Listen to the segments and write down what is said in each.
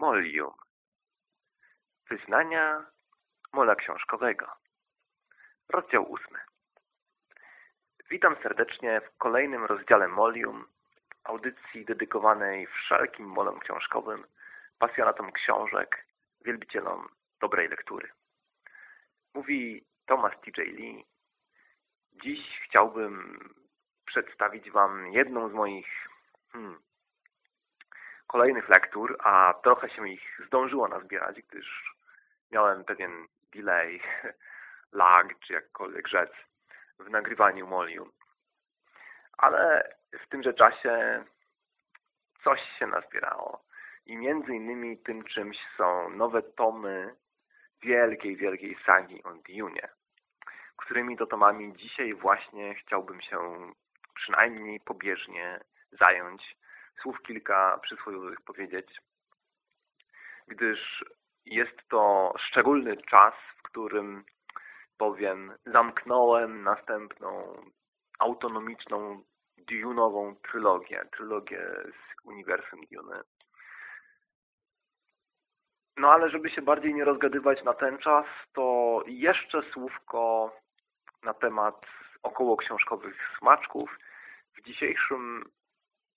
Molium. Wyznania Mola Książkowego. Rozdział ósmy. Witam serdecznie w kolejnym rozdziale Molium, audycji dedykowanej wszelkim molom książkowym, pasjonatom książek, wielbicielom dobrej lektury. Mówi Thomas T.J. Lee. Dziś chciałbym przedstawić Wam jedną z moich hmm, kolejnych lektur, a trochę się ich zdążyło nazbierać, gdyż miałem pewien delay, lag, czy jakkolwiek rzec, w nagrywaniu Molium. Ale w tymże czasie coś się nazbierało. I między innymi tym czymś są nowe tomy wielkiej, wielkiej sagi o Dune, którymi to tomami dzisiaj właśnie chciałbym się przynajmniej pobieżnie zająć słów kilka przysłowiowych powiedzieć, gdyż jest to szczególny czas, w którym powiem zamknąłem następną autonomiczną Dune'ową trylogię, trylogię z uniwersum Dune. No ale żeby się bardziej nie rozgadywać na ten czas, to jeszcze słówko na temat około książkowych smaczków. W dzisiejszym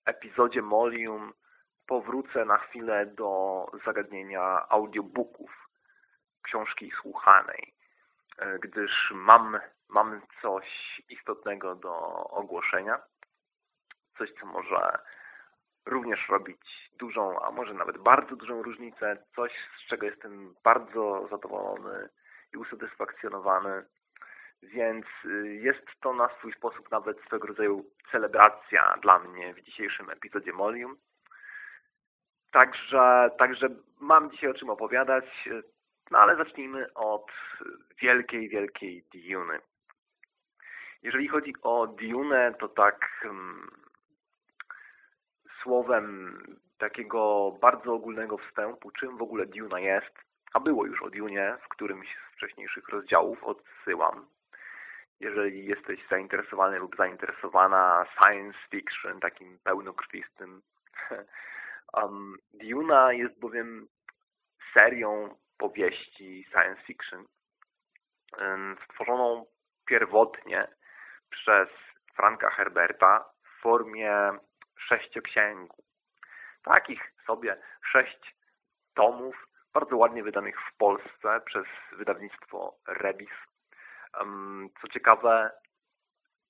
epizodzie Molium powrócę na chwilę do zagadnienia audiobooków, książki słuchanej, e, gdyż mam, mam coś istotnego do ogłoszenia, coś, co może również robić dużą, a może nawet bardzo dużą różnicę, coś, z czego jestem bardzo zadowolony i usatysfakcjonowany więc y, jest to na swój sposób nawet swego rodzaju celebracja dla mnie w dzisiejszym epizodzie Molium. Także, także mam dzisiaj o czym opowiadać, no ale zacznijmy od wielkiej, wielkiej Dune. Jeżeli chodzi o Dune, to tak hmm, słowem takiego bardzo ogólnego wstępu, czym w ogóle Duna jest, a było już o Dune w którymś z wcześniejszych rozdziałów, odsyłam jeżeli jesteś zainteresowany lub zainteresowana science fiction, takim pełnokrwistym. um, Duna jest bowiem serią powieści science fiction um, stworzoną pierwotnie przez Franka Herberta w formie sześcioksięgu. Takich sobie sześć tomów, bardzo ładnie wydanych w Polsce przez wydawnictwo Rebis co ciekawe,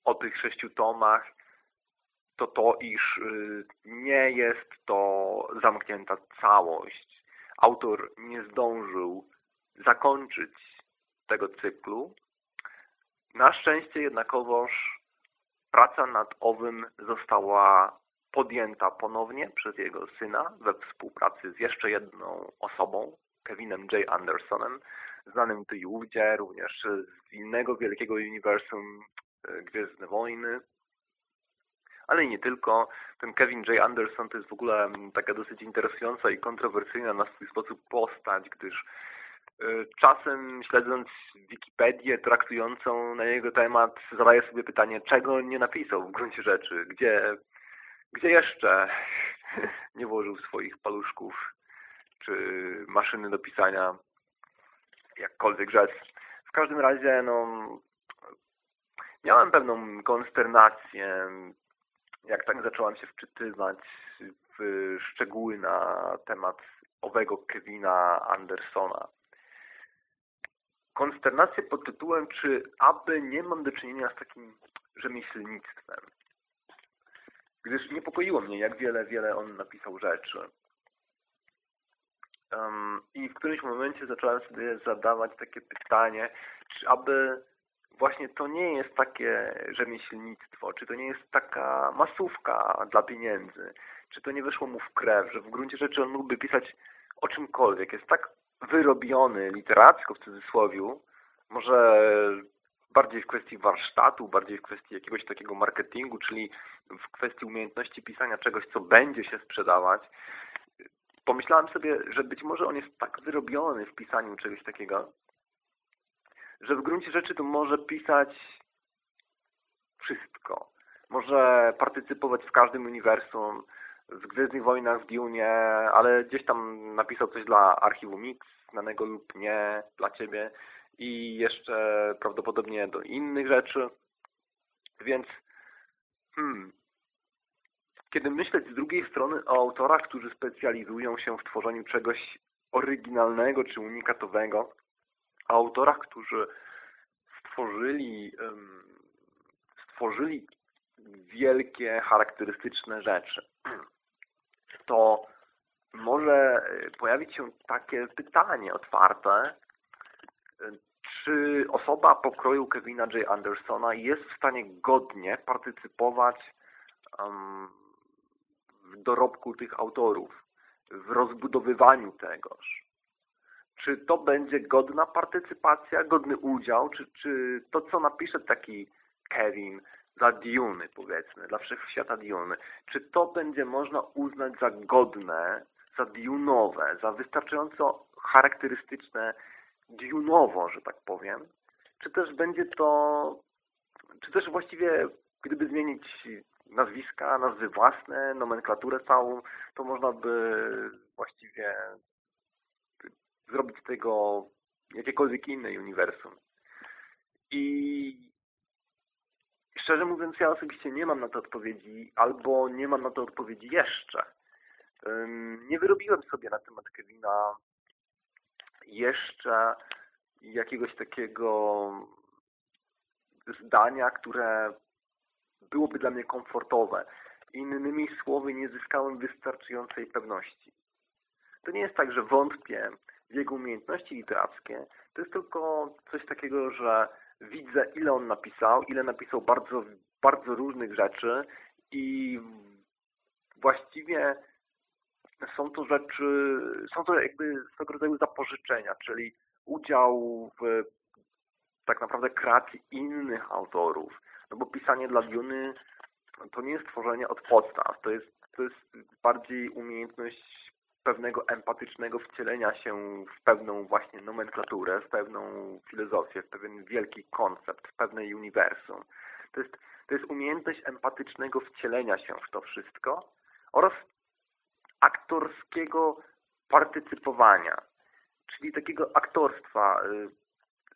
o tych sześciu tomach to to, iż y, nie jest to zamknięta całość. Autor nie zdążył zakończyć tego cyklu. Na szczęście jednakowoż praca nad owym została podjęta ponownie przez jego syna we współpracy z jeszcze jedną osobą, Kevinem J. Andersonem, znanym tu i ówdzie, również z innego wielkiego uniwersum e, Gwiezdne Wojny. Ale i nie tylko. Ten Kevin J. Anderson to jest w ogóle taka dosyć interesująca i kontrowersyjna na swój sposób postać, gdyż e, czasem śledząc Wikipedię traktującą na jego temat zadaję sobie pytanie, czego nie napisał w gruncie rzeczy, gdzie, gdzie jeszcze nie włożył swoich paluszków czy maszyny do pisania jakkolwiek rzec. W każdym razie, no, miałem pewną konsternację, jak tak zacząłem się wczytywać w szczegóły na temat owego Kevina Andersona. Konsternację pod tytułem, czy aby nie mam do czynienia z takim rzemieślnictwem. Gdyż niepokoiło mnie, jak wiele, wiele on napisał rzeczy. Um, I w którymś momencie zacząłem sobie zadawać takie pytanie, czy aby właśnie to nie jest takie rzemieślnictwo, czy to nie jest taka masówka dla pieniędzy, czy to nie wyszło mu w krew, że w gruncie rzeczy on mógłby pisać o czymkolwiek. Jest tak wyrobiony literacko w cudzysłowiu, może bardziej w kwestii warsztatu, bardziej w kwestii jakiegoś takiego marketingu, czyli w kwestii umiejętności pisania czegoś, co będzie się sprzedawać, pomyślałem sobie, że być może on jest tak wyrobiony w pisaniu czegoś takiego, że w gruncie rzeczy to może pisać wszystko. Może partycypować w każdym uniwersum, w Gwiezdnych Wojnach, w Dune, ale gdzieś tam napisał coś dla Archiwum Mix, znanego lub nie dla Ciebie i jeszcze prawdopodobnie do innych rzeczy. Więc hmm, kiedy myśleć z drugiej strony o autorach, którzy specjalizują się w tworzeniu czegoś oryginalnego czy unikatowego, o autorach, którzy stworzyli, stworzyli wielkie, charakterystyczne rzeczy, to może pojawić się takie pytanie otwarte, czy osoba pokroju Kevina J. Andersona jest w stanie godnie partycypować um, dorobku tych autorów, w rozbudowywaniu tegoż. Czy to będzie godna partycypacja, godny udział, czy, czy to, co napisze taki Kevin dla Diony, powiedzmy, dla wszechświata Diony, czy to będzie można uznać za godne, za Dune'owe, za wystarczająco charakterystyczne Dune'owo, że tak powiem, czy też będzie to, czy też właściwie, gdyby zmienić nazwiska, nazwy własne, nomenklaturę całą, to można by właściwie zrobić z tego jakiekolwiek inne uniwersum. I szczerze mówiąc, ja osobiście nie mam na to odpowiedzi, albo nie mam na to odpowiedzi jeszcze. Nie wyrobiłem sobie na temat Kevina jeszcze jakiegoś takiego zdania, które byłoby dla mnie komfortowe. Innymi słowy, nie zyskałem wystarczającej pewności. To nie jest tak, że wątpię w jego umiejętności literackie. To jest tylko coś takiego, że widzę, ile on napisał, ile napisał bardzo, bardzo różnych rzeczy i właściwie są to rzeczy, są to jakby swego rodzaju zapożyczenia, czyli udział w tak naprawdę kreacji innych autorów. No bo pisanie dla Duny to nie jest tworzenie od podstaw, to jest, to jest bardziej umiejętność pewnego empatycznego wcielenia się w pewną właśnie nomenklaturę, w pewną filozofię, w pewien wielki koncept, w pewne uniwersum. To jest, to jest umiejętność empatycznego wcielenia się w to wszystko oraz aktorskiego partycypowania, czyli takiego aktorstwa,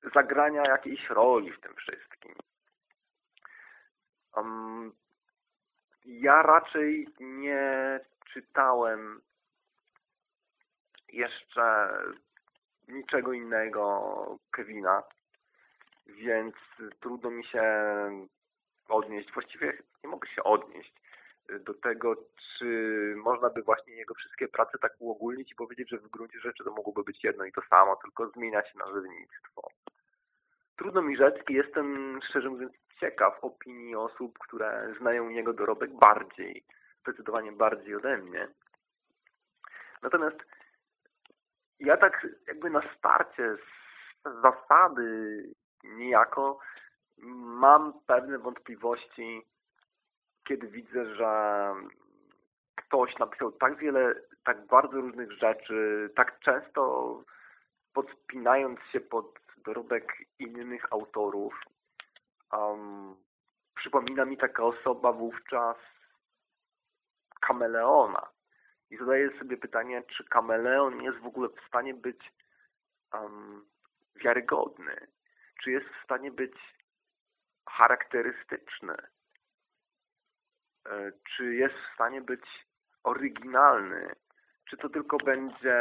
y, zagrania jakiejś roli w tym wszystkim. Um, ja raczej nie czytałem jeszcze niczego innego Kevina, więc trudno mi się odnieść, właściwie nie mogę się odnieść do tego, czy można by właśnie jego wszystkie prace tak uogólnić i powiedzieć, że w gruncie rzeczy to mogłoby być jedno i to samo, tylko zmienia się nazewnictwo. Trudno mi rzec i jestem, szczerze mówiąc, ciekaw opinii osób, które znają jego dorobek bardziej, zdecydowanie bardziej ode mnie. Natomiast ja tak jakby na starcie z zasady niejako mam pewne wątpliwości kiedy widzę, że ktoś napisał tak wiele, tak bardzo różnych rzeczy, tak często podpinając się pod dorobek innych autorów, um, przypomina mi taka osoba wówczas kameleona. I zadaję sobie pytanie, czy kameleon jest w ogóle w stanie być um, wiarygodny? Czy jest w stanie być charakterystyczny? E, czy jest w stanie być oryginalny, czy to tylko będzie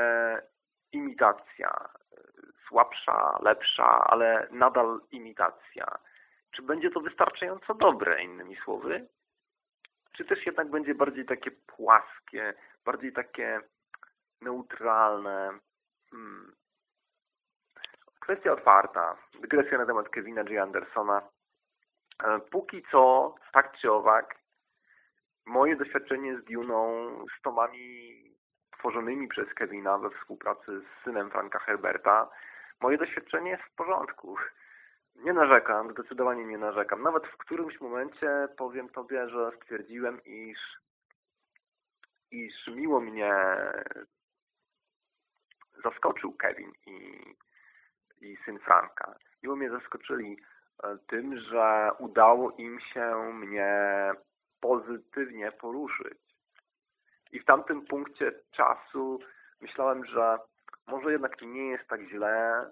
imitacja, e, słabsza, lepsza, ale nadal imitacja. Czy będzie to wystarczająco dobre, innymi słowy? Czy też jednak będzie bardziej takie płaskie, bardziej takie neutralne? Hmm. Kwestia otwarta. Dygresja na temat Kevina G. Andersona. E, póki co, tak czy owak, moje doświadczenie z Duną, z tomami tworzonymi przez Kevina we współpracy z synem Franka Herberta, moje doświadczenie jest w porządku. Nie narzekam, zdecydowanie nie narzekam. Nawet w którymś momencie powiem Tobie, że stwierdziłem, iż, iż miło mnie zaskoczył Kevin i, i syn Franka. Miło mnie zaskoczyli e, tym, że udało im się mnie pozytywnie poruszyć. I w tamtym punkcie czasu myślałem, że może jednak nie jest tak źle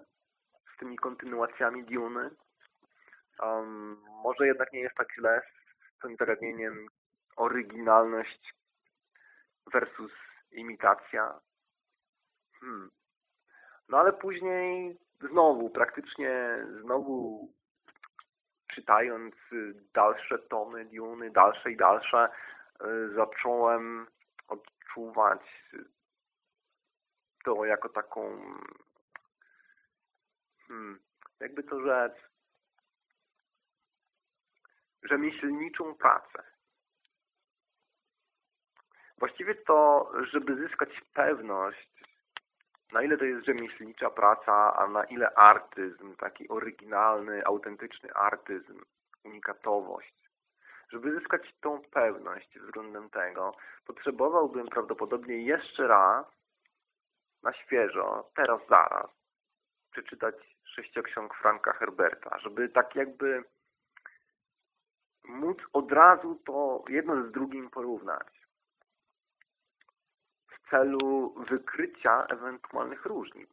z tymi kontynuacjami Duny. Um, może jednak nie jest tak źle z tym zagadnieniem oryginalność versus imitacja. Hmm. No ale później znowu, praktycznie znowu czytając dalsze tomy Duny, dalsze i dalsze, y, zacząłem odczuwać to jako taką hmm, jakby to rzec rzemieślniczą pracę. Właściwie to, żeby zyskać pewność, na ile to jest rzemieślnicza praca, a na ile artyzm, taki oryginalny, autentyczny artyzm, unikatowość. Żeby zyskać tą pewność względem tego, potrzebowałbym prawdopodobnie jeszcze raz, na świeżo, teraz, zaraz, przeczytać sześcioksiąg Franka Herberta, żeby tak jakby móc od razu to jedno z drugim porównać w celu wykrycia ewentualnych różnic.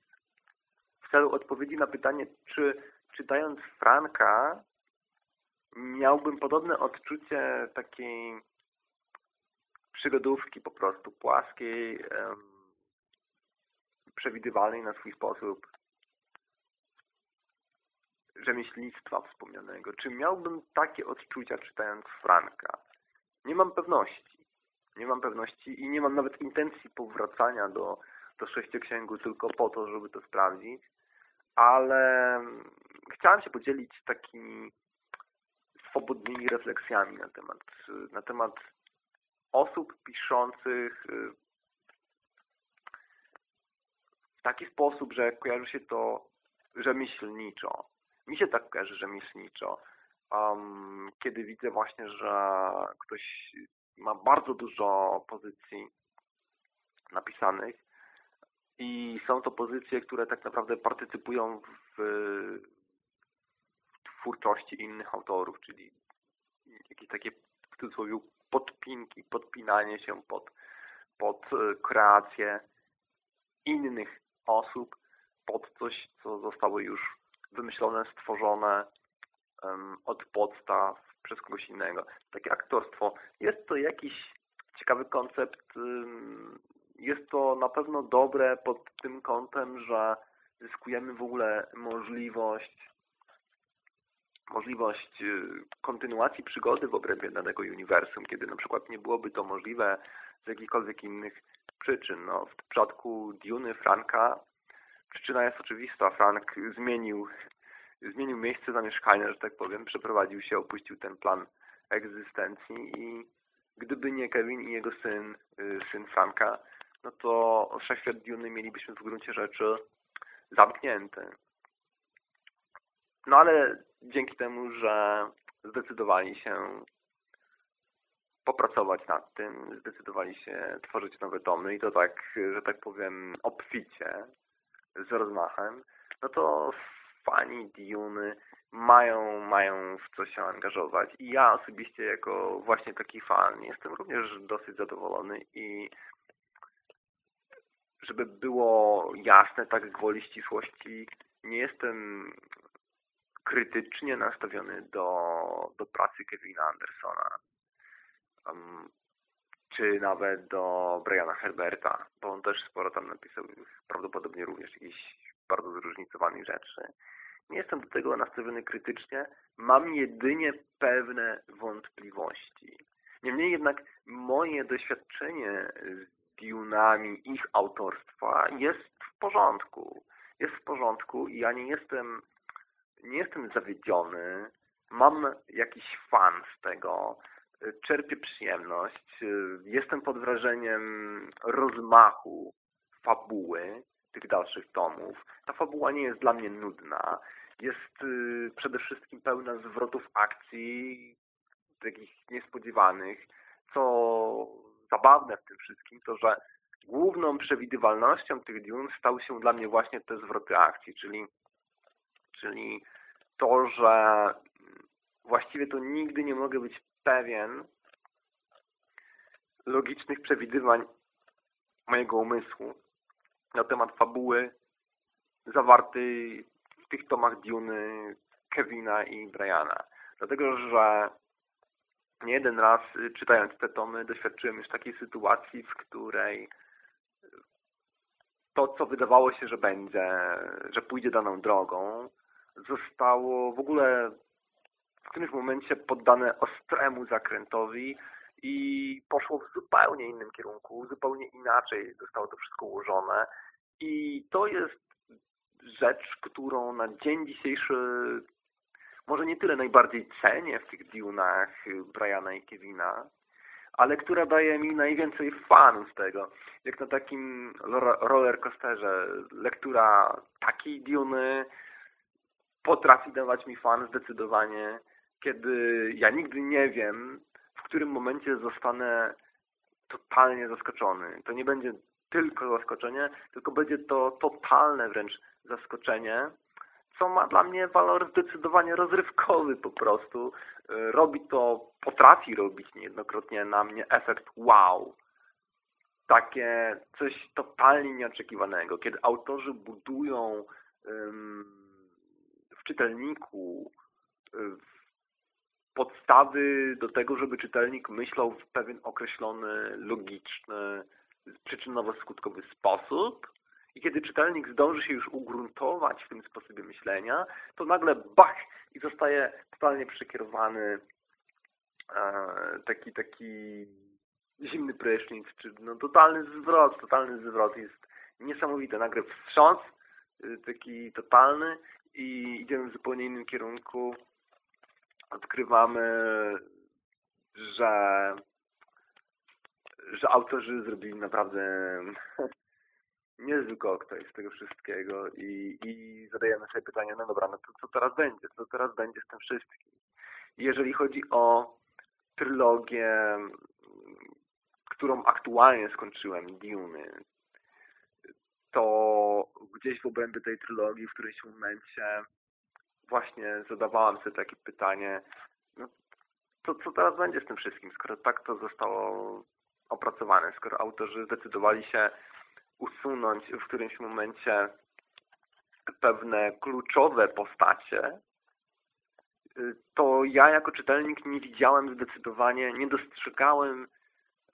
W celu odpowiedzi na pytanie, czy czytając Franka miałbym podobne odczucie takiej przygodówki po prostu płaskiej, przewidywalnej na swój sposób rzemieślnictwa wspomnianego. Czy miałbym takie odczucia czytając Franka? Nie mam pewności. Nie mam pewności i nie mam nawet intencji powracania do, do sześcioksięgu tylko po to, żeby to sprawdzić, ale chciałem się podzielić takimi swobodnymi refleksjami na temat, na temat osób piszących y, w taki sposób, że kojarzy się to rzemieślniczo. Mi się tak kojarzy rzemieślniczo. Um, kiedy widzę właśnie, że ktoś ma bardzo dużo pozycji napisanych i są to pozycje, które tak naprawdę partycypują w, w twórczości innych autorów, czyli jakieś takie w cudzysłowie podpinki, podpinanie się pod, pod e, kreację innych osób, pod coś, co zostało już wymyślone, stworzone um, od podstaw przez kogoś innego. Takie aktorstwo. Jest to jakiś ciekawy koncept. Um, jest to na pewno dobre pod tym kątem, że zyskujemy w ogóle możliwość możliwość y, kontynuacji przygody w obrębie danego uniwersum, kiedy na przykład nie byłoby to możliwe z jakichkolwiek innych przyczyn. No, w przypadku Duny Franka przyczyna jest oczywista. Frank zmienił zmienił miejsce zamieszkania, że tak powiem, przeprowadził się, opuścił ten plan egzystencji i gdyby nie Kevin i jego syn, y, syn Franka, no to wszechświat Duny mielibyśmy w gruncie rzeczy zamknięty. No ale dzięki temu, że zdecydowali się popracować nad tym, zdecydowali się tworzyć nowe tomy i to tak, że tak powiem, obficie, z rozmachem, no to fani Dune mają, mają w co się angażować. I ja osobiście jako właśnie taki fan jestem również dosyć zadowolony i żeby było jasne tak gwoli ścisłości, nie jestem krytycznie nastawiony do, do pracy Kevina Andersona. Um, czy nawet do Briana Herberta, bo on też sporo tam napisał, prawdopodobnie również jakichś bardzo zróżnicowanych rzeczy. Nie jestem do tego nastawiony krytycznie, mam jedynie pewne wątpliwości. Niemniej jednak moje doświadczenie z Dunami, ich autorstwa jest w porządku. Jest w porządku i ja nie jestem, nie jestem zawiedziony. Mam jakiś fan z tego, czerpię przyjemność, jestem pod wrażeniem rozmachu fabuły, tych dalszych tomów. Ta fabuła nie jest dla mnie nudna. Jest y, przede wszystkim pełna zwrotów akcji, takich niespodziewanych. Co zabawne w tym wszystkim, to że główną przewidywalnością tych Dune stał się dla mnie właśnie te zwroty akcji, czyli, czyli to, że właściwie to nigdy nie mogę być pewien, logicznych przewidywań mojego umysłu na temat fabuły zawartej w tych tomach Duny Kevina i Briana. Dlatego, że nie jeden raz czytając te tomy doświadczyłem już takiej sytuacji, w której to, co wydawało się, że będzie, że pójdzie daną drogą, zostało w ogóle w którymś momencie poddane ostremu zakrętowi i poszło w zupełnie innym kierunku, zupełnie inaczej zostało to wszystko ułożone i to jest rzecz, którą na dzień dzisiejszy może nie tyle najbardziej cenię w tych Dunach Briana i Kevina, ale która daje mi najwięcej fanu z tego. Jak na takim rollercoasterze. Lektura takiej Duny potrafi dawać mi fan zdecydowanie, kiedy ja nigdy nie wiem, w którym momencie zostanę totalnie zaskoczony. To nie będzie tylko zaskoczenie, tylko będzie to totalne wręcz zaskoczenie, co ma dla mnie walor zdecydowanie rozrywkowy po prostu. Y, robi to, potrafi robić niejednokrotnie na mnie efekt wow. Takie coś totalnie nieoczekiwanego, kiedy autorzy budują w czytelniku y, podstawy do tego, żeby czytelnik myślał w pewien określony, logiczny, przyczynowo-skutkowy sposób, i kiedy czytelnik zdąży się już ugruntować w tym sposobie myślenia, to nagle bach i zostaje totalnie przekierowany e, taki, taki zimny prysznic, czy no, totalny zwrot, totalny zwrot. Jest niesamowity. Nagle wstrząs y, taki totalny i idziemy w zupełnie innym kierunku. Odkrywamy, że że autorzy zrobili naprawdę niezły koktajl z tego wszystkiego i, i zadajemy sobie pytanie, no dobra, no to co teraz będzie? Co teraz będzie z tym wszystkim? Jeżeli chodzi o trylogię, którą aktualnie skończyłem, Dune, to gdzieś w obrębie tej trylogii w którymś momencie właśnie zadawałam sobie takie pytanie, no to co teraz będzie z tym wszystkim, skoro tak to zostało opracowane, skoro autorzy zdecydowali się usunąć w którymś momencie pewne kluczowe postacie, to ja jako czytelnik nie widziałem zdecydowanie, nie dostrzegałem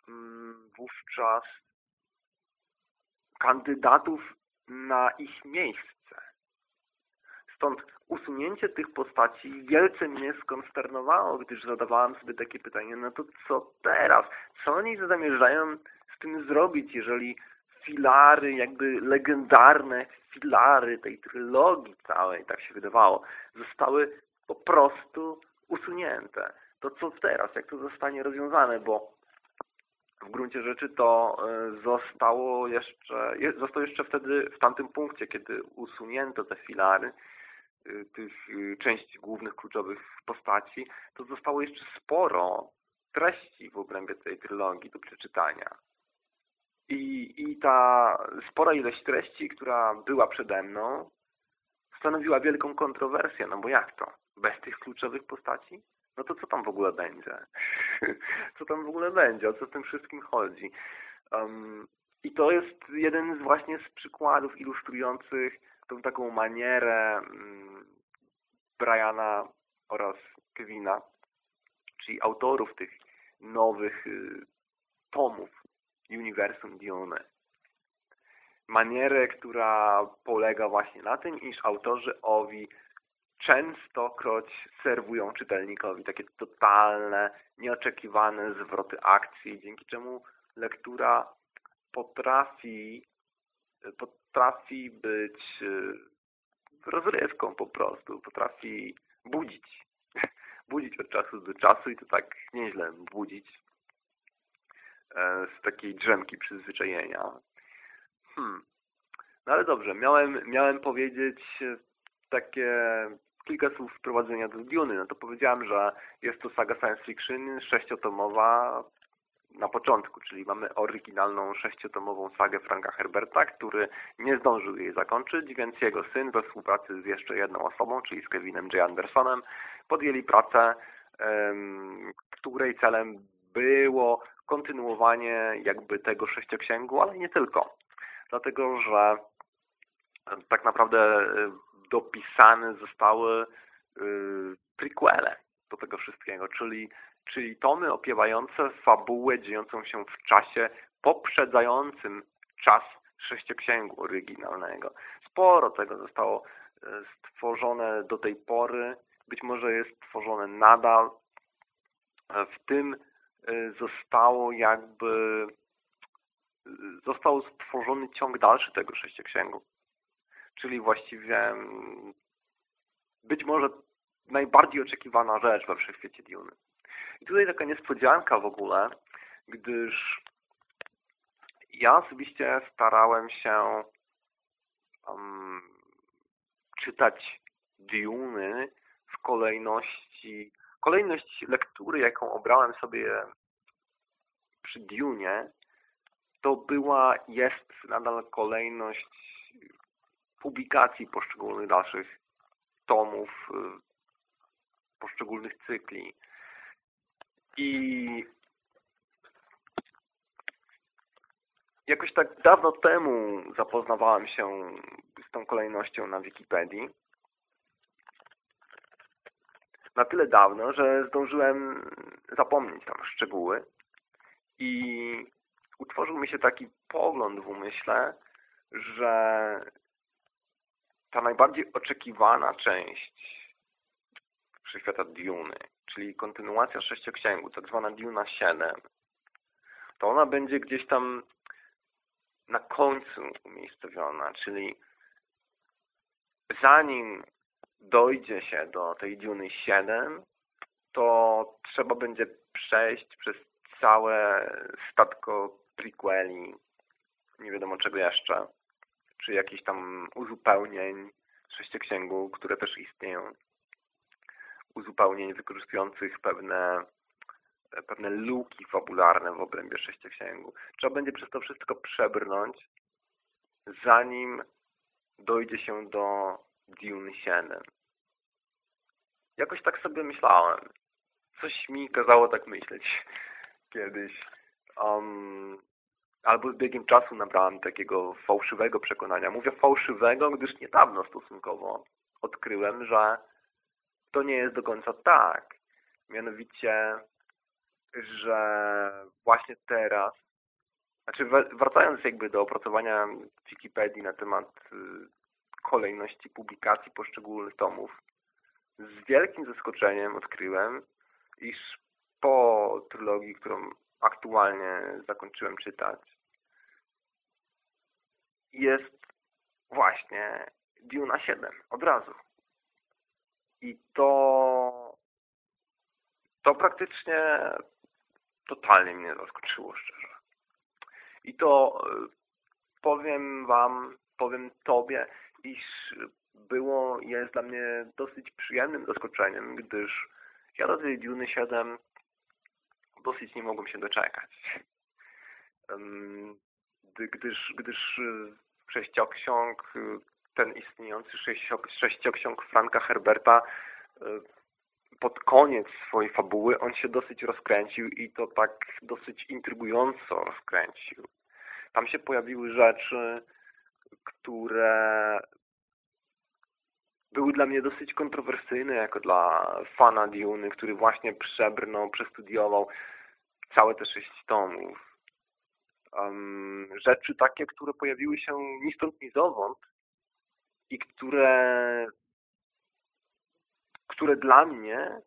mm, wówczas kandydatów na ich miejsce. Stąd usunięcie tych postaci wielce mnie skonsternowało, gdyż zadawałem sobie takie pytanie, no to co teraz? Co oni zamierzają z tym zrobić, jeżeli filary, jakby legendarne filary tej trylogii całej, tak się wydawało, zostały po prostu usunięte. To co teraz? Jak to zostanie rozwiązane? Bo w gruncie rzeczy to e, zostało jeszcze, zostało jeszcze wtedy w tamtym punkcie, kiedy usunięto te filary, tych e, części głównych, kluczowych postaci, to zostało jeszcze sporo treści w obrębie tej trylogii do przeczytania. I, I ta spora ilość treści, która była przede mną, stanowiła wielką kontrowersję, no bo jak to? Bez tych kluczowych postaci? No to co tam w ogóle będzie? co tam w ogóle będzie? O co z tym wszystkim chodzi? Um, I to jest jeden z właśnie z przykładów ilustrujących tą taką manierę um, Briana oraz Kevina, czyli autorów tych nowych y, tomów uniwersum Dune. Manierę, która polega właśnie na tym, iż autorzy owi częstokroć serwują czytelnikowi takie totalne, nieoczekiwane zwroty akcji, dzięki czemu lektura potrafi, potrafi być e, rozrywką po prostu, potrafi budzić. budzić od czasu do czasu i to tak nieźle budzić. E, z takiej drzemki przyzwyczajenia. Hmm. No ale dobrze, miałem, miałem powiedzieć takie kilka słów wprowadzenia do Duny. No to powiedziałem, że jest to saga science fiction sześciotomowa na początku, czyli mamy oryginalną sześciotomową sagę Franka Herberta, który nie zdążył jej zakończyć, więc jego syn we współpracy z jeszcze jedną osobą, czyli z Kevinem J. Andersonem, podjęli pracę, której celem było kontynuowanie jakby tego sześcioksięgu, ale nie tylko. Dlatego, że tak naprawdę dopisane zostały prequele do tego wszystkiego, czyli, czyli tomy opiewające fabułę dziejącą się w czasie poprzedzającym czas sześcioksięgu oryginalnego. Sporo tego zostało e, stworzone do tej pory, być może jest stworzone nadal. E, w tym e, zostało jakby został stworzony ciąg dalszy tego sześcioksięgu. Czyli właściwie być może najbardziej oczekiwana rzecz we wszechświecie Dune. I tutaj taka niespodzianka w ogóle, gdyż ja osobiście starałem się um, czytać Dune w kolejności, kolejność lektury, jaką obrałem sobie przy Dune, to była, jest nadal kolejność publikacji poszczególnych dalszych tomów, y, poszczególnych cykli. I jakoś tak dawno temu zapoznawałem się z tą kolejnością na Wikipedii. Na tyle dawno, że zdążyłem zapomnieć tam szczegóły i utworzył mi się taki pogląd w umyśle, że ta najbardziej oczekiwana część Wszechświata Dune, czyli kontynuacja sześcioksięgu, tak zwana Duna 7, to ona będzie gdzieś tam na końcu umiejscowiona, czyli zanim dojdzie się do tej Duny 7, to trzeba będzie przejść przez całe statko prequeli, nie wiadomo czego jeszcze, czy jakichś tam uzupełnień sześcioksięgu, które też istnieją, uzupełnień wykorzystujących pewne pewne luki fabularne w obrębie sześcioksięgu. Trzeba będzie przez to wszystko przebrnąć, zanim dojdzie się do Dune 7. Jakoś tak sobie myślałem. Coś mi kazało tak myśleć kiedyś. Um, albo z biegiem czasu nabrałem takiego fałszywego przekonania. Mówię fałszywego, gdyż niedawno stosunkowo odkryłem, że to nie jest do końca tak. Mianowicie że właśnie teraz, znaczy wracając jakby do opracowania Wikipedii na temat y, kolejności publikacji poszczególnych tomów, z wielkim zaskoczeniem odkryłem, iż po trylogii, którą aktualnie zakończyłem czytać, jest właśnie Duna 7 od razu. I to to praktycznie totalnie mnie zaskoczyło szczerze. I to e, powiem Wam, powiem Tobie, iż było, jest dla mnie dosyć przyjemnym zaskoczeniem, gdyż ja do tej Duny 7 dosyć nie mogłem się doczekać. Gdyż, gdyż sześcioksiąg, ten istniejący sześcioksiąg Franka Herberta e, pod koniec swojej fabuły on się dosyć rozkręcił i to tak dosyć intrygująco rozkręcił. Tam się pojawiły rzeczy, które były dla mnie dosyć kontrowersyjne jako dla fana Dune, który właśnie przebrnął, przestudiował całe te sześć tomów. Um, rzeczy takie, które pojawiły się ni stąd, ni zowąd i które które dla mnie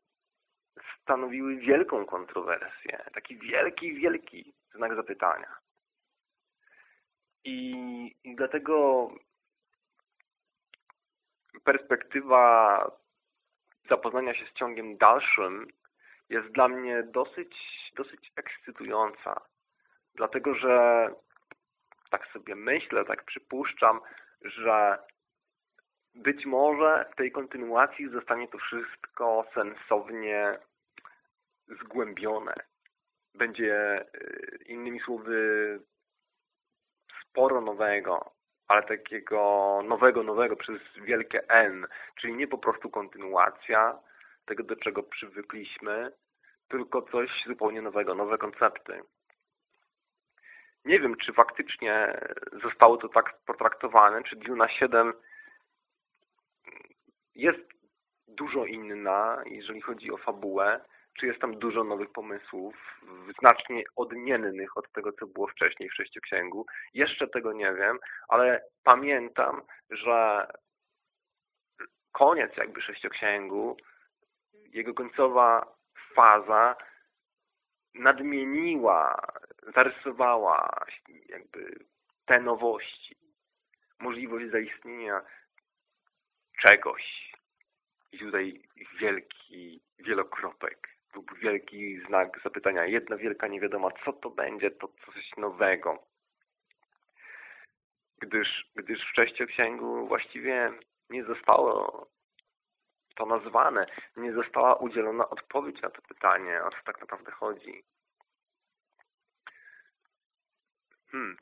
stanowiły wielką kontrowersję. Taki wielki, wielki znak zapytania. I, i dlatego perspektywa zapoznania się z ciągiem dalszym jest dla mnie dosyć, dosyć ekscytująca. Dlatego, że tak sobie myślę, tak przypuszczam, że być może w tej kontynuacji zostanie to wszystko sensownie zgłębione. Będzie y, innymi słowy sporo nowego, ale takiego nowego, nowego przez wielkie N, czyli nie po prostu kontynuacja tego, do czego przywykliśmy, tylko coś zupełnie nowego, nowe koncepty. Nie wiem, czy faktycznie zostało to tak potraktowane, czy Duna 7 jest dużo inna, jeżeli chodzi o fabułę, czy jest tam dużo nowych pomysłów, znacznie odmiennych od tego, co było wcześniej w Sześcioksięgu. Jeszcze tego nie wiem, ale pamiętam, że koniec jakby Sześcioksięgu, jego końcowa faza nadmieniła, zarysowała jakby te nowości, możliwość zaistnienia czegoś. I tutaj wielki wielokropek lub wielki znak zapytania, jedna wielka niewiadoma, co to będzie, to coś nowego. Gdyż, gdyż w Sześcioksięgu właściwie nie zostało to nazwane, nie została udzielona odpowiedź na to pytanie, o co tak naprawdę chodzi. Hmm.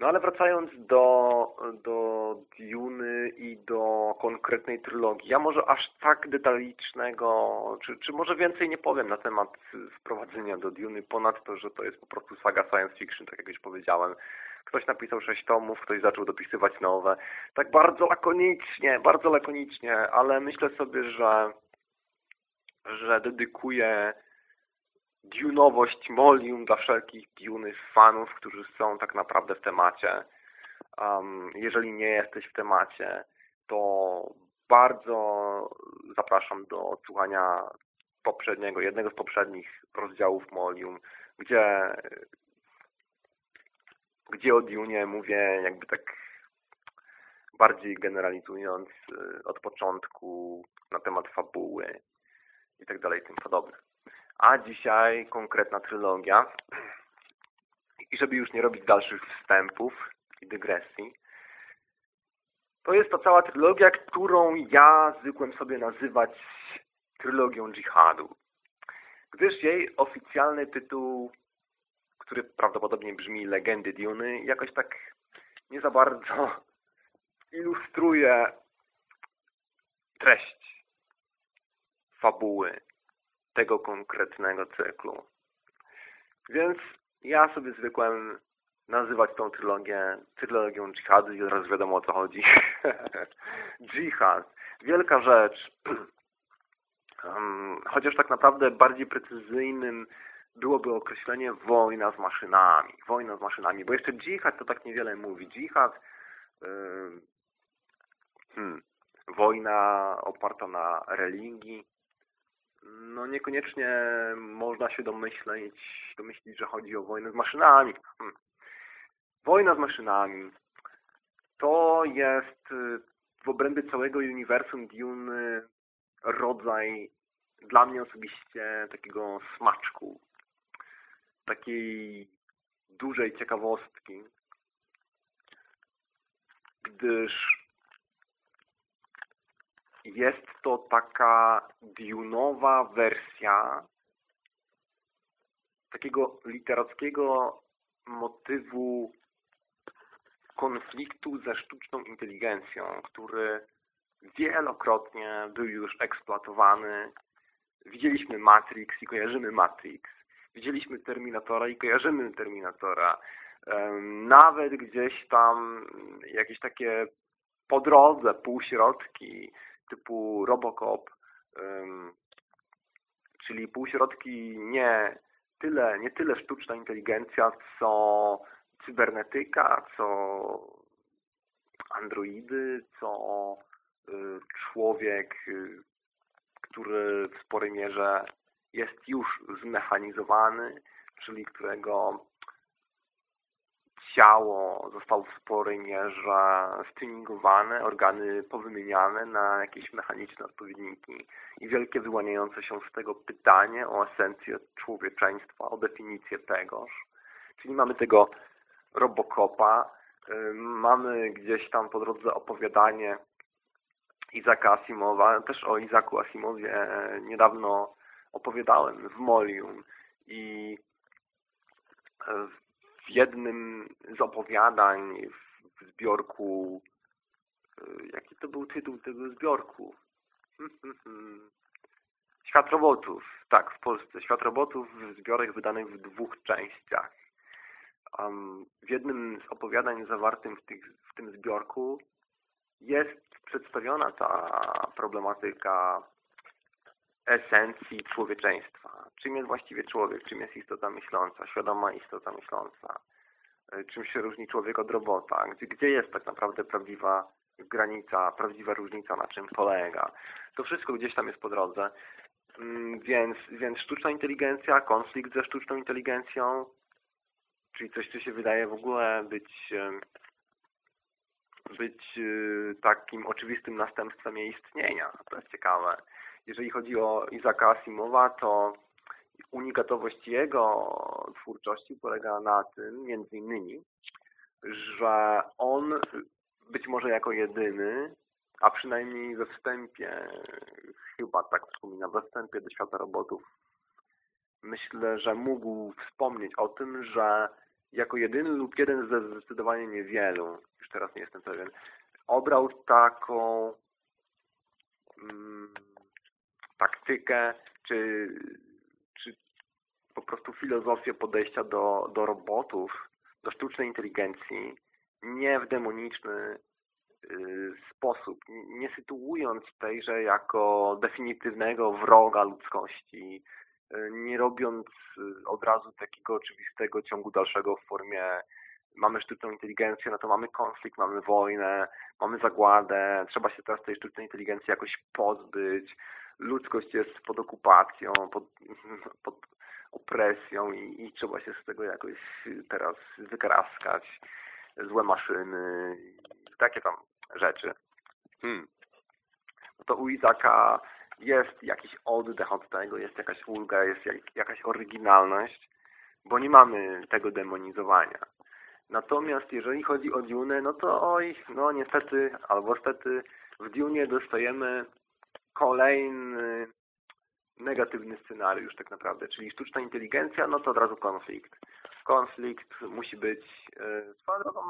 No ale wracając do, do Duny i do konkretnej trylogii, ja może aż tak detalicznego, czy, czy może więcej nie powiem na temat wprowadzenia do Duny, ponad to, że to jest po prostu saga science fiction, tak jak już powiedziałem. Ktoś napisał sześć tomów, ktoś zaczął dopisywać nowe. Tak bardzo lakonicznie, bardzo lakonicznie, ale myślę sobie, że, że dedykuję dunowość Molium dla wszelkich Duny fanów, którzy są tak naprawdę w temacie. Um, jeżeli nie jesteś w temacie, to bardzo zapraszam do odsłuchania poprzedniego, jednego z poprzednich rozdziałów Molium, gdzie gdzie o Dune mówię jakby tak bardziej generalizując od początku na temat fabuły i tak dalej, tym podobne. A dzisiaj konkretna trylogia. I żeby już nie robić dalszych wstępów i dygresji, to jest to cała trylogia, którą ja zwykłem sobie nazywać trylogią dżihadu. Gdyż jej oficjalny tytuł, który prawdopodobnie brzmi Legendy Duny, jakoś tak nie za bardzo ilustruje treść fabuły tego konkretnego cyklu. Więc ja sobie zwykłem nazywać tą trylogię trylogią dżihadu i teraz wiadomo o co chodzi. Dżihad. Wielka rzecz. Chociaż tak naprawdę bardziej precyzyjnym byłoby określenie wojna z maszynami. Wojna z maszynami, bo jeszcze dżihad to tak niewiele mówi. Dżihad hmm, wojna oparta na religii, no niekoniecznie można się domyśleć, domyślić, że chodzi o wojnę z maszynami. Hmm. Wojna z maszynami to jest y, w obrębie całego uniwersum Dune rodzaj dla mnie osobiście takiego smaczku, takiej dużej ciekawostki, gdyż jest to taka Dune'owa wersja takiego literackiego motywu konfliktu ze sztuczną inteligencją, który wielokrotnie był już eksploatowany. Widzieliśmy Matrix i kojarzymy Matrix. Widzieliśmy Terminatora i kojarzymy Terminatora. Nawet gdzieś tam jakieś takie po drodze, półśrodki typu Robocop, czyli półśrodki nie tyle, nie tyle sztuczna inteligencja, co cybernetyka, co androidy, co y, człowiek, y, który w sporej mierze jest już zmechanizowany, czyli którego ciało zostało w sporej mierze stuningowane, organy powymieniane na jakieś mechaniczne odpowiedniki i wielkie wyłaniające się z tego pytanie o esencję człowieczeństwa, o definicję tegoż. Czyli mamy tego Robocopa, mamy gdzieś tam po drodze opowiadanie Izaka Asimowa. Też o Izaku Asimowie niedawno opowiadałem w Molium i w jednym z opowiadań w zbiorku y, jaki to był tytuł tego zbiorku? Świat robotów. Tak, w Polsce. Świat robotów w zbiorach wydanych w dwóch częściach. W jednym z opowiadań zawartym w, tych, w tym zbiorku jest przedstawiona ta problematyka esencji człowieczeństwa. Czym jest właściwie człowiek? Czym jest istota myśląca, świadoma istota myśląca? E, czym się różni człowiek od robota? Gdzie, jest tak naprawdę prawdziwa granica, prawdziwa różnica, na czym polega? To wszystko gdzieś tam jest po drodze. Mm, więc, więc sztuczna inteligencja, konflikt ze sztuczną inteligencją, czyli coś, co się wydaje w ogóle być być y, takim oczywistym następstwem jej istnienia. To jest ciekawe. Jeżeli chodzi o Izaka Asimowa, to unikatowość jego twórczości polega na tym, między innymi, że on być może jako jedyny, a przynajmniej we wstępie, chyba tak wspominam, we wstępie do świata robotów, myślę, że mógł wspomnieć o tym, że jako jedyny lub jeden ze zdecydowanie niewielu, już teraz nie jestem pewien, obrał taką mm, taktykę, czy, prostu filozofię podejścia do, do robotów, do sztucznej inteligencji, nie w demoniczny y, sposób, nie sytuując tejże jako definitywnego wroga ludzkości, y, nie robiąc y, od razu takiego oczywistego ciągu dalszego w formie mamy sztuczną inteligencję, no to mamy konflikt, mamy wojnę, mamy zagładę, trzeba się teraz tej sztucznej inteligencji jakoś pozbyć, ludzkość jest pod okupacją, pod, pod opresją i, i trzeba się z tego jakoś teraz wykraskać. Złe maszyny, takie tam rzeczy. Hmm. No to u Izaka jest jakiś oddech od tego, jest jakaś ulga, jest jakaś oryginalność, bo nie mamy tego demonizowania. Natomiast jeżeli chodzi o Dune, no to oj, no niestety, albo stety, w Dune dostajemy kolejny negatywny scenariusz tak naprawdę, czyli sztuczna inteligencja, no to od razu konflikt. Konflikt musi być yy, swoją drogą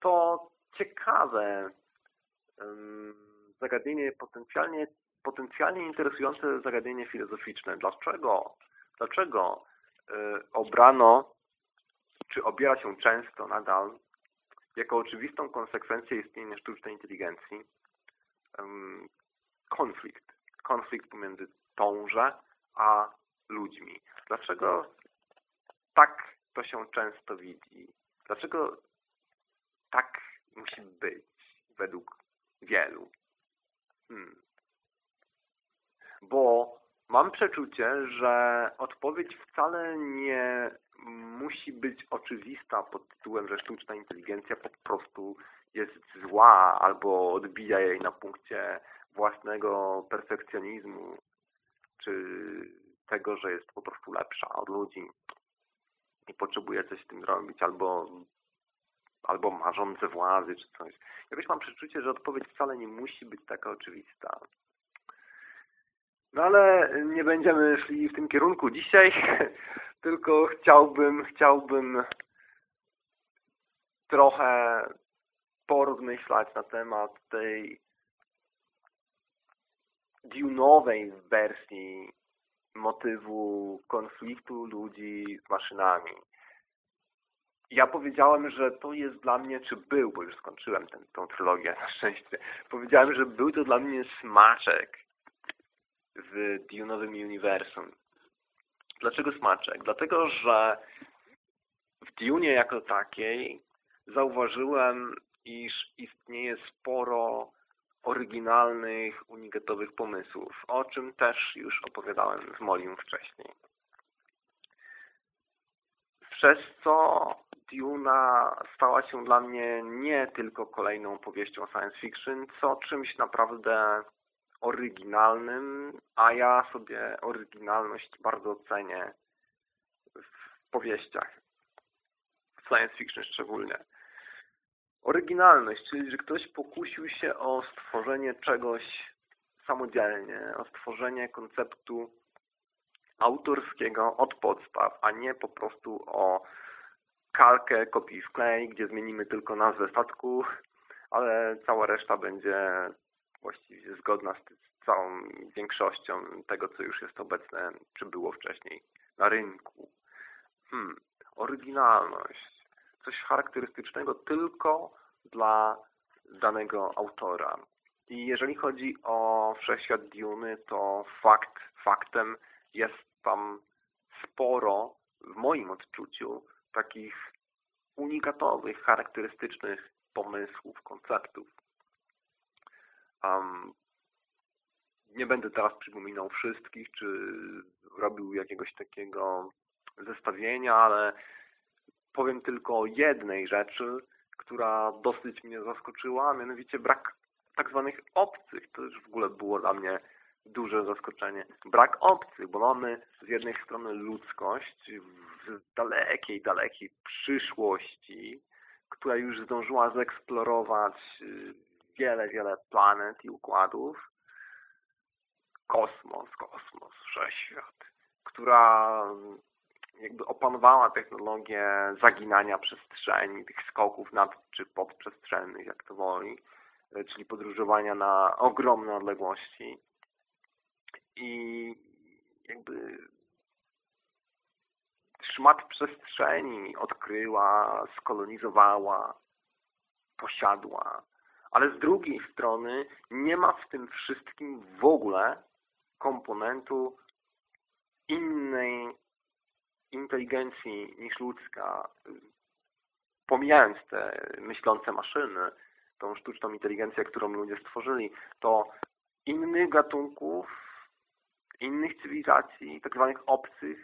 to ciekawe zagadnienie, potencjalnie, potencjalnie interesujące zagadnienie filozoficzne. Dlaczego, dlaczego yy, obrano, czy obiera się często nadal jako oczywistą konsekwencję istnienia sztucznej inteligencji konflikt. Konflikt pomiędzy tąże a ludźmi. Dlaczego tak to się często widzi? Dlaczego tak musi być według wielu? Hmm. Bo mam przeczucie, że odpowiedź wcale nie musi być oczywista pod tytułem, że sztuczna inteligencja po prostu jest zła albo odbija jej na punkcie własnego perfekcjonizmu, czy tego, że jest po prostu lepsza od ludzi i potrzebuje coś z tym zrobić, albo, albo ma rządzę władzy, czy coś. Jakoś mam przeczucie, że odpowiedź wcale nie musi być taka oczywista. No ale nie będziemy szli w tym kierunku dzisiaj, tylko chciałbym, chciałbym trochę porozmyślać na temat tej dune'owej wersji motywu konfliktu ludzi z maszynami. Ja powiedziałem, że to jest dla mnie, czy był, bo już skończyłem tę tą trylogię na szczęście, powiedziałem, że był to dla mnie smaczek w Dune'owym uniwersum. Dlaczego smaczek? Dlatego, że w Dune jako takiej zauważyłem, iż istnieje sporo oryginalnych, unikatowych pomysłów, o czym też już opowiadałem z Molim wcześniej. Przez co Duna stała się dla mnie nie tylko kolejną powieścią science fiction, co czymś naprawdę oryginalnym, a ja sobie oryginalność bardzo cenię w powieściach, w science fiction szczególnie. Oryginalność, czyli że ktoś pokusił się o stworzenie czegoś samodzielnie, o stworzenie konceptu autorskiego od podstaw, a nie po prostu o kalkę, kopii w klej, gdzie zmienimy tylko nazwę statku, ale cała reszta będzie właściwie zgodna z całą większością tego, co już jest obecne, czy było wcześniej na rynku. Hmm, oryginalność. Coś charakterystycznego tylko dla danego autora. I jeżeli chodzi o wszechświat Duny, to fakt, faktem jest tam sporo, w moim odczuciu, takich unikatowych, charakterystycznych pomysłów, konceptów. Um, nie będę teraz przypominał wszystkich, czy robił jakiegoś takiego zestawienia, ale powiem tylko o jednej rzeczy, która dosyć mnie zaskoczyła, a mianowicie brak tak zwanych obcych. To już w ogóle było dla mnie duże zaskoczenie. Brak obcych, bo mamy z jednej strony ludzkość w dalekiej, dalekiej przyszłości, która już zdążyła zeksplorować y, wiele, wiele planet i układów. Kosmos, kosmos, wszechświat, która jakby opanowała technologię zaginania przestrzeni, tych skoków nad czy podprzestrzennych, jak to woli, y, czyli podróżowania na ogromne odległości i jakby szmat przestrzeni odkryła, skolonizowała, posiadła. Ale z drugiej strony nie ma w tym wszystkim w ogóle komponentu innej inteligencji niż ludzka. Pomijając te myślące maszyny, tą sztuczną inteligencję, którą ludzie stworzyli, to innych gatunków innych cywilizacji, tak zwanych obcych,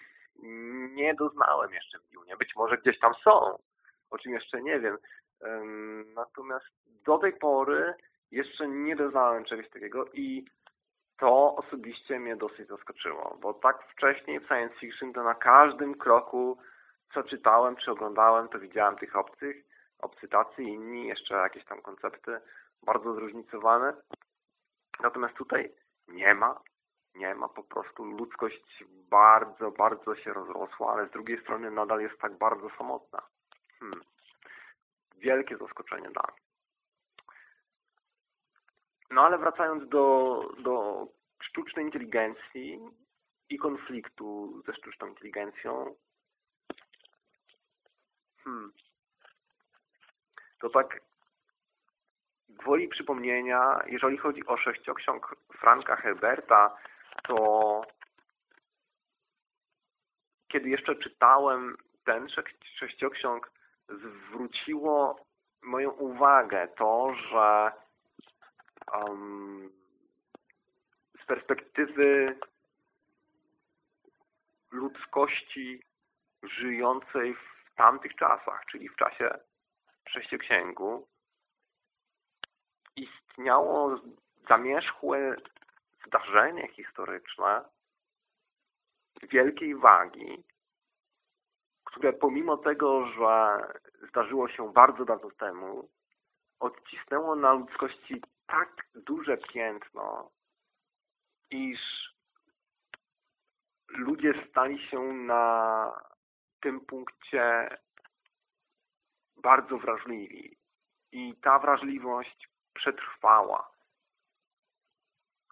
nie doznałem jeszcze w Dunie. Być może gdzieś tam są, o czym jeszcze nie wiem. Natomiast do tej pory jeszcze nie doznałem czegoś takiego i to osobiście mnie dosyć zaskoczyło, bo tak wcześniej w science fiction to na każdym kroku, co czytałem czy oglądałem, to widziałem tych obcych, obcy tacy, inni, jeszcze jakieś tam koncepty bardzo zróżnicowane. Natomiast tutaj nie ma nie ma po prostu. Ludzkość bardzo, bardzo się rozrosła, ale z drugiej strony nadal jest tak bardzo samotna. Hmm. Wielkie zaskoczenie dla mnie. No ale wracając do, do sztucznej inteligencji i konfliktu ze sztuczną inteligencją, hmm, to tak gwoli przypomnienia, jeżeli chodzi o sześcioksiąg Franka Herberta, to kiedy jeszcze czytałem ten sześcioksiąg, zwróciło moją uwagę to, że um, z perspektywy ludzkości żyjącej w tamtych czasach, czyli w czasie sześcioksięgu, istniało zamierzchłe zdarzenie historyczne wielkiej wagi, które pomimo tego, że zdarzyło się bardzo dawno temu, odcisnęło na ludzkości tak duże piętno, iż ludzie stali się na tym punkcie bardzo wrażliwi. I ta wrażliwość przetrwała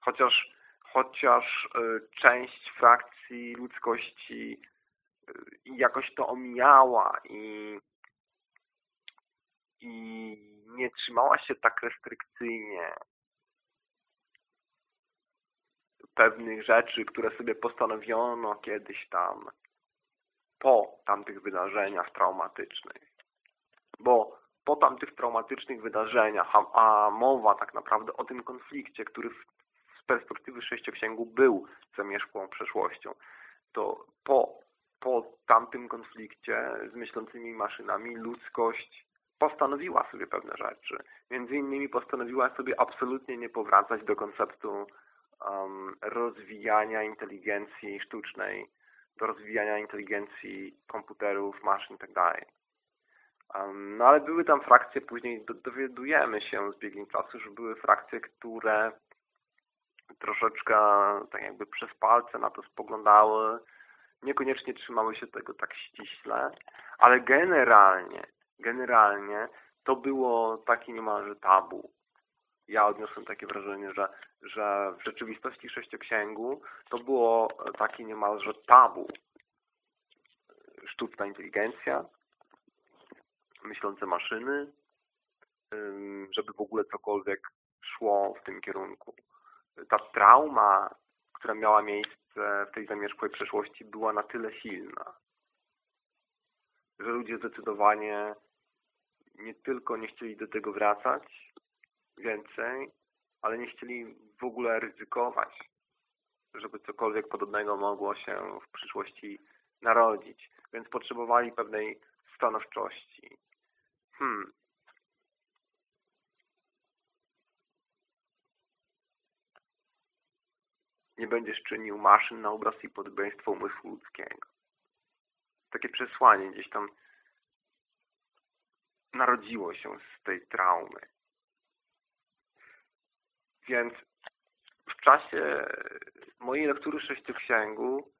chociaż, chociaż y, część frakcji ludzkości y, jakoś to omijała i, i nie trzymała się tak restrykcyjnie pewnych rzeczy, które sobie postanowiono kiedyś tam po tamtych wydarzeniach traumatycznych. Bo po tamtych traumatycznych wydarzeniach, a, a mowa tak naprawdę o tym konflikcie, który w perspektywy sześcioksięgu był zamierzchłą przeszłością, to po, po tamtym konflikcie z myślącymi maszynami ludzkość postanowiła sobie pewne rzeczy. Między innymi postanowiła sobie absolutnie nie powracać do konceptu um, rozwijania inteligencji sztucznej, do rozwijania inteligencji komputerów, maszyn itd. Tak um, no ale były tam frakcje, później dowiadujemy się z biegiem czasu, że były frakcje, które troszeczkę tak jakby przez palce na to spoglądały, niekoniecznie trzymały się tego tak ściśle, ale generalnie, generalnie to było takie niemalże tabu. ja odniosłem takie wrażenie, że, że w rzeczywistości sześcioksięgu to było takie niemalże tabu. Sztuczna inteligencja, myślące maszyny, żeby w ogóle cokolwiek szło w tym kierunku. Ta trauma, która miała miejsce w tej zamierzchłej przeszłości była na tyle silna, że ludzie zdecydowanie nie tylko nie chcieli do tego wracać więcej, ale nie chcieli w ogóle ryzykować, żeby cokolwiek podobnego mogło się w przyszłości narodzić. Więc potrzebowali pewnej stanowczości. Hmm. Nie będziesz czynił maszyn na obraz i podobieństwo umysłu ludzkiego. Takie przesłanie gdzieś tam narodziło się z tej traumy. Więc w czasie mojej lektury sześcioksięgu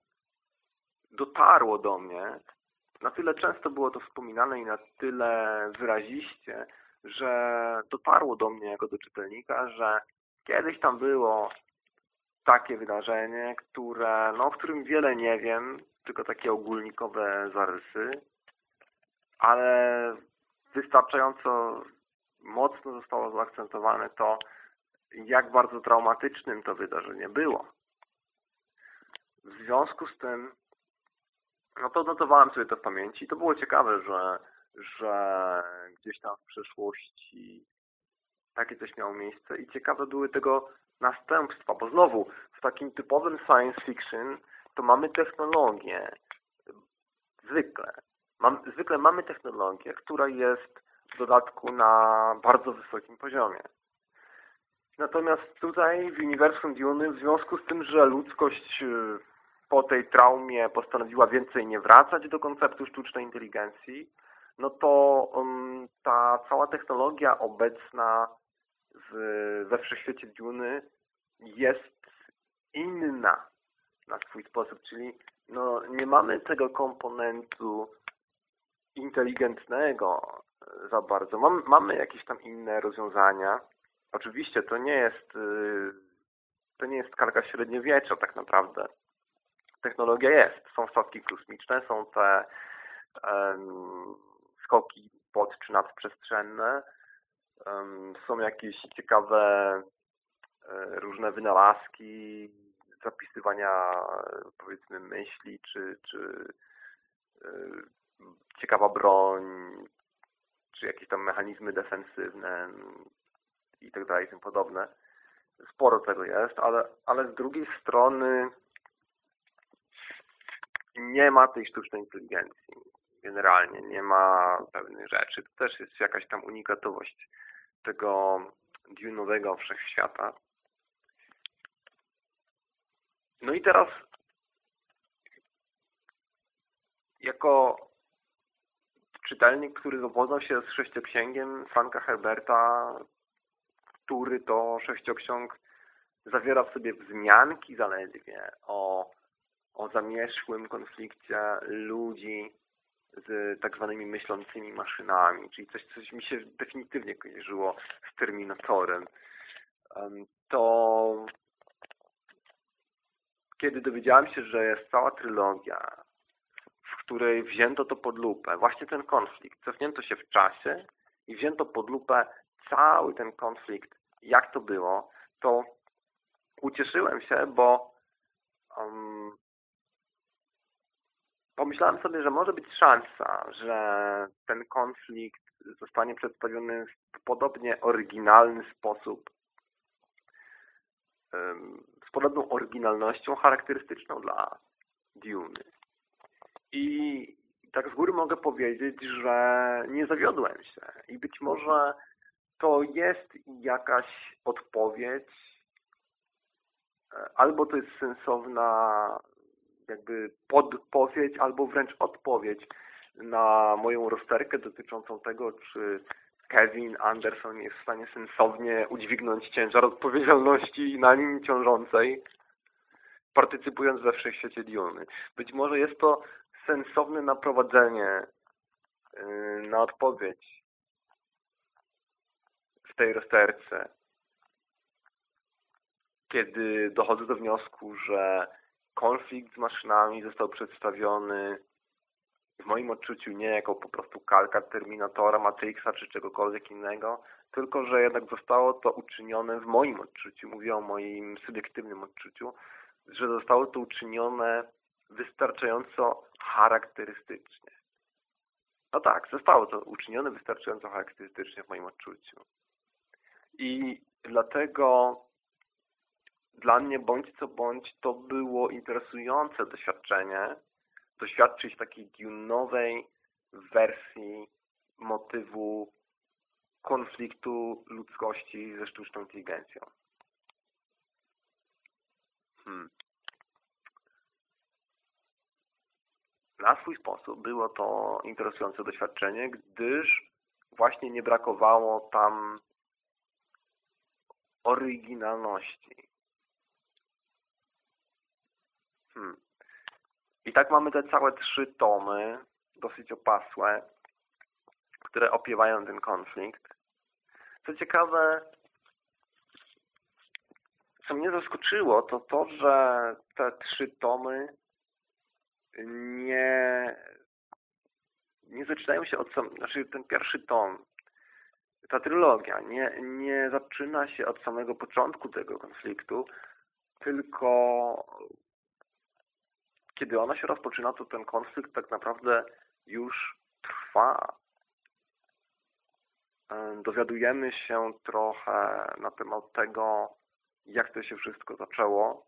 dotarło do mnie, na tyle często było to wspominane i na tyle wyraziście, że dotarło do mnie jako do czytelnika, że kiedyś tam było takie wydarzenie, które, no, o którym wiele nie wiem, tylko takie ogólnikowe zarysy, ale wystarczająco mocno zostało zaakcentowane to, jak bardzo traumatycznym to wydarzenie było. W związku z tym, no to notowałem sobie to w pamięci. To było ciekawe, że, że gdzieś tam w przeszłości takie coś miało miejsce i ciekawe były tego następstwa, bo znowu w takim typowym science fiction to mamy technologię, zwykle, mam, zwykle mamy technologię, która jest w dodatku na bardzo wysokim poziomie. Natomiast tutaj w uniwersum Dune, w związku z tym, że ludzkość y, po tej traumie postanowiła więcej nie wracać do konceptu sztucznej inteligencji, no to um, ta cała technologia obecna w, we wszechświecie Dune jest inna na swój sposób, czyli no, nie mamy tego komponentu inteligentnego za bardzo. Mamy, mamy jakieś tam inne rozwiązania, Oczywiście to nie jest y, to nie jest karga średniowiecza tak naprawdę. Technologia jest. Są statki kosmiczne, są te um, skoki pod czy nadprzestrzenne, um, są jakieś ciekawe um, różne wynalazki, zapisywania powiedzmy myśli, czy, czy ciekawa broń, czy jakieś tam mechanizmy defensywne, i tak dalej, tym podobne. Sporo tego jest, ale, ale z drugiej strony nie ma tej sztucznej inteligencji. Generalnie nie ma pewnych rzeczy. To też jest jakaś tam unikatowość tego Dune'owego wszechświata. No i teraz jako czytelnik, który zapoznał się z sześcioksięgiem Franka Herberta, który to sześcioksiąg zawiera w sobie wzmianki zaledwie o, o zamierzchłym konflikcie ludzi z tak zwanymi myślącymi maszynami, czyli coś, coś mi się definitywnie kojarzyło z Terminatorem, to kiedy dowiedziałem się, że jest cała trylogia, której wzięto to pod lupę, właśnie ten konflikt, cofnięto się w czasie i wzięto pod lupę cały ten konflikt. Jak to było, to ucieszyłem się, bo um, pomyślałem sobie, że może być szansa, że ten konflikt zostanie przedstawiony w podobnie oryginalny sposób, um, z podobną oryginalnością charakterystyczną dla Dune. I tak z góry mogę powiedzieć, że nie zawiodłem się. I być może to jest jakaś odpowiedź, e, albo to jest sensowna jakby podpowiedź, albo wręcz odpowiedź na moją rozterkę dotyczącą tego, czy Kevin Anderson jest w stanie sensownie udźwignąć ciężar odpowiedzialności na nim ciążącej, partycypując we wszechświecie Diony. Być może jest to sensowne naprowadzenie y, na odpowiedź tej rozterce. kiedy dochodzę do wniosku, że konflikt z maszynami został przedstawiony w moim odczuciu nie jako po prostu kalka Terminatora, Matrixa czy czegokolwiek innego, tylko że jednak zostało to uczynione w moim odczuciu, mówię o moim subiektywnym odczuciu, że zostało to uczynione wystarczająco charakterystycznie. No tak, zostało to uczynione wystarczająco charakterystycznie w moim odczuciu. I dlatego dla mnie bądź co bądź to było interesujące doświadczenie, doświadczyć takiej nowej wersji motywu konfliktu ludzkości ze sztuczną inteligencją. Hmm. Na swój sposób było to interesujące doświadczenie, gdyż właśnie nie brakowało tam oryginalności. Hmm. I tak mamy te całe trzy tomy, dosyć opasłe, które opiewają ten konflikt. Co ciekawe, co mnie zaskoczyło, to to, że te trzy tomy nie, nie zaczynają się od sam, znaczy ten pierwszy tom, ta trylogia nie, nie zaczyna się od samego początku tego konfliktu, tylko kiedy ona się rozpoczyna, to ten konflikt tak naprawdę już trwa. Dowiadujemy się trochę na temat tego, jak to się wszystko zaczęło,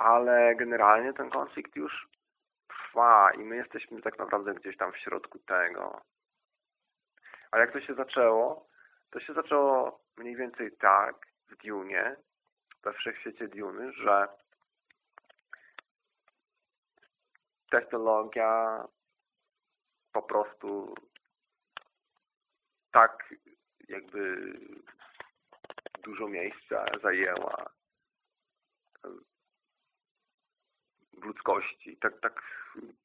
ale generalnie ten konflikt już trwa i my jesteśmy tak naprawdę gdzieś tam w środku tego. A jak to się zaczęło? To się zaczęło mniej więcej tak w Dune, we wszechświecie Duny, że technologia po prostu tak jakby dużo miejsca zajęła w ludzkości, tak, tak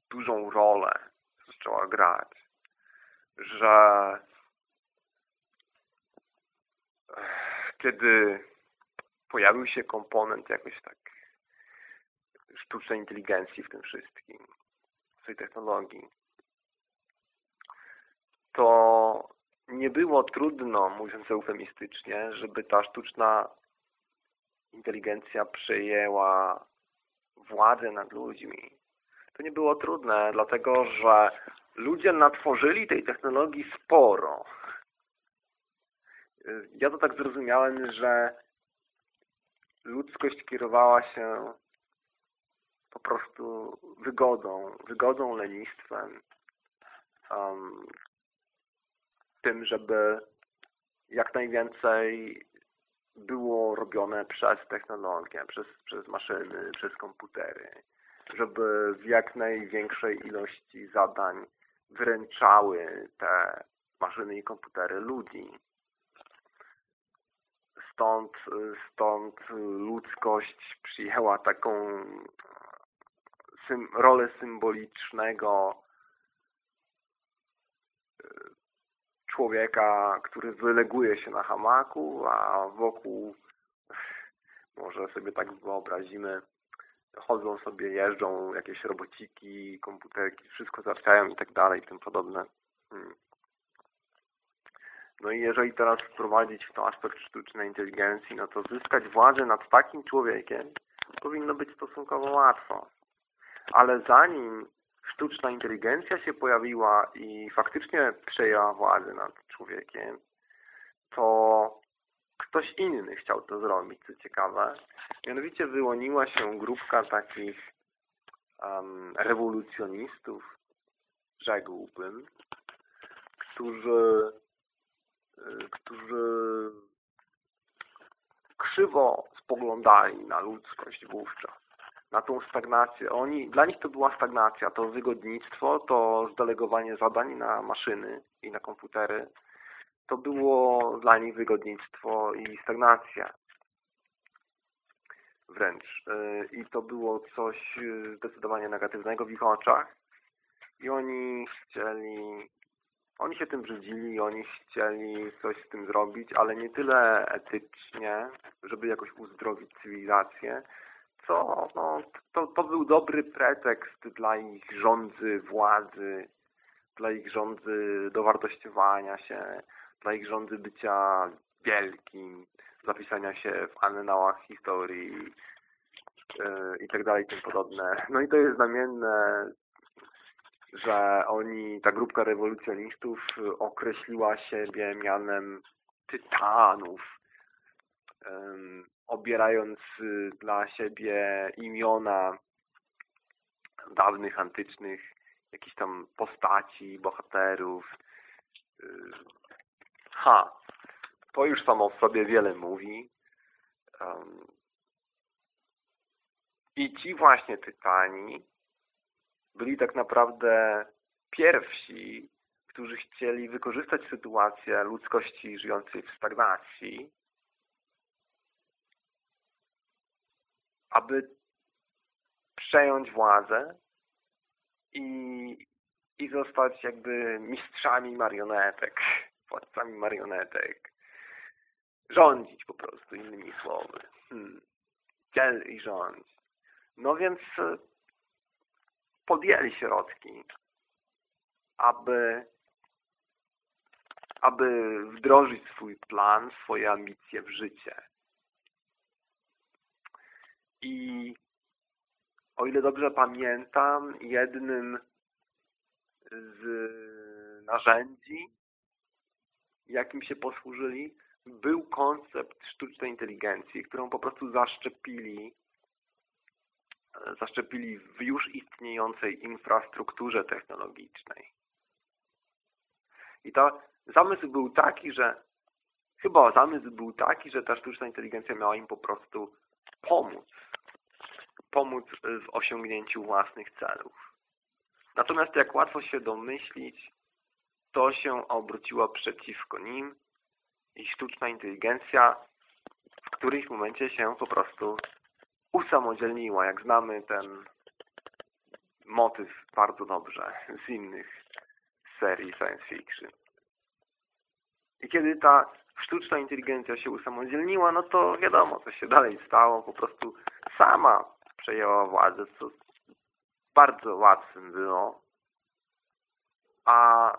dużą rolę zaczęła grać, że kiedy pojawił się komponent jakoś tak sztucznej inteligencji w tym wszystkim, w tej technologii, to nie było trudno, mówiąc eufemistycznie, żeby ta sztuczna inteligencja przejęła władzę nad ludźmi. To nie było trudne, dlatego że ludzie natworzyli tej technologii sporo. Ja to tak zrozumiałem, że ludzkość kierowała się po prostu wygodą, wygodą, lenistwem, um, tym, żeby jak najwięcej było robione przez technologię, przez, przez maszyny, przez komputery, żeby w jak największej ilości zadań wręczały te maszyny i komputery ludzi. Stąd, stąd ludzkość przyjęła taką sym, rolę symbolicznego człowieka, który wyleguje się na hamaku, a wokół może sobie tak wyobrazimy chodzą sobie, jeżdżą jakieś robociki, komputerki, wszystko załatwiają i tak dalej, i tym podobne. Hmm. No i jeżeli teraz wprowadzić w to aspekt sztucznej inteligencji, no to zyskać władzę nad takim człowiekiem powinno być stosunkowo łatwo ale zanim sztuczna inteligencja się pojawiła i faktycznie przejęła władzę nad człowiekiem, to ktoś inny chciał to zrobić, co ciekawe. Mianowicie wyłoniła się grupka takich um, rewolucjonistów, rzekłbym, którzy, y, którzy krzywo spoglądali na ludzkość wówczas na tą stagnację. Oni, dla nich to była stagnacja, to wygodnictwo, to zdelegowanie zadań na maszyny i na komputery. To było dla nich wygodnictwo i stagnacja. Wręcz. Y, I to było coś y, zdecydowanie negatywnego w ich oczach. I oni chcieli Oni się tym brzydzili, oni chcieli coś z tym zrobić, ale nie tyle etycznie, żeby jakoś uzdrowić cywilizację, co no, to, to był dobry pretekst dla ich rządzy władzy, dla ich rządzy dowartościowania się, dla ich rządzy bycia wielkim, zapisania się w annałach historii yy, i tak dalej, tym podobne. No i to jest znamienne, że oni, ta grupka rewolucjonistów określiła siebie mianem tytanów, yy, obierając dla siebie imiona dawnych, antycznych jakichś tam postaci, bohaterów. Ha! To już samo w sobie wiele mówi. I ci właśnie Tytani byli tak naprawdę pierwsi, którzy chcieli wykorzystać sytuację ludzkości żyjącej w stagnacji, aby przejąć władzę i, i zostać jakby mistrzami marionetek, władcami marionetek. Rządzić po prostu, innymi słowy. Hmm. Dziel i rządź. No więc e, podjęli środki, aby, aby wdrożyć swój plan, swoje ambicje w życie. I o ile dobrze pamiętam, jednym z narzędzi, jakim się posłużyli, był koncept sztucznej inteligencji, którą po prostu zaszczepili zaszczepili w już istniejącej infrastrukturze technologicznej. I to zamysł był taki, że chyba zamysł był taki, że ta sztuczna inteligencja miała im po prostu pomóc pomóc w osiągnięciu własnych celów. Natomiast jak łatwo się domyślić, to się obróciło przeciwko nim i sztuczna inteligencja w którymś momencie się po prostu usamodzielniła, jak znamy ten motyw bardzo dobrze z innych serii science fiction. I kiedy ta sztuczna inteligencja się usamodzielniła, no to wiadomo, co się dalej stało. Po prostu sama przejęła władzę, co bardzo łatwym było. A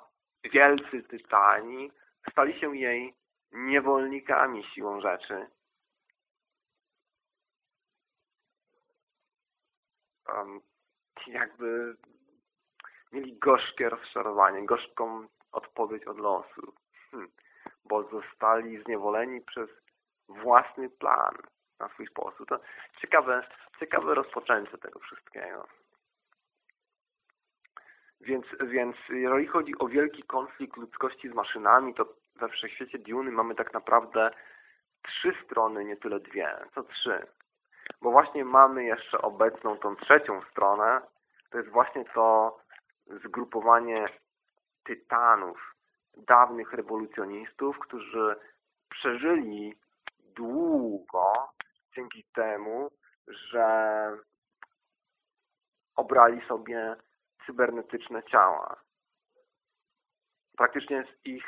wielcy tytani stali się jej niewolnikami siłą rzeczy. Um, jakby mieli gorzkie rozczarowanie, gorzką odpowiedź od losu, hm. bo zostali zniewoleni przez własny plan na swój sposób. To ciekawe, ciekawe rozpoczęcie tego wszystkiego. Więc, więc jeżeli chodzi o wielki konflikt ludzkości z maszynami, to we wszechświecie Duny mamy tak naprawdę trzy strony, nie tyle dwie, to trzy. Bo właśnie mamy jeszcze obecną tą trzecią stronę, to jest właśnie to zgrupowanie tytanów, dawnych rewolucjonistów, którzy przeżyli długo dzięki temu, że obrali sobie cybernetyczne ciała. Praktycznie z ich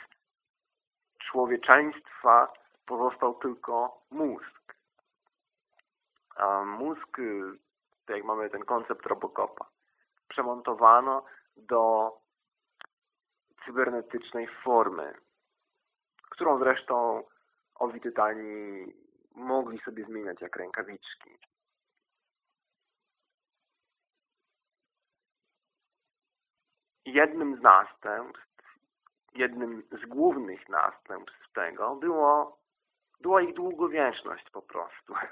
człowieczeństwa pozostał tylko mózg. A mózg, tak jak mamy ten koncept Robocopa, przemontowano do cybernetycznej formy, którą zresztą owi tytani mogli sobie zmieniać jak rękawiczki. Jednym z następstw, jednym z głównych następstw tego było, była ich długowieczność po prostu.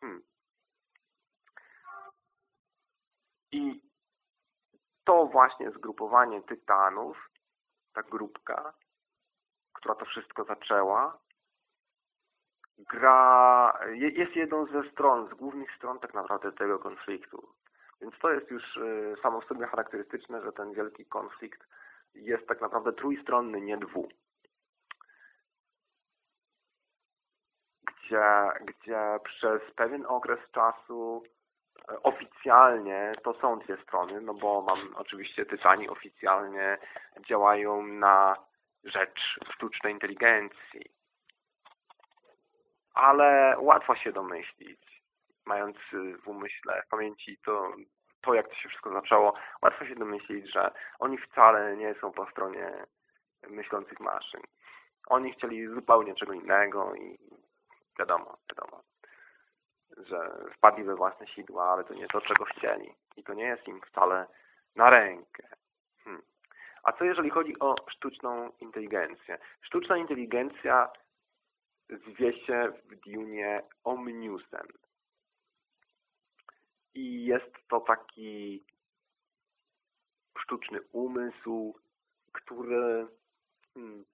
Hmm. I to właśnie zgrupowanie tytanów, ta grupka, która to wszystko zaczęła, gra jest jedną ze stron, z głównych stron tak naprawdę tego konfliktu. Więc to jest już y, samo w sobie charakterystyczne, że ten wielki konflikt jest tak naprawdę trójstronny, nie dwu. Gdzie, gdzie przez pewien okres czasu oficjalnie to są dwie strony, no bo mam oczywiście Tytani oficjalnie działają na rzecz sztucznej inteligencji. Ale łatwo się domyślić, mając w umyśle, w pamięci to, to jak to się wszystko zaczęło, łatwo się domyślić, że oni wcale nie są po stronie myślących maszyn. Oni chcieli zupełnie czego innego i wiadomo, wiadomo, że wpadli we własne sidła, ale to nie to, czego chcieli. I to nie jest im wcale na rękę. Hmm. A co jeżeli chodzi o sztuczną inteligencję? Sztuczna inteligencja zwie się w Dune Omniusem. I jest to taki sztuczny umysł, który hmm,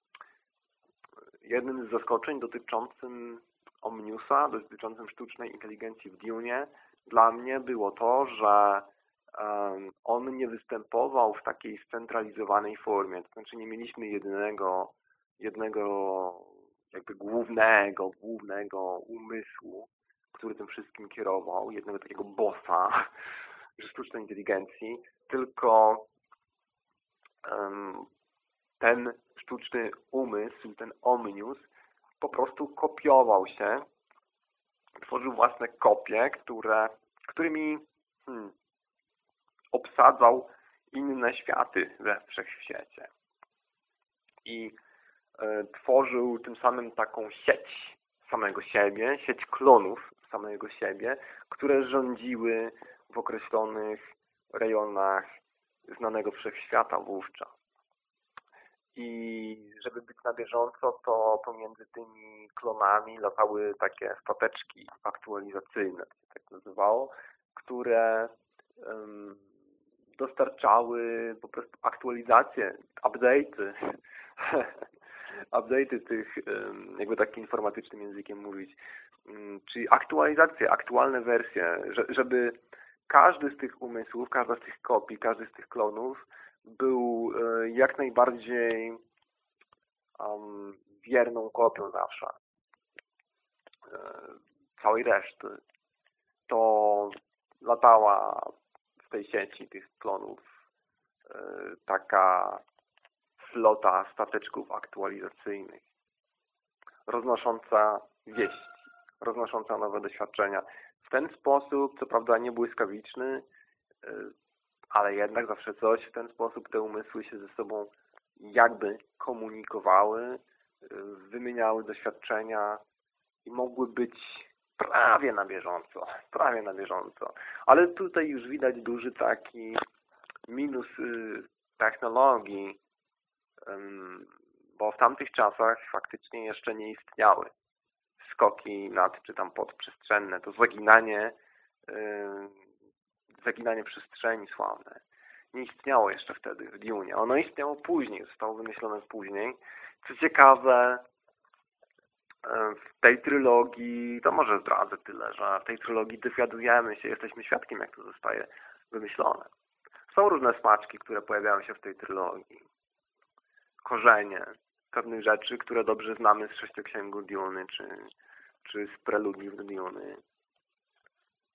jednym z zaskoczeń dotyczącym Omniusa, dotyczącym sztucznej inteligencji w Dune, dla mnie było to, że on nie występował w takiej scentralizowanej formie. To znaczy nie mieliśmy jednego, jednego jakby głównego, głównego umysłu, który tym wszystkim kierował, jednego takiego bossa sztucznej inteligencji, tylko um, ten sztuczny umysł, ten omnius po prostu kopiował się, tworzył własne kopie, które, którymi hmm, obsadzał inne światy we wszechświecie. I tworzył tym samym taką sieć samego siebie, sieć klonów samego siebie, które rządziły w określonych rejonach znanego wszechświata wówczas. I żeby być na bieżąco, to pomiędzy tymi klonami latały takie stateczki aktualizacyjne, to tak nazywało, które um, dostarczały po prostu aktualizacje, update'y, update'y tych, jakby takim informatycznym językiem mówić, mm, czyli aktualizacje, aktualne wersje, żeby każdy z tych umysłów, każda z tych kopii, każdy z tych klonów był e, jak najbardziej wierną kopią zawsze e, całej reszty. To latała w tej sieci tych klonów e, taka flota stateczków aktualizacyjnych roznosząca wieści, roznosząca nowe doświadczenia. W ten sposób, co prawda nie błyskawiczny, ale jednak zawsze coś w ten sposób te umysły się ze sobą jakby komunikowały, wymieniały doświadczenia i mogły być prawie na bieżąco, prawie na bieżąco. Ale tutaj już widać duży taki minus y, technologii, bo w tamtych czasach faktycznie jeszcze nie istniały skoki nad czy tam podprzestrzenne. To zaginanie zaginanie przestrzeni sławne. Nie istniało jeszcze wtedy w Dune. Ono istniało później, zostało wymyślone później. Co ciekawe, w tej trylogii, to może zdradzę tyle, że w tej trylogii dowiadujemy się, jesteśmy świadkiem, jak to zostaje wymyślone. Są różne smaczki, które pojawiają się w tej trylogii. Korzenie pewnych rzeczy, które dobrze znamy z sześcioksięgu Duny, czy, czy z preludiów do Duny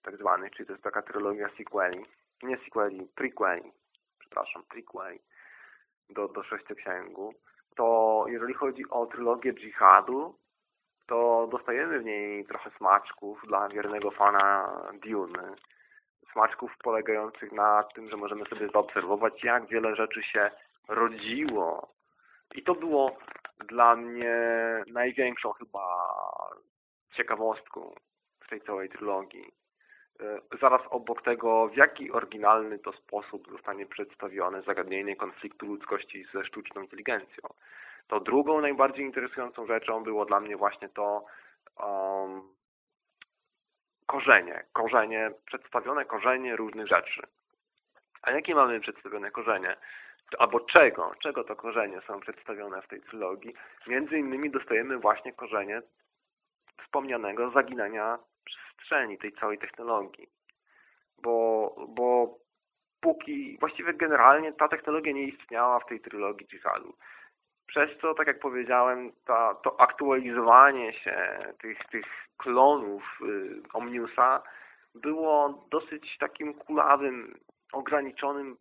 tak zwanych, czyli to jest taka trylogia sequeli, nie sequeli, prequeli, przepraszam, prequeli do, do sześcioksięgu, to jeżeli chodzi o trylogię dżihadu, to dostajemy w niej trochę smaczków dla wiernego fana Dune. Smaczków polegających na tym, że możemy sobie zaobserwować, jak wiele rzeczy się rodziło. I to było dla mnie największą chyba ciekawostką w tej całej trylogii. E, zaraz obok tego, w jaki oryginalny to sposób zostanie przedstawione zagadnienie konfliktu ludzkości ze sztuczną inteligencją. To drugą najbardziej interesującą rzeczą było dla mnie właśnie to um, korzenie, korzenie, przedstawione korzenie różnych rzeczy. A jakie mamy przedstawione korzenie? Albo czego? Czego to korzenie są przedstawione w tej trylogii? Między innymi dostajemy właśnie korzenie wspomnianego zaginania przestrzeni tej całej technologii. Bo, bo póki, właściwie generalnie ta technologia nie istniała w tej trylogii Jihadu. Przez co, tak jak powiedziałem, ta, to aktualizowanie się tych, tych klonów y, Omniusa było dosyć takim kulawym, ograniczonym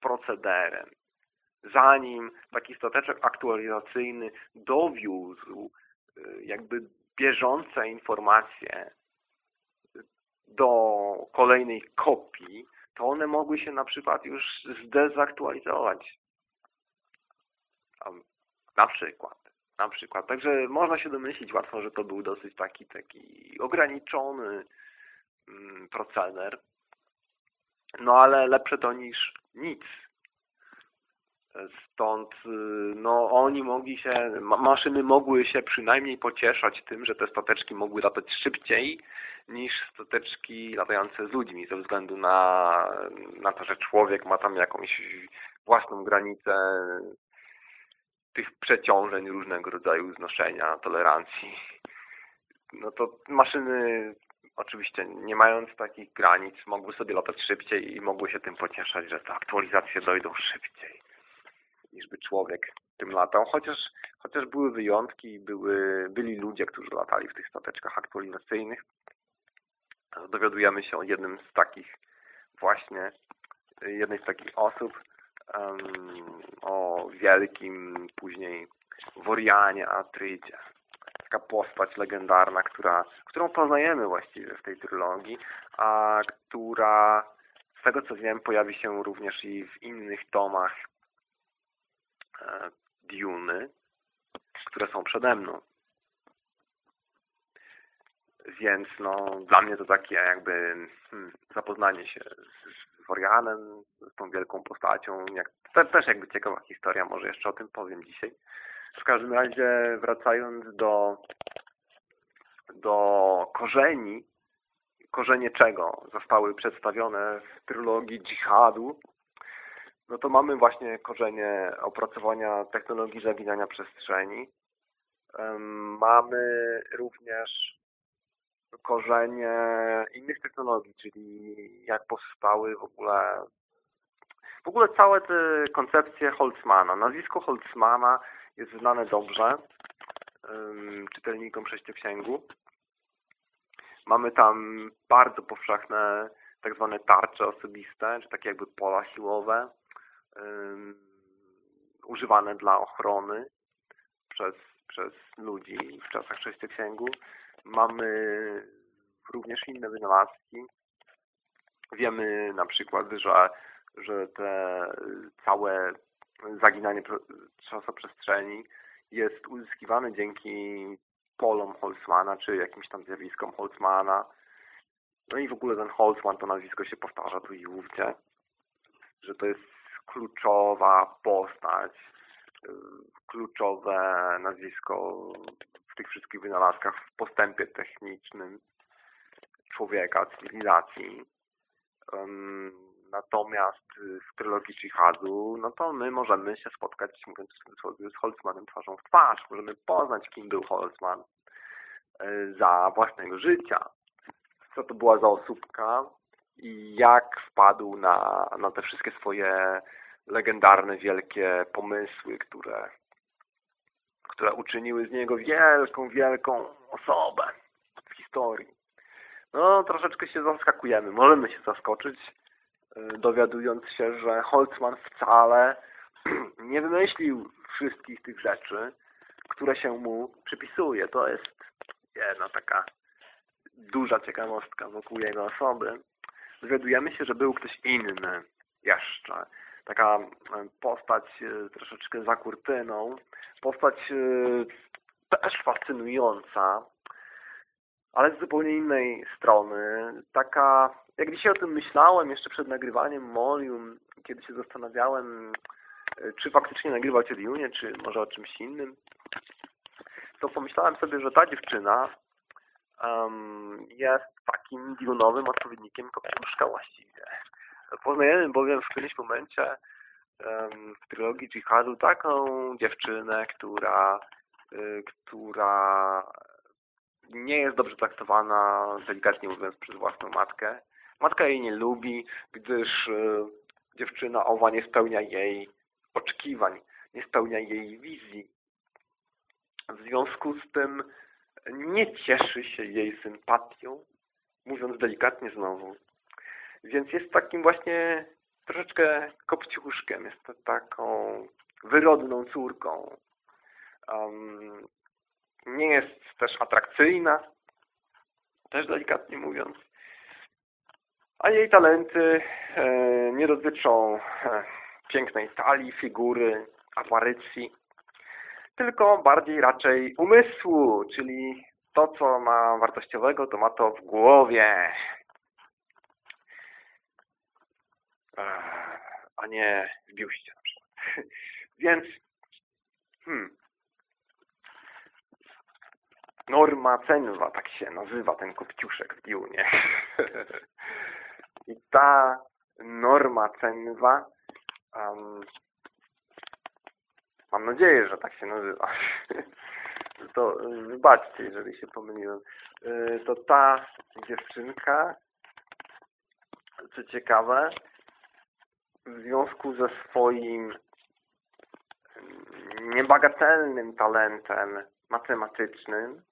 procederem. Zanim taki stateczek aktualizacyjny dowiózł y, jakby bieżące informacje do kolejnej kopii, to one mogły się na przykład już zdezaktualizować. Na przykład. Na przykład. Także można się domyślić łatwo, że to był dosyć taki, taki ograniczony mm, proceder. No ale lepsze to niż nic. Stąd y, no, oni mogli się, maszyny mogły się przynajmniej pocieszać tym, że te stateczki mogły latać szybciej niż stateczki latające z ludźmi, ze względu na, na to, że człowiek ma tam jakąś własną granicę tych przeciążeń różnego rodzaju znoszenia, tolerancji. No to maszyny oczywiście nie mając takich granic mogły sobie latać szybciej i mogły się tym pocieszać, że te aktualizacje dojdą szybciej niż by człowiek tym latał. Chociaż, chociaż były wyjątki, były, byli ludzie, którzy latali w tych stateczkach aktualizacyjnych. Dowiadujemy się o jednym z takich właśnie, jednej z takich osób, um, o wielkim później Worianie Atrydzie. Taka postać legendarna, która, którą poznajemy właściwie w tej trylogii, a która z tego co wiem pojawi się również i w innych tomach e, Duny, które są przede mną. Więc no, dla mnie to takie jakby hmm, zapoznanie się z, Worianem, z tą wielką postacią. Jak, to też jakby ciekawa historia, może jeszcze o tym powiem dzisiaj. W każdym razie wracając do, do korzeni, korzenie czego zostały przedstawione w trylogii dżihadu, no to mamy właśnie korzenie opracowania technologii zaginania przestrzeni. Mamy również korzenie innych technologii, czyli jak powstały w ogóle w ogóle całe te koncepcje Holtzmana. Nazwisko Holtzmana jest znane dobrze czytelnikom sześcioksięgu. Mamy tam bardzo powszechne tak zwane tarcze osobiste, czy takie jakby pola siłowe używane dla ochrony przez, przez ludzi w czasach sześcioksięgu. Mamy również inne wynalazki. Wiemy na przykład, że, że te całe zaginanie czasoprzestrzeni jest uzyskiwane dzięki polom Holzmana, czy jakimś tam zjawiskom Holzmana. No i w ogóle ten Holzman, to nazwisko się powtarza tu i ówdzie, że to jest kluczowa postać, kluczowe nazwisko w tych wszystkich wynalazkach, w postępie technicznym człowieka, cywilizacji. Natomiast w trylogii Jihadu, no to my możemy się spotkać, mówiąc w cudzysłowie, z Holzmanem twarzą w twarz. Możemy poznać, kim był Holzman e, za własnego życia. Co to była za osóbka i jak wpadł na, na te wszystkie swoje legendarne, wielkie pomysły, które, które uczyniły z niego wielką, wielką osobę w historii. No, troszeczkę się zaskakujemy. Możemy się zaskoczyć, y, dowiadując się, że Holtzman wcale nie wymyślił wszystkich tych rzeczy, które się mu przypisuje. To jest jedna taka duża ciekawostka wokół jego osoby. Dowiadujemy się, że był ktoś inny jeszcze, taka e, postać e, troszeczkę za kurtyną, postać e, też fascynująca, ale z zupełnie innej strony. Taka, jak dzisiaj o tym myślałem jeszcze przed nagrywaniem Molium, kiedy się zastanawiałem, czy faktycznie nagrywać o Dune, czy może o czymś innym, to pomyślałem sobie, że ta dziewczyna um, jest takim Dune'owym odpowiednikiem Kopiuszka właściwie. Poznajemy bowiem w którymś momencie w trylogii Jihadu taką dziewczynę, która, y, która nie jest dobrze traktowana, delikatnie mówiąc, przez własną matkę. Matka jej nie lubi, gdyż y, dziewczyna owa nie spełnia jej oczekiwań, nie spełnia jej wizji. W związku z tym nie cieszy się jej sympatią mówiąc delikatnie znowu. Więc jest takim właśnie troszeczkę kopciuszkiem, jest taką wyrodną córką. Um, nie jest też atrakcyjna, też delikatnie mówiąc. A jej talenty e, nie dotyczą e, pięknej talii, figury, aparycji, tylko bardziej raczej umysłu, czyli to, co ma wartościowego, to ma to w głowie. A nie w biuście na przykład. Więc hmm, Norma Cenwa, tak się nazywa ten kopciuszek w Diunie. I ta Norma Cenwa um, mam nadzieję, że tak się nazywa. to wybaczcie, jeżeli się pomyliłem. Y, to ta dziewczynka, co ciekawe, w związku ze swoim niebagatelnym talentem matematycznym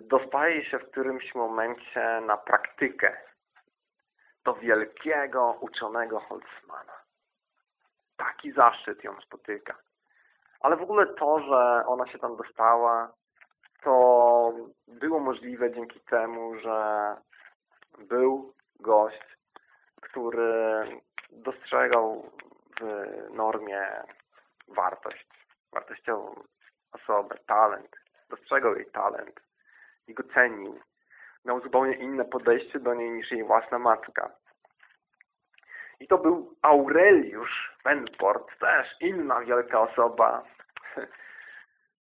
dostaje się w którymś momencie na praktykę do wielkiego uczonego Holzmana. Taki zaszczyt ją spotyka. Ale w ogóle to, że ona się tam dostała, to było możliwe dzięki temu, że był gość, który dostrzegał w normie wartość, wartościową osobę, talent, dostrzegał jej talent i go cenił. Miał zupełnie inne podejście do niej niż jej własna matka. I to był Aureliusz Wenport, też inna wielka osoba.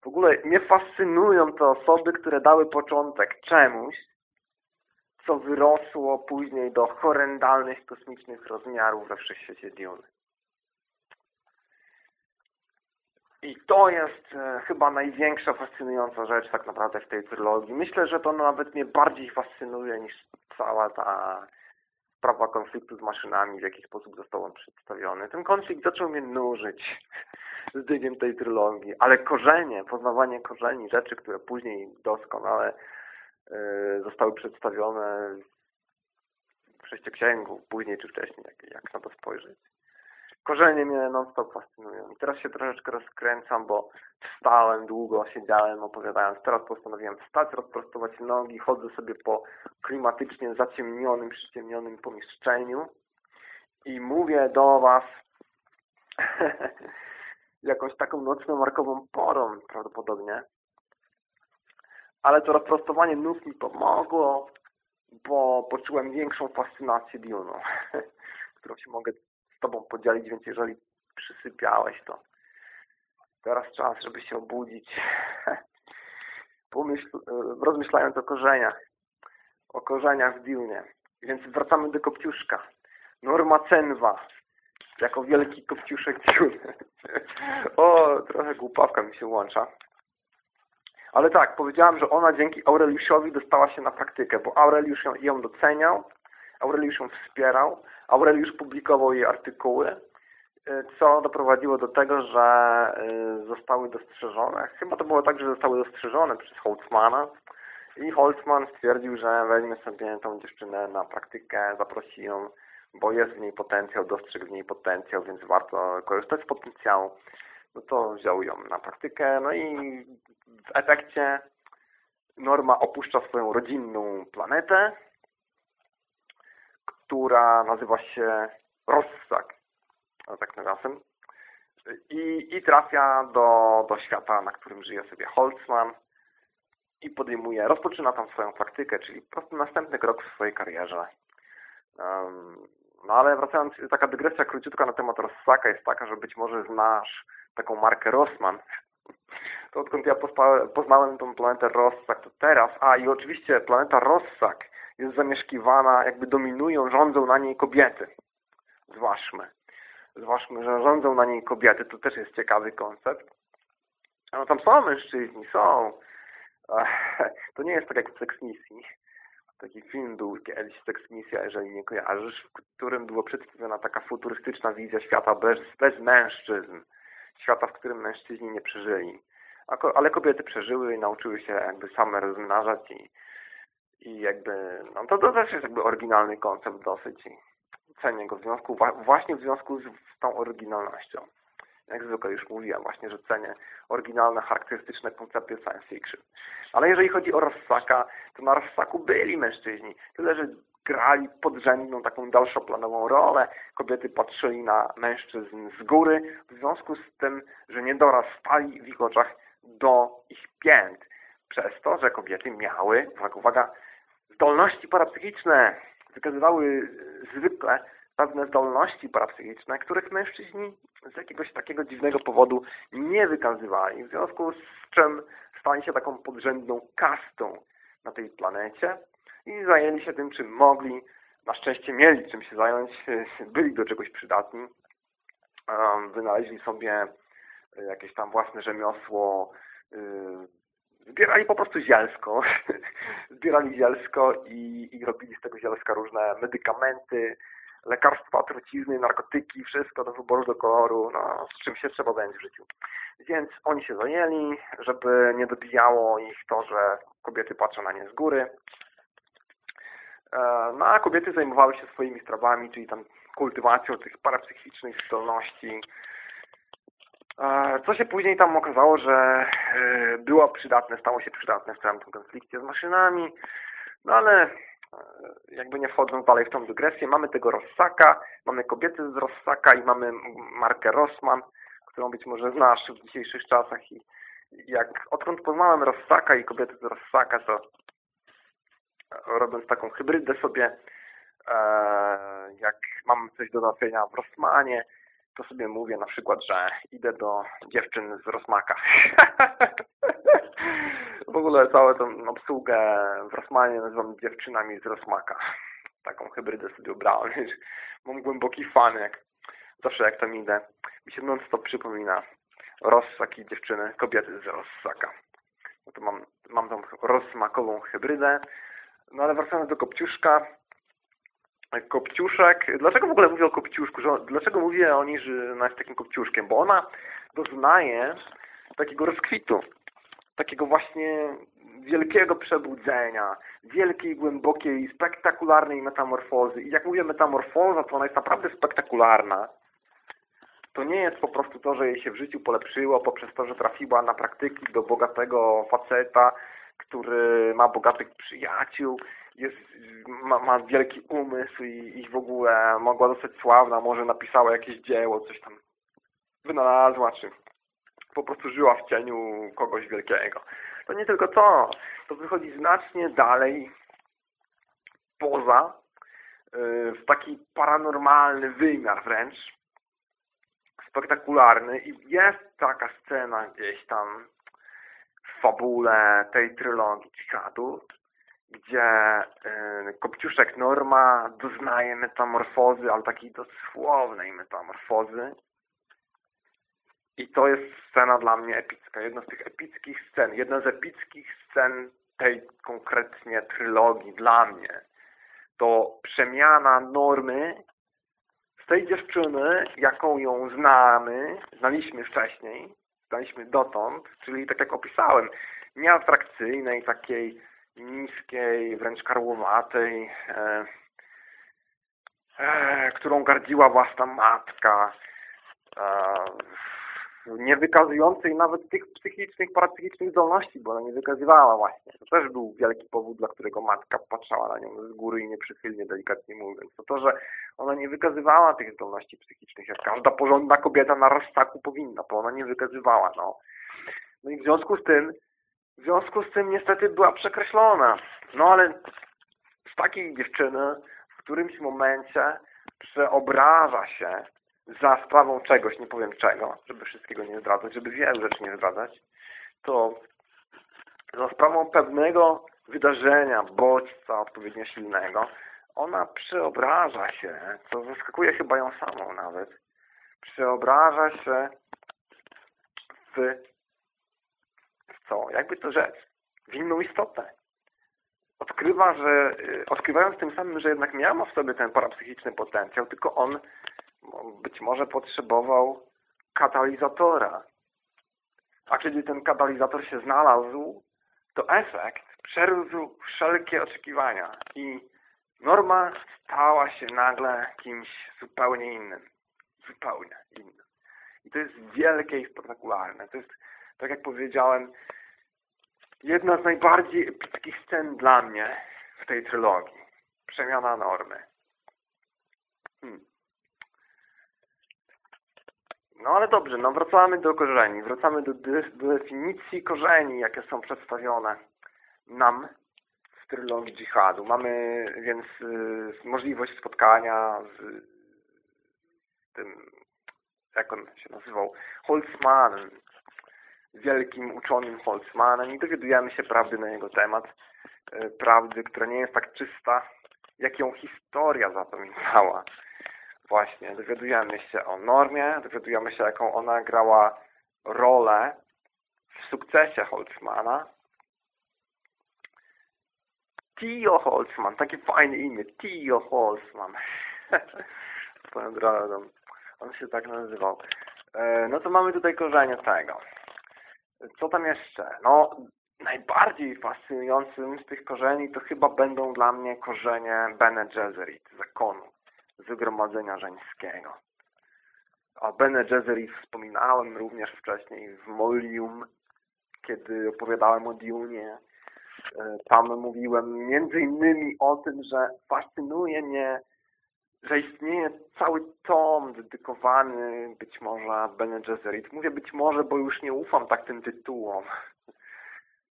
W ogóle mnie fascynują te osoby, które dały początek czemuś, co wyrosło później do horrendalnych kosmicznych rozmiarów we wszechświecie Dune. I to jest e, chyba największa fascynująca rzecz tak naprawdę w tej trylogii. Myślę, że to nawet mnie bardziej fascynuje niż cała ta sprawa konfliktu z maszynami, w jaki sposób został on przedstawiony. Ten konflikt zaczął mnie nużyć z biegiem tej trylogii, ale korzenie, poznawanie korzeni, rzeczy, które później doskonale y, zostały przedstawione w sześcioksięgu, później czy wcześniej, jak, jak na to spojrzeć korzenie mnie non-stop fascynują. I teraz się troszeczkę rozkręcam, bo wstałem długo, siedziałem, opowiadając. Teraz postanowiłem wstać, rozprostować nogi, chodzę sobie po klimatycznie zaciemnionym, przyciemnionym pomieszczeniu i mówię do Was jakąś taką nocną markową porą prawdopodobnie. Ale to rozprostowanie nóg mi pomogło, bo poczułem większą fascynację Duną, którą się mogę Tobą podzielić, więc jeżeli przysypiałeś, to teraz czas, żeby się obudzić. Pomyśl, rozmyślając o korzeniach, o korzeniach w Dilnie. Więc wracamy do Kopciuszka. Norma Cenwa, jako wielki Kopciuszek Dilny. o, trochę głupawka mi się łącza. Ale tak, powiedziałam, że ona dzięki Aureliuszowi dostała się na praktykę, bo Aureliusz ją, ją doceniał, Aureliusz ją wspierał, Aureliusz publikował jej artykuły, y, co doprowadziło do tego, że y, zostały dostrzeżone. Chyba to było tak, że zostały dostrzeżone przez Holtzmana i Holtzman stwierdził, że weźmie sobie tą dziewczynę na praktykę, zaprosi ją, bo jest w niej potencjał, dostrzegł w niej potencjał, więc warto korzystać z potencjału. No to wziął ją na praktykę, no i w efekcie Norma opuszcza swoją rodzinną planetę, która nazywa się Rossak, tak nawiasem, i, i trafia do, do świata, na którym żyje sobie Holtzman i podejmuje, rozpoczyna tam swoją praktykę, czyli po prostu następny krok w swojej karierze. Um, no ale wracając, taka dygresja króciutka na temat Rossaka jest taka, że być może znasz taką markę Rossmann. To odkąd ja poznałem tą planetę Rossak, to teraz, a i oczywiście planeta Rossak jest zamieszkiwana, jakby dominują, rządzą na niej kobiety. Zważmy. Zważmy, że rządzą na niej kobiety. To też jest ciekawy koncept. No tam są mężczyźni, są. To nie jest tak jak w Sex. Taki film był kiedyś, Sex jeżeli nie kojarzysz, w którym była przedstawiona taka futurystyczna wizja świata bez, bez mężczyzn. Świata, w którym mężczyźni nie przeżyli. Ale kobiety przeżyły i nauczyły się jakby same rozmnażać i I jakby, no to, to też jest jakby oryginalny koncept dosyć i cenię go w związku, właśnie w związku z, z tą oryginalnością. Jak zwykle już mówiłem właśnie, że cenię oryginalne, charakterystyczne koncepty science fiction. Ale jeżeli chodzi o Rossaka, to na Rossaku byli mężczyźni. Tyle, że grali podrzędną, taką dalszoplanową rolę. Kobiety patrzyli na mężczyzn z góry, w związku z tym, że nie dorastali w ich oczach do ich pięt. Przez to, że kobiety miały, uwaga, uwaga zdolności parapsychiczne. Wykazywały zwykle pewne zdolności parapsychiczne, których mężczyźni z jakiegoś takiego dziwnego powodu nie wykazywali, w związku z czym stali się taką podrzędną kastą na tej planecie i zajęli się tym, czym mogli. Na szczęście mieli czym się zająć, byli do czegoś przydatni, wynaleźli sobie jakieś tam własne rzemiosło, zbierali po prostu zielsko, zbierali zielsko i, i robili z tego zielska różne medykamenty, lekarstwa, trucizny, narkotyki, wszystko do wyboru, do koloru, no, z czym się trzeba zająć w życiu. Więc oni się zajęli, żeby nie dobijało ich to, że kobiety patrzą na nie z góry. E, no a kobiety zajmowały się swoimi sprawami, czyli tam kultywacją tych parapsychicznych zdolności. Co się później tam okazało, że e, było przydatne, stało się przydatne w całym tym konflikcie z maszynami, no ale E, jakby nie wchodząc dalej w tą dygresję, mamy tego Rossaka, mamy kobiety z Rossaka i mamy markę Rossmann, którą być może znasz w dzisiejszych czasach i jak odkąd poznałem Rossaka i kobiety z Rossaka, to robiąc taką hybrydę sobie, e, jak mam coś do załatwienia w Rossmanie, to sobie mówię na przykład, że idę do dziewczyn z Rosmaka. w ogóle całą tą obsługę w Rosmanie nazywam dziewczynami z Rosmaka. Taką hybrydę sobie ubrałem. Mam głęboki fan, jak zawsze jak tam idę. Mi się non stop przypomina Rossak i dziewczyny, kobiety z Rossaka. No to mam, mam tą rozsmakową hybrydę. No ale wracając do Kopciuszka, Kopciuszek. Dlaczego w ogóle mówię o Kopciuszku? Że, dlaczego mówię o niej, że ona jest takim Kopciuszkiem? Bo ona doznaje takiego rozkwitu, takiego właśnie wielkiego przebudzenia, wielkiej, głębokiej, spektakularnej metamorfozy. I jak mówię metamorfoza, to ona jest naprawdę spektakularna. To nie jest po prostu to, że jej się w życiu polepszyło poprzez to, że trafiła na praktyki do bogatego faceta, który ma bogatych przyjaciół, jest, ma, ma wielki umysł i, i w ogóle mogła zostać sławna, może napisała jakieś dzieło, coś tam wynalazła, czy po prostu żyła w cieniu kogoś wielkiego. To nie tylko to, to wychodzi znacznie dalej poza y, w taki paranormalny wymiar wręcz spektakularny i jest taka scena gdzieś tam w fabule tej trylogii światów, gdzie y, Kopciuszek Norma doznaje metamorfozy, ale takiej dosłownej metamorfozy i to jest scena dla mnie epicka. Jedna z tych epickich scen. Jedna z epickich scen tej konkretnie trylogii dla mnie. To przemiana normy z tej dziewczyny, jaką ją znamy, znaliśmy wcześniej, znaliśmy dotąd, czyli tak jak opisałem, nieatrakcyjnej, takiej niskiej, wręcz karłowatej, e, e, którą gardziła własna matka, e, nie wykazującej nawet tych psychicznych, parapsychicznych zdolności, bo ona nie wykazywała właśnie. To też był wielki powód, dla którego matka patrzała na nią z góry i nieprzychylnie, delikatnie mówiąc. To to, że ona nie wykazywała tych zdolności psychicznych, jak każda porządna kobieta na rozstaku powinna, bo ona nie wykazywała, no. No i w związku z tym, w związku z tym niestety była przekreślona. No ale z takiej dziewczyny w którymś momencie przeobraża się za sprawą czegoś, nie powiem czego, żeby wszystkiego nie zdradzać, żeby wielu rzeczy nie zdradzać, to za sprawą pewnego wydarzenia, bodźca odpowiednio silnego, ona przeobraża się, co zaskakuje chyba ją samą nawet, przeobraża się w co? Jakby to rzecz? W inną istotę. Odkrywa, że, y, odkrywając tym samym, że jednak miała w sobie ten parapsychiczny potencjał, tylko on być może potrzebował katalizatora. A kiedy ten katalizator się znalazł, to efekt przerósł wszelkie oczekiwania i norma stała się nagle kimś zupełnie innym. Zupełnie innym. I to jest wielkie i spektakularne. To jest, tak jak powiedziałem, jedna z najbardziej epickich scen dla mnie w tej trylogii. Przemiana normy. Hmm. No ale dobrze, no wracamy do korzeni. Wracamy do, do definicji korzeni, jakie są przedstawione nam w trylogii dżihadu. Mamy więc y, możliwość spotkania z tym, jak on się nazywał, Holzmanem, wielkim uczonym Holzmanem i dowiadujemy się prawdy na jego temat. Y, prawdy, która nie jest tak czysta, jak ją historia zapamiętała. Właśnie, dowiadujemy się o normie, dowiadujemy się, jaką ona grała rolę w sukcesie Holzmana, Tio Holzman, takie fajne imię, Tio Holzman. Swoją drogą. On się tak nazywał. E, no to mamy tutaj korzenie tego. Co tam jeszcze? No, najbardziej fascynującym z tych korzeni to chyba będą dla mnie korzenie Bene Gesserit, zakonu, zgromadzenia żeńskiego. O Bene Gesserit wspominałem również wcześniej w Molium, kiedy opowiadałem o Dune E, tam mówiłem między innymi o tym, że fascynuje mnie, że istnieje cały tom dedykowany być może Bene Gesserit. Mówię być może, bo już nie ufam tak tym tytułom.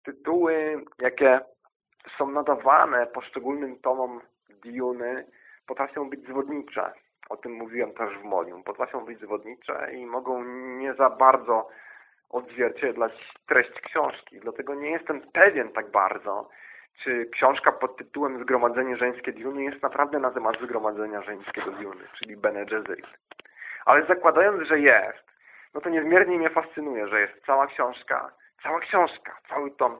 Tytuły, jakie są nadawane poszczególnym tomom Diuny, potrafią być zwodnicze. O tym mówiłem też w Molium. Potrafią być zwodnicze i mogą nie za bardzo odzwierciedlać treść książki. Dlatego nie jestem pewien tak bardzo, czy książka pod tytułem Zgromadzenie Żeńskie Diuny jest naprawdę na temat Zgromadzenia Żeńskiego Diuny, czyli Bene Gesserit. Ale zakładając, że jest, no to niezmiernie mnie fascynuje, że jest cała książka, cała książka, cały tom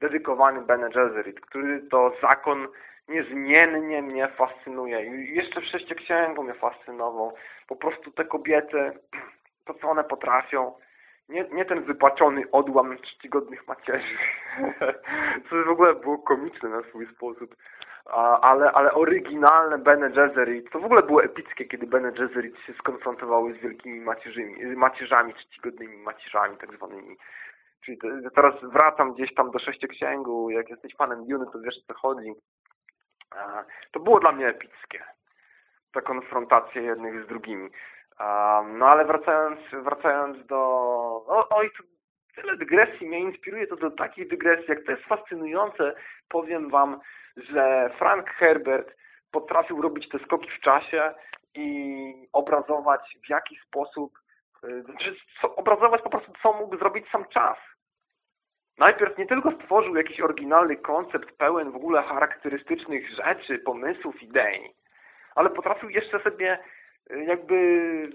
dedykowany Bene Gesserit, który to zakon niezmiennie mnie fascynuje. I jeszcze w sześcioksięgu mnie fascynował. Po prostu te kobiety, to co one potrafią, nie, nie ten wypaczony odłam czcigodnych macierzy, co w ogóle było komiczne na swój sposób, A, ale, ale oryginalne Bene Gesserit, to w ogóle było epickie, kiedy Bene Gesserit się skonfrontowały z wielkimi macierzami, macierzami czcigodnymi macierzami tak zwanymi. Czyli to, teraz wracam gdzieś tam do sześcioksięgu, jak jesteś fanem Dune, to wiesz co chodzi. A, to było dla mnie epickie. Ta konfrontacja jednych z drugimi. No ale wracając, wracając do... O, oj, to tyle dygresji mnie inspiruje to do takich dygresji, jak to jest fascynujące, powiem Wam, że Frank Herbert potrafił robić te skoki w czasie i obrazować w jaki sposób, y, znaczy obrazować po prostu, co mógł zrobić sam czas. Najpierw nie tylko stworzył jakiś oryginalny koncept pełen w ogóle charakterystycznych rzeczy, pomysłów, idei, ale potrafił jeszcze sobie jakby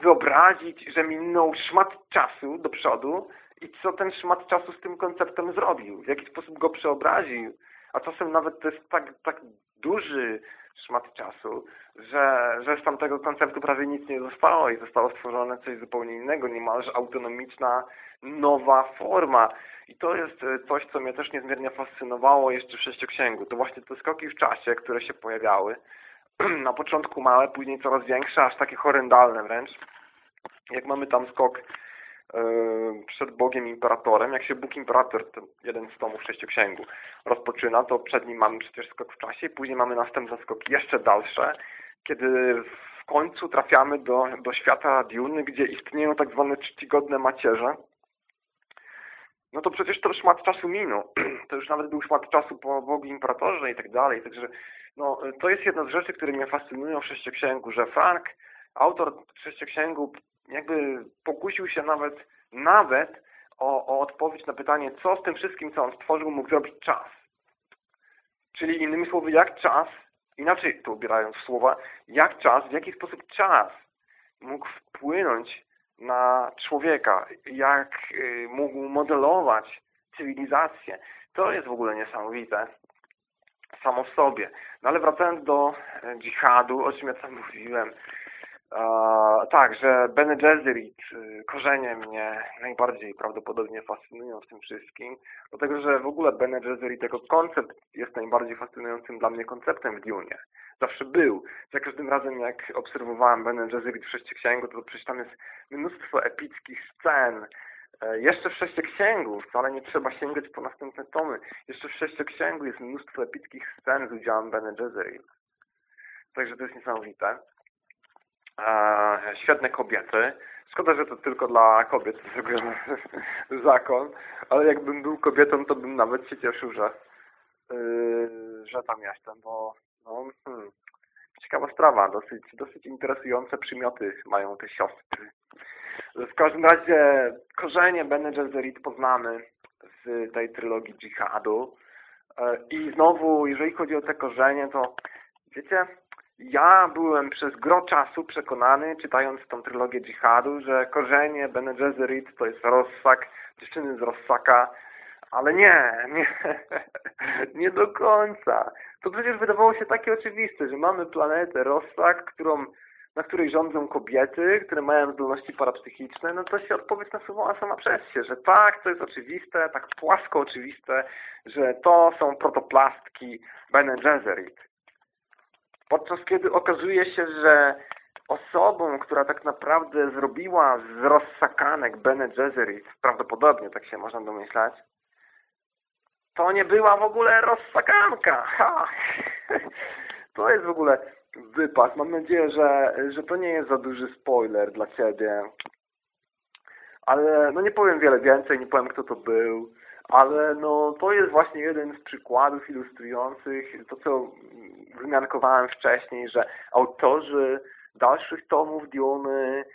wyobrazić, że minął szmat czasu do przodu i co ten szmat czasu z tym konceptem zrobił, w jaki sposób go przeobraził, a czasem nawet to jest tak, tak duży szmat czasu, że, że z tamtego konceptu prawie nic nie zostało i zostało stworzone coś zupełnie innego, niemalże autonomiczna, nowa forma. I to jest coś, co mnie też niezmiernie fascynowało jeszcze w Sześcioksięgu. To właśnie te skoki w czasie, które się pojawiały, na początku małe, później coraz większe, aż takie horrendalne wręcz. Jak mamy tam skok yy, przed Bogiem Imperatorem, jak się Bóg Imperator, ten jeden z tomów sześcioksięgu, rozpoczyna, to przed nim mamy przecież skok w czasie, później mamy następne skoki jeszcze dalsze, kiedy w końcu trafiamy do, do świata Dune, gdzie istnieją tak zwane czcigodne macierze, no to przecież to szmat czasu minął. To już nawet był szmat czasu po Bogu Imperatorze i tak dalej. Także no, to jest jedna z rzeczy, które mnie fascynują w Sześcioksięgu, że Frank, autor Sześcioksięgu, jakby pokusił się nawet, nawet o, o odpowiedź na pytanie, co z tym wszystkim, co on stworzył, mógł zrobić czas. Czyli innymi słowy, jak czas, inaczej to ubierając słowa, jak czas, w jaki sposób czas mógł wpłynąć na człowieka, jak y, mógł modelować cywilizację. To jest w ogóle niesamowite samo w sobie. No ale wracając do e, dżihadu, o czym ja tam mówiłem, tak, że Bene Gesserit, y, korzenie mnie najbardziej prawdopodobnie fascynują w tym wszystkim, dlatego że w ogóle Bene Gesserit jako koncept jest najbardziej fascynującym dla mnie konceptem w Dune. Zawsze był. Za każdym razem jak obserwowałem Bene Gesserit w Sześcioksięgu, to przecież tam jest mnóstwo epickich scen, e, jeszcze w Sześcioksięgu, wcale nie trzeba sięgać po następne tomy. Jeszcze w Sześcioksięgu jest mnóstwo epickich scen z udziałem Bene Gesserit. Także to jest niesamowite e, świetne kobiety. Szkoda, że to tylko dla kobiet zrobiony zakon, ale jakbym był kobietą, to bym nawet się cieszył, że, yy, że tam jestem, bo no, hmm, ciekawa sprawa, dosyć, dosyć interesujące przymioty mają te siostry. W każdym razie korzenie Bene Gesserit poznamy z tej trylogii Dżihadu e, i znowu, jeżeli chodzi o te korzenie, to wiecie, ja byłem przez gro czasu przekonany, czytając tą trylogię dżihadu, że korzenie Bene Gesserit to jest Rossak, dziewczyny z Rossaka, ale nie, nie, nie do końca. To przecież wydawało się takie oczywiste, że mamy planetę Rossak, którą, na której rządzą kobiety, które mają zdolności parapsychiczne, no to się odpowiedź nasuwała sama przez się, że tak, to jest oczywiste, tak płasko oczywiste, że to są protoplastki Bene Gesserit. Podczas kiedy okazuje się, że osobą, która tak naprawdę zrobiła z rozsakanek Bene Gesserit, prawdopodobnie tak się można domyślać, to nie była w ogóle rozsakanka. Ha! To jest w ogóle wypas. Mam nadzieję, że, że to nie jest za duży spoiler dla Ciebie. Ale no nie powiem wiele więcej, nie powiem kto to był ale no to jest właśnie jeden z przykładów ilustrujących to, co wymiankowałem wcześniej, że autorzy dalszych tomów Diony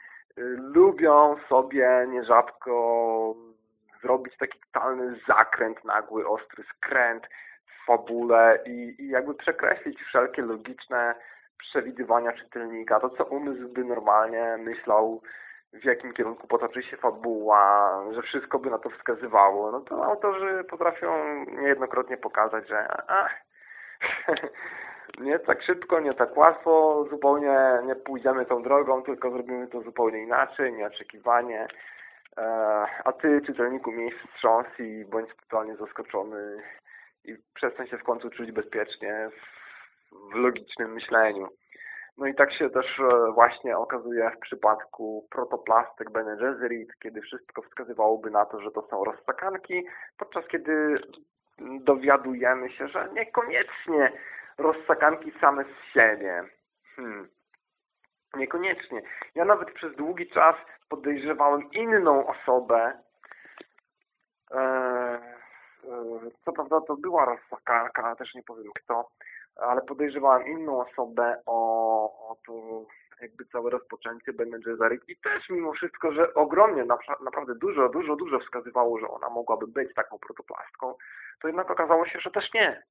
lubią sobie nierzadko zrobić taki totalny zakręt, nagły, ostry skręt w fabule i, i jakby przekreślić wszelkie logiczne przewidywania czytelnika. To, co umysł by normalnie myślał w jakim kierunku potoczy się fabuła, że wszystko by na to wskazywało, no to autorzy potrafią niejednokrotnie pokazać, że ach, nie tak szybko, nie tak łatwo, zupełnie nie pójdziemy tą drogą, tylko zrobimy to zupełnie inaczej, nieoczekiwanie. E, a ty, czytelniku, miej wstrząs i bądź totalnie zaskoczony i przestań się w końcu czuć bezpiecznie w, w logicznym myśleniu. No i tak się też e, właśnie okazuje w przypadku protoplastek Bene Gesserit, kiedy wszystko wskazywałoby na to, że to są rozsakanki, podczas kiedy dowiadujemy się, że niekoniecznie rozsakanki same z siebie. Hmm. Niekoniecznie. Ja nawet przez długi czas podejrzewałem inną osobę. Eee, co prawda to była rozsakanka, ale też nie powiem kto ale podejrzewałem inną osobę o, o to jakby całe rozpoczęcie Ben Gesserit i też mimo wszystko, że ogromnie, naprawdę dużo, dużo, dużo wskazywało, że ona mogłaby być taką protoplastką, to jednak okazało się, że też nie.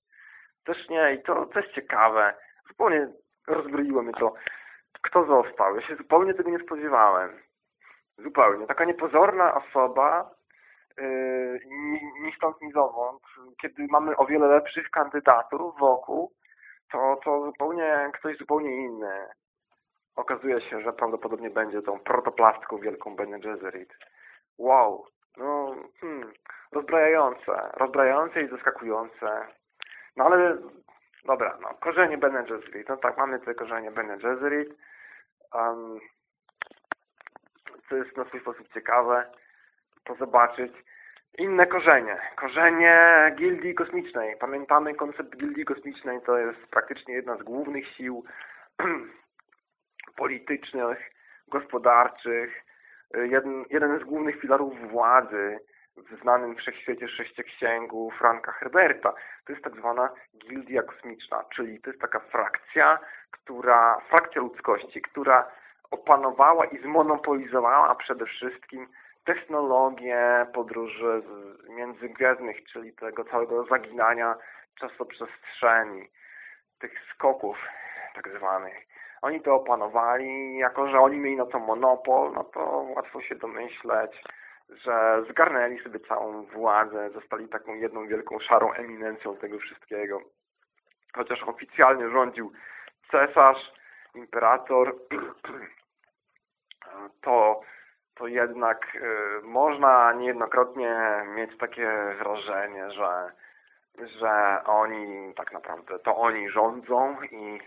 Też nie i to, jest ciekawe. Zupełnie rozbroiło mnie to, kto został. Ja się zupełnie tego nie spodziewałem. Zupełnie. Taka niepozorna osoba, yy, ni stąd, ni zowąd, kiedy mamy o wiele lepszych kandydatów wokół, to, to zupełnie ktoś zupełnie inny. Okazuje się, że prawdopodobnie będzie tą protoplastką wielką Bene Gesserit. Wow, no, hmm, rozbrajające, rozbrajające i zaskakujące. No ale, dobra, no, korzenie Bene Gesserit. No tak, mamy te korzenie Bene Gesserit. Um, co jest na swój sposób ciekawe, to zobaczyć, inne korzenie. Korzenie gildii kosmicznej. Pamiętamy koncept gildii kosmicznej, to jest praktycznie jedna z głównych sił politycznych, gospodarczych, jeden, jeden z głównych filarów władzy w znanym wszechświecie sześcioksięgu Franka Herberta. To jest tak zwana gildia kosmiczna, czyli to jest taka frakcja, która, frakcja ludzkości, która opanowała i zmonopolizowała przede wszystkim technologię podróży międzygwiezdnych, czyli tego całego zaginania czasoprzestrzeni, tych skoków tak zwanych. Oni to opanowali, jako że oni mieli na to monopol, no to łatwo się domyśleć, że zgarnęli sobie całą władzę, zostali taką jedną wielką szarą eminencją tego wszystkiego. Chociaż oficjalnie rządził cesarz, imperator, to, to jednak y, można niejednokrotnie mieć takie wrażenie, że, że oni tak naprawdę, to oni rządzą i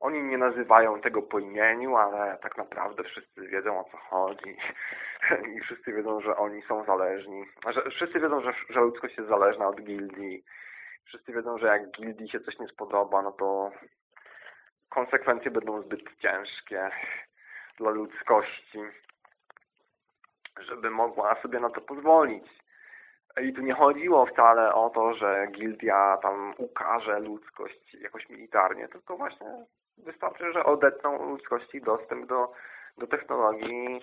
oni nie nazywają tego po imieniu, ale tak naprawdę wszyscy wiedzą o co chodzi i wszyscy wiedzą, że oni są zależni. Że, wszyscy wiedzą, że, że ludzkość jest zależna od gildii. Wszyscy wiedzą, że jak gildii się coś nie spodoba, no to konsekwencje będą zbyt ciężkie dla ludzkości, żeby mogła sobie na to pozwolić. I tu nie chodziło wcale o to, że gildia tam ukaże ludzkość jakoś militarnie, tylko właśnie wystarczy, że odetną ludzkości dostęp do, do technologii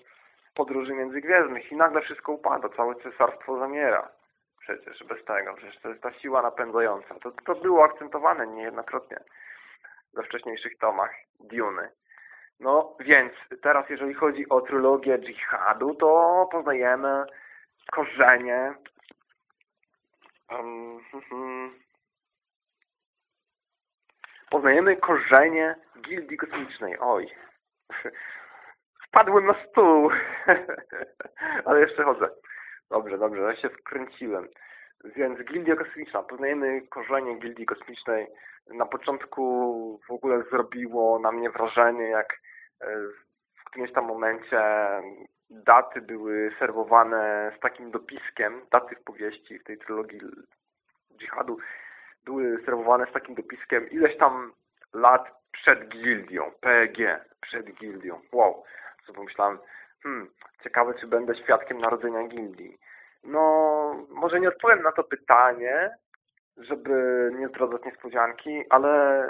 podróży międzygwiezdnych i nagle wszystko upada, całe cesarstwo zamiera. Przecież bez tego, przecież to jest ta siła napędzająca. To, to było akcentowane niejednokrotnie we wcześniejszych tomach Duny. No więc teraz jeżeli chodzi o trylogię dżihadu, to poznajemy korzenie um, poznajemy korzenie gildii kosmicznej. Oj, wpadłem na stół, ale jeszcze chodzę. Dobrze, dobrze, ja się wkręciłem. Więc Gildia Kosmiczna, poznajemy korzenie Gildii Kosmicznej. Na początku w ogóle zrobiło na mnie wrażenie, jak e, w którymś tam momencie daty były serwowane z takim dopiskiem, daty w powieści, w tej trylogii dżihadu, były serwowane z takim dopiskiem ileś tam lat przed gildią, PG, przed gildią. Wow, co pomyślałem, hmm, ciekawe czy będę świadkiem narodzenia gildii. No, może nie odpowiem na to pytanie, żeby nie zdradzać niespodzianki, ale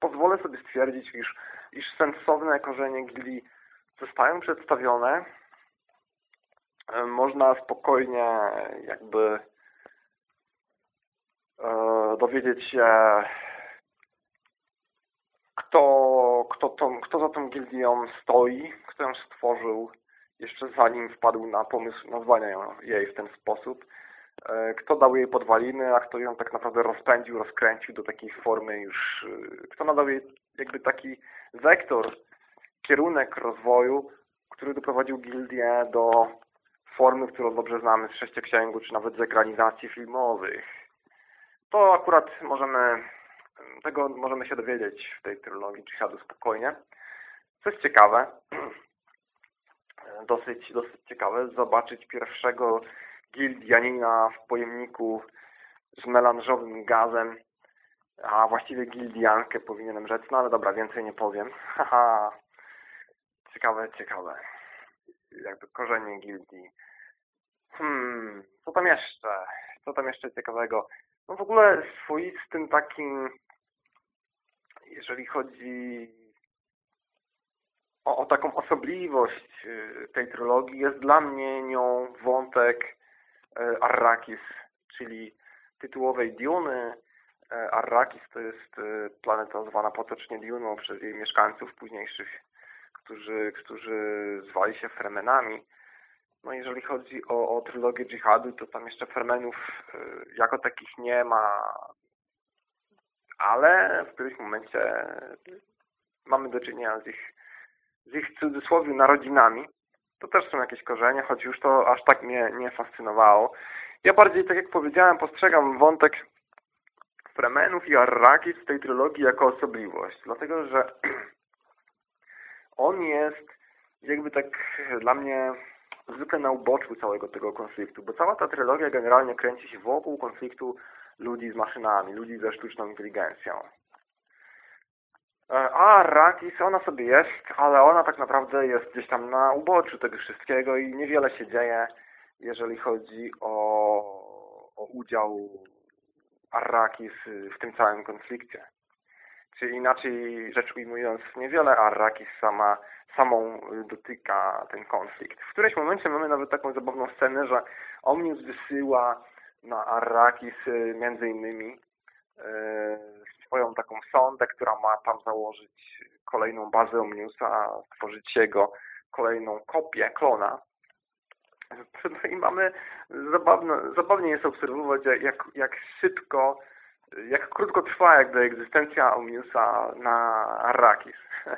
pozwolę sobie stwierdzić, iż, iż sensowne korzenie gildii zostają przedstawione. E, można spokojnie jakby e, dowiedzieć się, kto, kto, tą, kto za tą gildią stoi, kto ją stworzył, jeszcze zanim wpadł na pomysł nazwania jej w ten sposób. E, kto dał jej podwaliny, a kto ją tak naprawdę rozpędził, rozkręcił do takiej formy już, e, kto nadał jej jakby taki wektor, kierunek rozwoju, który doprowadził gildię do formy, którą dobrze znamy z sześcioksięgu, czy nawet z ekranizacji filmowych. To akurat możemy, tego możemy się dowiedzieć w tej trylogii Jihadu spokojnie. Co jest ciekawe, dosyć, dosyć ciekawe zobaczyć pierwszego gildianina w pojemniku z melanżowym gazem, a właściwie gildiankę powinienem rzec, no ale dobra, więcej nie powiem. Haha, ciekawe, ciekawe. Jakby korzenie gildii. Hmm, co tam jeszcze? Co tam jeszcze ciekawego? No w ogóle swoistym takim, jeżeli chodzi o, o taką osobliwość y, tej trylogii jest dla mnie nią wątek y, Arrakis, czyli tytułowej Duny. Y, Arrakis to jest planeta zwana potocznie Duną przez jej mieszkańców późniejszych, którzy, którzy zwali się Fremenami. No jeżeli chodzi o, o trylogię dżihadu, to tam jeszcze Fremenów jako takich nie ma, ale w którymś momencie mamy do czynienia z ich z ich w cudzysłowie narodzinami, to też są jakieś korzenie, choć już to aż tak mnie nie fascynowało. Ja bardziej, tak jak powiedziałem, postrzegam wątek Fremenów i Arrakis w tej trylogii jako osobliwość, dlatego że on jest jakby tak dla mnie zwykle na uboczu całego tego konfliktu, bo cała ta trylogia generalnie kręci się wokół konfliktu ludzi z maszynami, ludzi ze sztuczną inteligencją. E, a Rakis, ona sobie jest, ale ona tak naprawdę jest gdzieś tam na uboczu tego wszystkiego i niewiele się dzieje, jeżeli chodzi o, o udział Arrakis w tym całym konflikcie. Czy inaczej rzecz ujmując, niewiele Arrakis sama, samą dotyka ten konflikt. W którymś momencie mamy nawet taką zabawną scenę, że Omnius wysyła na Arrakis y, między innymi yy, swoją taką sondę, która ma tam założyć kolejną bazę Omniusa, stworzyć jego kolejną kopię, klona. No i mamy, zabawne, zabawnie jest obserwować, jak, jak szybko, jak krótko trwa jakby egzystencja Omniusa na Arrakis.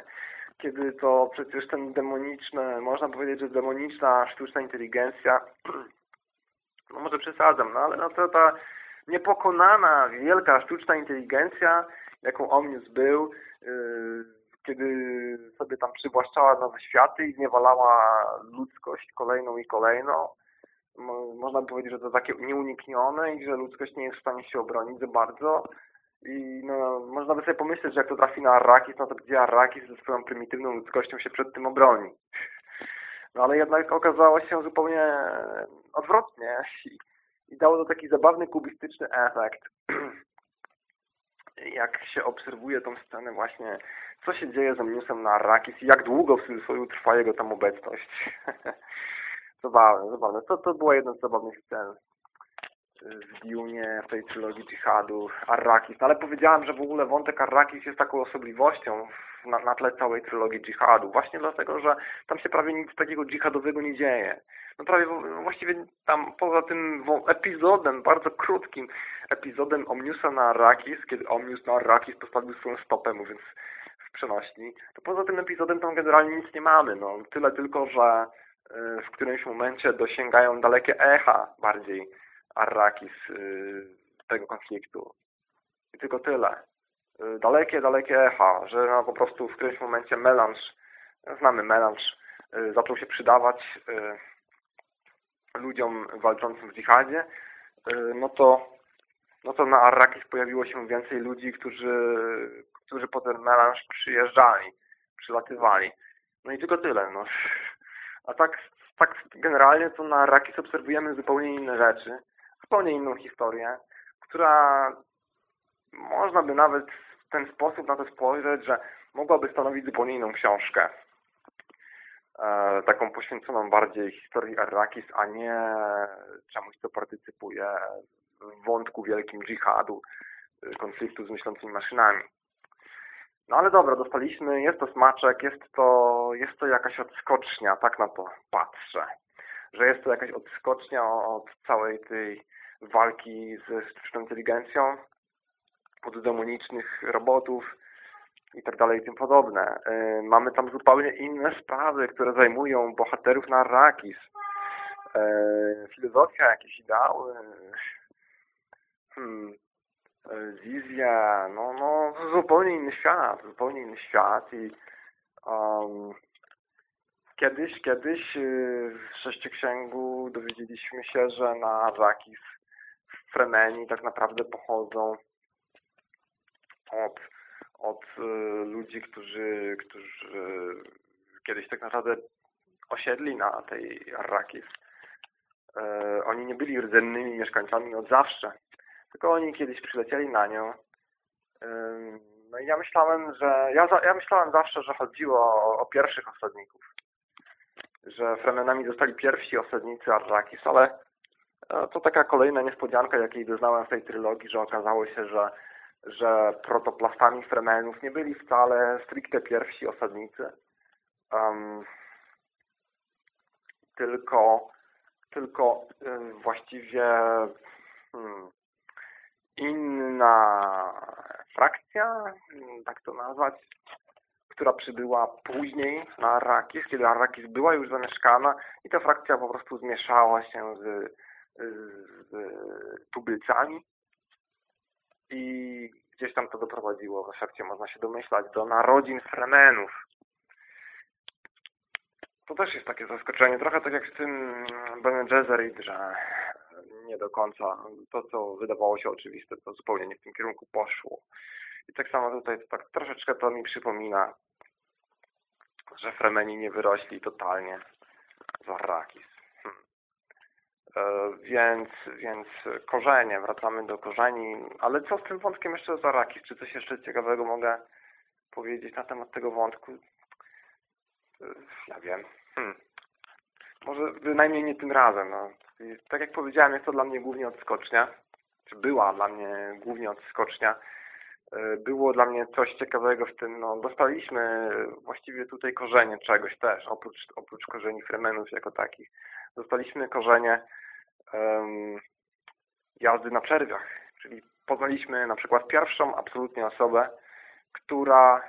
kiedy to przecież ten demoniczny, można powiedzieć, że demoniczna sztuczna inteligencja, no może przesadzam, no ale no to ta niepokonana, wielka sztuczna inteligencja, jaką Omnius był, yy, kiedy sobie tam przywłaszczała nowe światy i zniewalała ludzkość kolejną i kolejną. Można by powiedzieć, że to takie nieuniknione i że ludzkość nie jest w stanie się obronić za bardzo. I no, można by sobie pomyśleć, że jak to trafi na Arrakis, no to gdzie Arrakis ze swoją prymitywną ludzkością się przed tym obroni. No ale jednak okazało się zupełnie odwrotnie i dało to taki zabawny, kubistyczny efekt. jak się obserwuje tą scenę właśnie, co się dzieje z Omniusem na Arrakis i jak długo w cudzysłowie trwa jego tam obecność. zabawne, zabawne. To, to była jedna z zabawnych scen w Dune, w tej trylogii dżihadu, Arrakis. No, ale powiedziałem, że w ogóle wątek Arrakis jest taką osobliwością na, na tle całej trylogii dżihadu. Właśnie dlatego, że tam się prawie nic takiego dżihadowego nie dzieje. No prawie właściwie tam poza tym epizodem, bardzo krótkim epizodem Omniusa na Arrakis, kiedy Omnius na Arrakis postawił swoją stopę, mówiąc w przenośni, to poza tym epizodem tam generalnie nic nie mamy. No, tyle tylko, że y, w którymś momencie dosięgają dalekie echa bardziej Arrakis y, tego konfliktu. I tylko tyle. Y, dalekie, dalekie echa, że no po prostu w którymś momencie melanż, znamy melanż, zaczął się przydawać ludziom walczącym w dżihadzie, no to, no to na Arrakis pojawiło się więcej ludzi, którzy, którzy po ten melanż przyjeżdżali, przylatywali. No i tylko tyle. No. A tak, tak generalnie to na Arrakis obserwujemy zupełnie inne rzeczy zupełnie inną historię, która można by nawet w ten sposób na to spojrzeć, że mogłaby stanowić zupełnie inną książkę. E, taką poświęconą bardziej historii Arrakis, a nie czemuś, co partycypuje w wątku wielkim dżihadu, konfliktu z myślącymi maszynami. No ale dobra, dostaliśmy, jest to smaczek, jest to, jest to jakaś odskocznia, tak na to patrzę. Że jest to jakaś odskocznia od całej tej walki ze sztuczną inteligencją, od demonicznych robotów i tak dalej i tym podobne. Y, mamy tam zupełnie inne sprawy, które zajmują bohaterów na Arrakis. Y, filozofia, jakieś ideały, hmm, wizja, no, no zupełnie inny świat, zupełnie inny świat i um, kiedyś, kiedyś y, w Sześcioksięgu dowiedzieliśmy się, że na Arrakis Fremeni tak naprawdę pochodzą od, od y, ludzi, którzy, którzy kiedyś tak naprawdę osiedli na tej Arrakis. Y, oni nie byli rdzennymi mieszkańcami od zawsze, tylko oni kiedyś przylecieli na nią. Y, no i ja myślałem, że ja, ja myślałem zawsze, że chodziło o, o pierwszych osadników, że Fremenami zostali pierwsi osadnicy Arrakis, ale to taka kolejna niespodzianka, jakiej doznałem w tej trylogii, że okazało się, że, że protoplastami Fremenów nie byli wcale stricte pierwsi osadnicy. Um, tylko, tylko właściwie hmm, inna frakcja, tak to nazwać, która przybyła później na Arrakis, kiedy Arrakis była już zamieszkana i ta frakcja po prostu zmieszała się z z tubylcami i gdzieś tam to doprowadziło, w efekcie można się domyślać, do narodzin Fremenów. To też jest takie zaskoczenie, trochę tak jak z tym Bene Gesserit, że nie do końca to, co wydawało się oczywiste, to zupełnie nie w tym kierunku poszło. I tak samo tutaj to tak troszeczkę to mi przypomina, że Fremeni nie wyrośli totalnie z Arrakis. E, więc, więc korzenie, wracamy do korzeni. Ale co z tym wątkiem jeszcze z Arakis? Czy coś jeszcze ciekawego mogę powiedzieć na temat tego wątku? E, ja wiem. Hmm. Może bynajmniej nie tym razem. No. Tak jak powiedziałem, jest to dla mnie głównie odskocznia. Czy była dla mnie głównie odskocznia. E, było dla mnie coś ciekawego w tym, no dostaliśmy właściwie tutaj korzenie czegoś też, oprócz, oprócz korzeni fremenów jako takich. Dostaliśmy korzenie jazdy na czerwiach. Czyli poznaliśmy na przykład pierwszą absolutnie osobę, która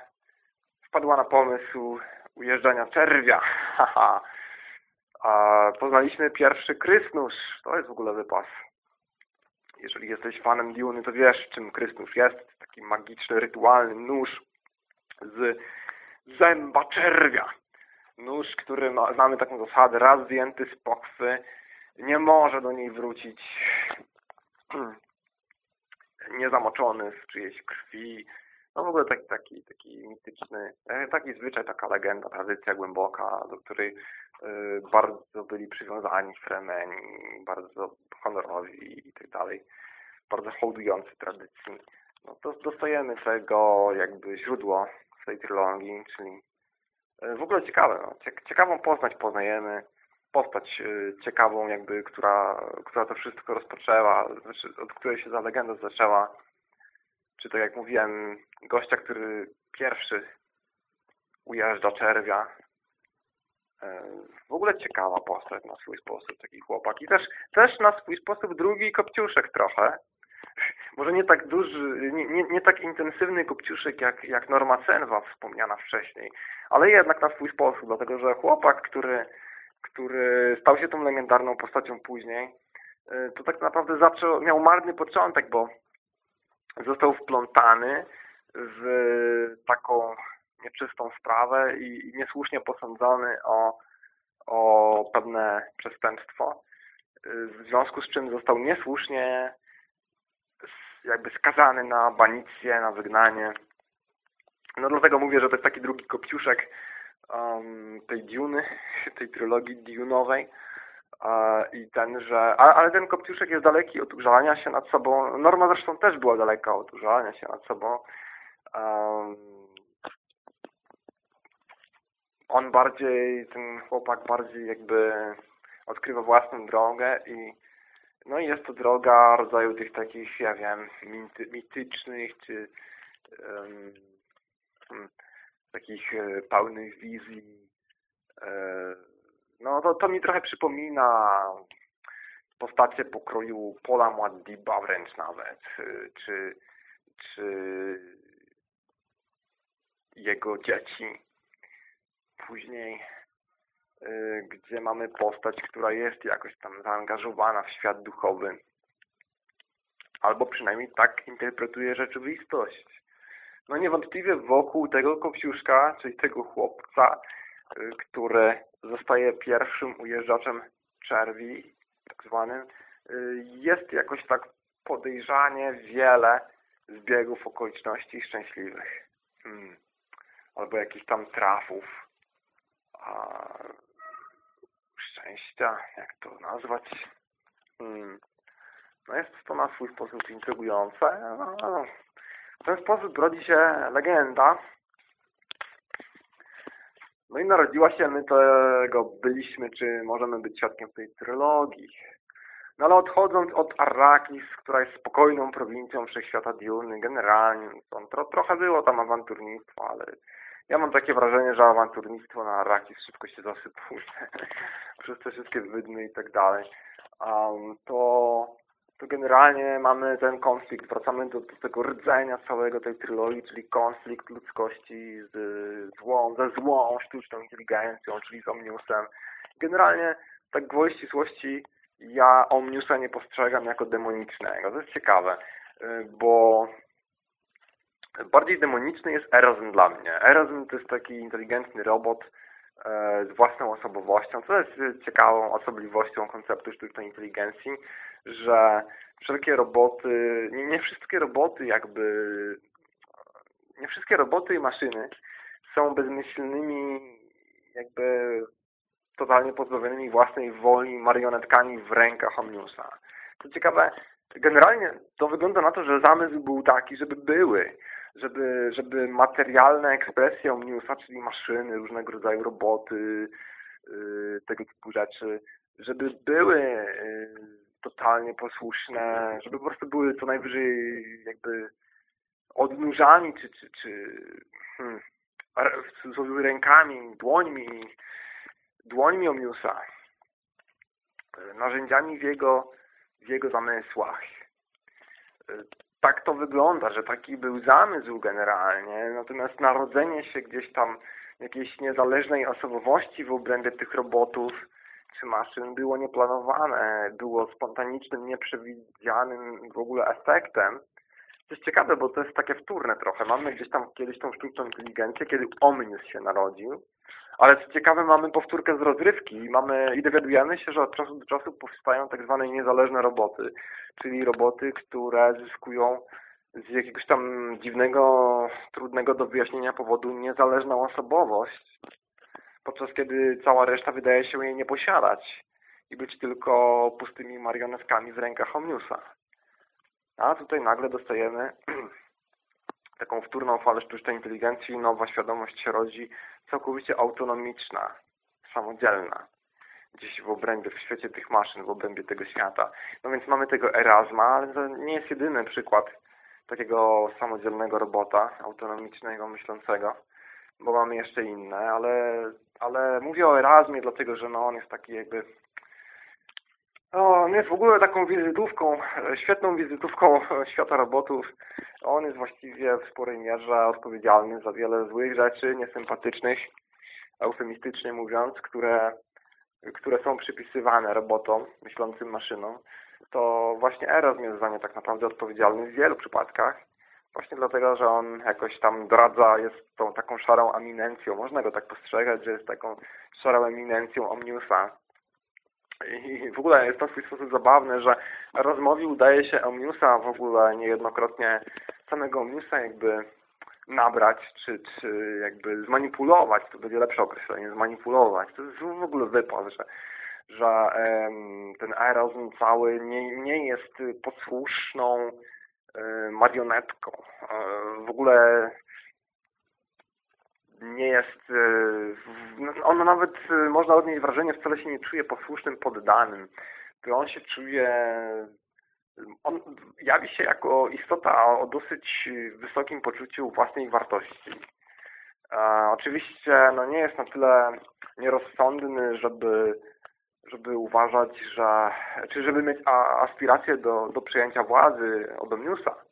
wpadła na pomysł ujeżdżania czerwia. A poznaliśmy pierwszy krysnusz. To jest w ogóle wypas. Jeżeli jesteś fanem Duny, to wiesz, czym krysnusz jest. Taki magiczny, rytualny nóż z zęba czerwia. Nóż, który ma, znamy taką zasadę, raz zdjęty z pochwy, nie może do niej wrócić niezamoczony w czyjejś krwi. No w ogóle taki, taki, taki mityczny, e, taki zwyczaj, taka legenda, tradycja głęboka, do której e, bardzo byli przywiązani Fremeni, bardzo honorowi i tak dalej, bardzo hołdujący tradycji. No to dostajemy tego jakby źródło tej trylogii, czyli e, w ogóle ciekawe, no. ciekawą poznać poznajemy, postać ciekawą jakby, która, która to wszystko rozpoczęła, znaczy od której się za legenda zaczęła, czy tak jak mówiłem, gościa, który pierwszy ujeżdża czerwia. E, w ogóle ciekawa postać na swój sposób, taki chłopak. I też, też na swój sposób drugi kopciuszek trochę. Może nie tak duży, nie, nie, nie tak intensywny kopciuszek jak, jak Norma Senwa wspomniana wcześniej, ale jednak na swój sposób, dlatego że chłopak, który, który stał się tą legendarną postacią później, e, to tak naprawdę zaczął, miał marny początek, bo został wplątany w taką nieczystą sprawę i niesłusznie posądzony o, o pewne przestępstwo, w związku z czym został niesłusznie jakby skazany na banicję, na wygnanie. No dlatego mówię, że to jest taki drugi kopciuszek um, tej Duny, tej trylogii Dune'owej, i ten, że... Ale ten Kopciuszek jest daleki od użalania się nad sobą. Norma zresztą też była daleka od użalania się nad sobą. on bardziej, ten chłopak bardziej jakby odkrywa własną drogę i no i jest to droga rodzaju tych takich, ja wiem, mitycznych czy um, takich e, pełnych wizji e, no to, to mi trochę przypomina postacie pokroju Pola Muaddiba wręcz nawet, czy, czy jego dzieci. Później, gdzie mamy postać, która jest jakoś tam zaangażowana w świat duchowy. Albo przynajmniej tak interpretuje rzeczywistość. No niewątpliwie wokół tego kopciuszka, czyli tego chłopca, y, który zostaje pierwszym ujeżdżaczem czerwi, tak zwanym, y, jest jakoś tak podejrzanie wiele zbiegów okoliczności szczęśliwych. Hmm. Albo jakichś tam trafów. A... Szczęścia, jak to nazwać? Hmm. No jest to na swój sposób intrygujące. No, w ten sposób rodzi się legenda, no i narodziła się, my tego byliśmy, czy możemy być świadkiem tej trylogii. No ale odchodząc od Arrakis, która jest spokojną prowincją wszechświata Diurny, generalnie, to tro, trochę było tam awanturnictwo, ale ja mam takie wrażenie, że awanturnictwo na Arrakis szybko się zasypuje przez te wszystkie wydmy i tak dalej. Um, to to generalnie mamy ten konflikt, wracamy do, do, tego rdzenia całego tej trylogii, czyli konflikt ludzkości z złą, ze złą sztuczną inteligencją, czyli z Omniusem. Generalnie, tak gwoli ścisłości, ja Omniusa nie postrzegam jako demonicznego. To jest ciekawe, y, bo bardziej demoniczny jest Erosm dla mnie. Erosm to jest taki inteligentny robot e, z własną osobowością, co jest ciekawą osobliwością konceptu sztucznej inteligencji, że wszelkie roboty, nie, nie wszystkie roboty jakby, nie wszystkie roboty i maszyny są bezmyślnymi jakby totalnie pozbawionymi własnej woli marionetkami w rękach Omniusa. Co ciekawe, generalnie to wygląda na to, że zamysł był taki, żeby były, żeby, żeby materialne ekspresje Omniusa, czyli maszyny, różnego rodzaju roboty, yy, tego typu rzeczy, żeby były yy, totalnie posłuszne, żeby po prostu były co najwyżej jakby odnóżami, czy, czy, czy hmm, rękami, dłońmi, dłońmi Omniusa, narzędziami w jego, w jego zamysłach. tak to wygląda, że taki był zamysł generalnie, natomiast narodzenie się gdzieś tam jakiejś niezależnej osobowości w obrębie tych robotów czy maszyn było nieplanowane, było spontanicznym, nieprzewidzianym w ogóle efektem. To jest ciekawe, bo to jest takie wtórne trochę. Mamy gdzieś tam kiedyś tą sztuczną inteligencję, kiedy Omnius się narodził, ale co ciekawe, mamy powtórkę z rozrywki mamy, i dowiadujemy się, że od czasu do czasu powstają tak zwane niezależne roboty, czyli roboty, które zyskują z jakiegoś tam dziwnego, trudnego do wyjaśnienia powodu niezależną osobowość, podczas kiedy cała reszta wydaje się jej nie posiadać i być tylko pustymi marionetkami w rękach Omniusa. A tutaj nagle dostajemy taką wtórną falę sztucznej inteligencji, nowa świadomość się rodzi całkowicie autonomiczna, samodzielna, gdzieś w obrębie, w świecie tych maszyn, w obrębie tego świata. No więc mamy tego Erasma, ale to nie jest jedyny przykład takiego samodzielnego robota, autonomicznego, myślącego, bo mamy jeszcze inne, ale, ale mówię o Erasmie, dlatego że no, on jest taki jakby on jest w ogóle taką wizytówką, świetną wizytówką świata robotów. On jest właściwie w sporej mierze odpowiedzialny za wiele złych rzeczy, niesympatycznych, eufemistycznie mówiąc, które, które są przypisywane robotom, myślącym maszynom. To właśnie Eros jest za nie tak naprawdę odpowiedzialny w wielu przypadkach. Właśnie dlatego, że on jakoś tam dradza, jest tą taką szarą eminencją. Można go tak postrzegać, że jest taką szarą eminencją Omniusa i w ogóle jest to w swój sposób zabawne, że rozmowie udaje się Omniusa w ogóle niejednokrotnie samego Omniusa jakby nabrać, czy, czy jakby zmanipulować, to będzie lepsze określenie, zmanipulować. To jest w ogóle wypad, że, że um, ten aerozm cały nie, nie jest posłuszną marionetką. Um, w ogóle nie jest, e, on nawet, e, można odnieść wrażenie, wcale się nie czuje posłusznym poddanym. On się czuje, on jawi się jako istota o dosyć wysokim poczuciu własnej wartości. oczywiście no nie jest na tyle nierozsądny, żeby, żeby uważać, że, czy żeby mieć aspiracje do, do przejęcia władzy od Omniusa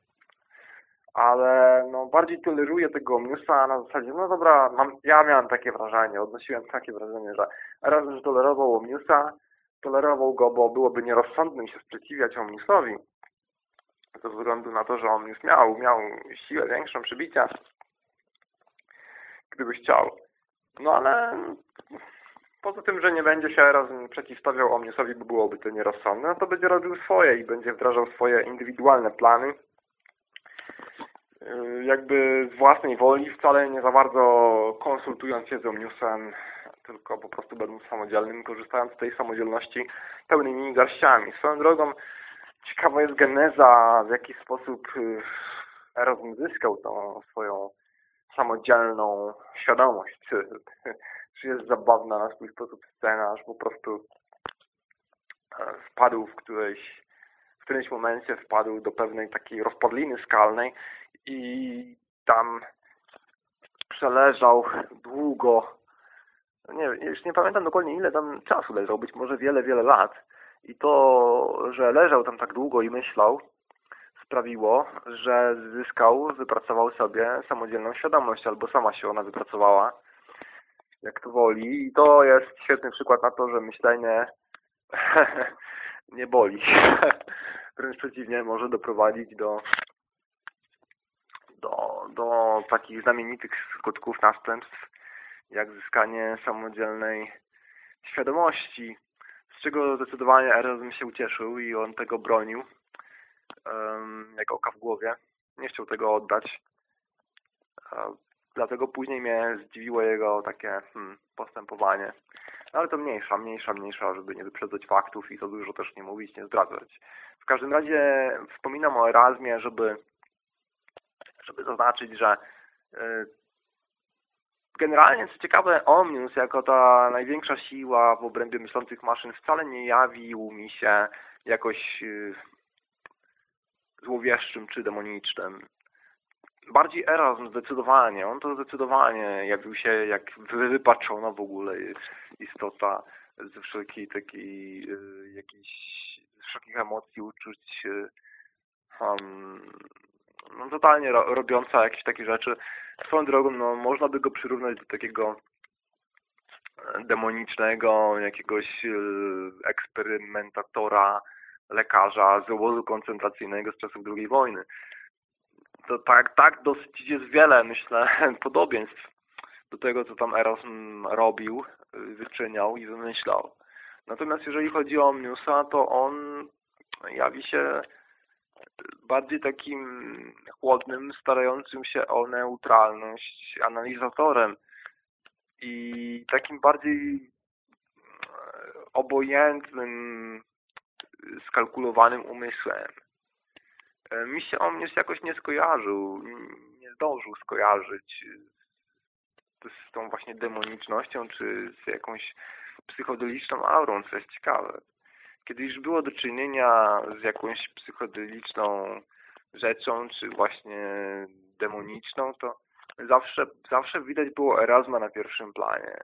ale no, bardziej toleruję tego newsa na zasadzie, no dobra, mam, ja miałem takie wrażenie, odnosiłem takie wrażenie, że raz, że tolerował Omniusa, tolerował go, bo byłoby nierozsądnym się sprzeciwiać Omniusowi, ze względu na to, że Omnius miał, miał siłę większą przybicia, gdyby chciał. No ale poza tym, że nie będzie się razem przeciwstawiał Omniusowi, bo byłoby to nierozsądne, no to będzie robił swoje i będzie wdrażał swoje indywidualne plany, Y, jakby z własnej woli, wcale nie za bardzo konsultując się z Omniusem, tylko po prostu będąc samodzielnym, korzystając z tej samodzielności pełnymi garściami. Swoją drogą ciekawa jest geneza, w jaki sposób y, Eros zyskał tą swoją samodzielną świadomość. Czy, jest zabawna na swój sposób scena, że po prostu e, wpadł w którejś w którymś momencie wpadł do pewnej takiej rozpadliny skalnej i tam przeleżał długo, nie, już nie pamiętam dokładnie ile tam czasu leżał, być może wiele, wiele lat. I to, że leżał tam tak długo i myślał, sprawiło, że zyskał, wypracował sobie samodzielną świadomość, albo sama się ona wypracowała, jak to woli. I to jest świetny przykład na to, że myślenie nie boli. Wręcz przeciwnie, może doprowadzić do do, do takich znamienitych skutków następstw, jak zyskanie samodzielnej świadomości, z czego zdecydowanie Erasm się ucieszył i on tego bronił, um, jak oka w głowie. Nie chciał tego oddać. Dlatego później mnie zdziwiło jego takie hmm, postępowanie. No ale to mniejsza, mniejsza, mniejsza, żeby nie wyprzedzać faktów i za dużo też nie mówić, nie zdradzać. W każdym razie wspominam o Erasmie, żeby żeby zaznaczyć, że y, generalnie, co ciekawe, Omnius jako ta największa siła w obrębie myślących maszyn wcale nie jawił mi się jakoś y, złowieszczym czy demonicznym. Bardziej Erasm zdecydowanie, on to zdecydowanie jawił się jak wypaczona w ogóle istota ze wszelkiej takiej y, jakiejś, wszelkich emocji, uczuć um, no, totalnie ro, robiąca jakieś takie rzeczy. Swoją drogą, no, można by go przyrównać do takiego demonicznego, jakiegoś e, eksperymentatora, lekarza z obozu koncentracyjnego z czasów II wojny. To tak, tak dosyć jest wiele, myślę, podobieństw do tego, co tam Erasm robił, wyczyniał i wymyślał. Natomiast jeżeli chodzi o Omniusa, to on jawi się bardziej takim chłodnym, starającym się o neutralność analizatorem i takim bardziej obojętnym, skalkulowanym umysłem. Mi się Omnius jakoś nie skojarzył, nie zdążył skojarzyć z tą właśnie demonicznością, czy z jakąś psychodeliczną aurą, co jest ciekawe. Kiedy już było do czynienia z jakąś psychodeliczną rzeczą, czy właśnie demoniczną, to zawsze, zawsze widać było Erasma na pierwszym planie.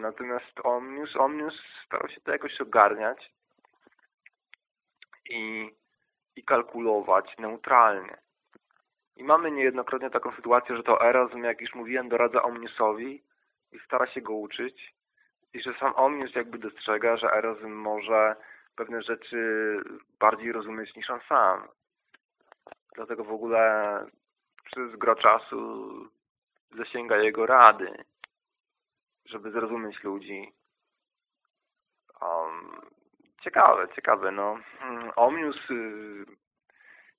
Natomiast Omnius, Omnius starał się to jakoś ogarniać i, i kalkulować neutralnie. I mamy niejednokrotnie taką sytuację, że to Erasm, jak już mówiłem, doradza Omniusowi i stara się go uczyć i że sam Omnius jakby dostrzega, że Erasm może pewne rzeczy bardziej rozumieć niż on sam. Dlatego w ogóle przez gro czasu zasięga jego rady, żeby zrozumieć ludzi. Um, ciekawe, ciekawe, no. Omnius y,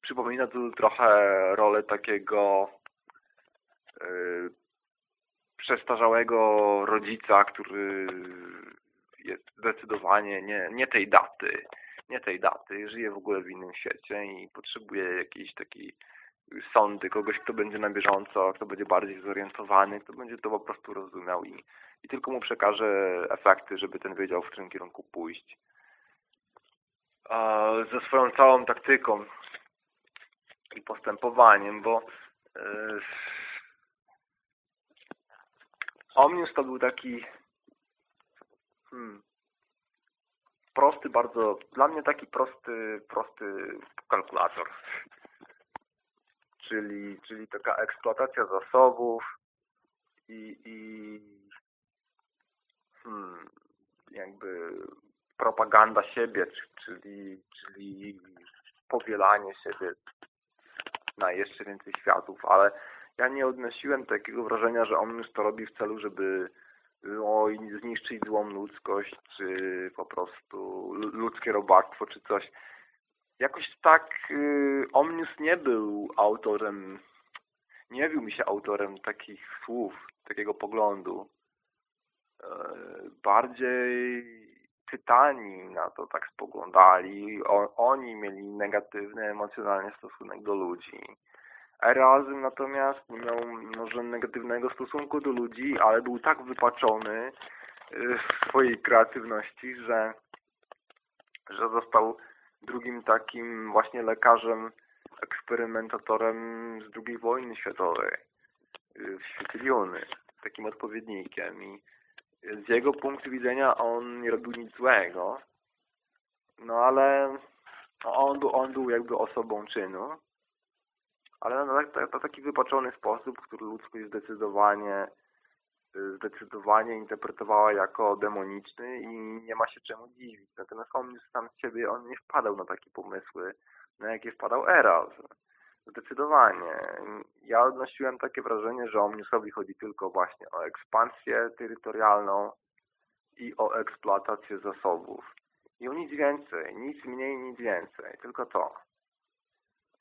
przypomina tu trochę rolę takiego y, przestarzałego rodzica, który jest zdecydowanie nie, nie tej daty, nie tej daty, żyje w ogóle w innym świecie i potrzebuje jakiejś takiej sądy, kogoś, kto będzie na bieżąco, kto będzie bardziej zorientowany, kto będzie to po prostu rozumiał i, i tylko mu przekaże efekty, żeby ten wiedział, w którym kierunku pójść. Ze swoją całą taktyką i postępowaniem, bo yy, Omnius to był taki hmm, prosty bardzo, dla mnie taki prosty, prosty kalkulator. Czyli, czyli taka eksploatacja zasobów i, i hmm, jakby propaganda siebie, czyli, czyli powielanie siebie na jeszcze więcej światów, ale ja nie odnosiłem takiego wrażenia, że Omnius to robi w celu, żeby o, zniszczyć złą ludzkość, czy po prostu ludzkie robactwo, czy coś. Jakoś tak y, Omnius nie był autorem, nie wił mi się autorem takich słów, takiego poglądu. E, bardziej Tytani na to tak spoglądali. O, oni mieli negatywny emocjonalny stosunek do ludzi. Erasm natomiast nie miał może negatywnego stosunku do ludzi, ale był tak wypaczony y, w swojej kreatywności, że, że został drugim takim właśnie lekarzem, eksperymentatorem z II wojny światowej y, w świecie Liony, takim odpowiednikiem i z jego punktu widzenia on nie robił nic złego, no ale on był, on był jakby osobą czynu, ale na, na, na taki wypaczony sposób, który ludzkość zdecydowanie zdecydowanie interpretowała jako demoniczny i nie ma się czemu dziwić. Natomiast on sam z siebie on nie wpadał na takie pomysły, na jakie wpadał Eras. Zdecydowanie. Ja odnosiłem takie wrażenie, że Omniusowi chodzi tylko właśnie o ekspansję terytorialną i o eksploatację zasobów. I o nic więcej, nic mniej, nic więcej, tylko to.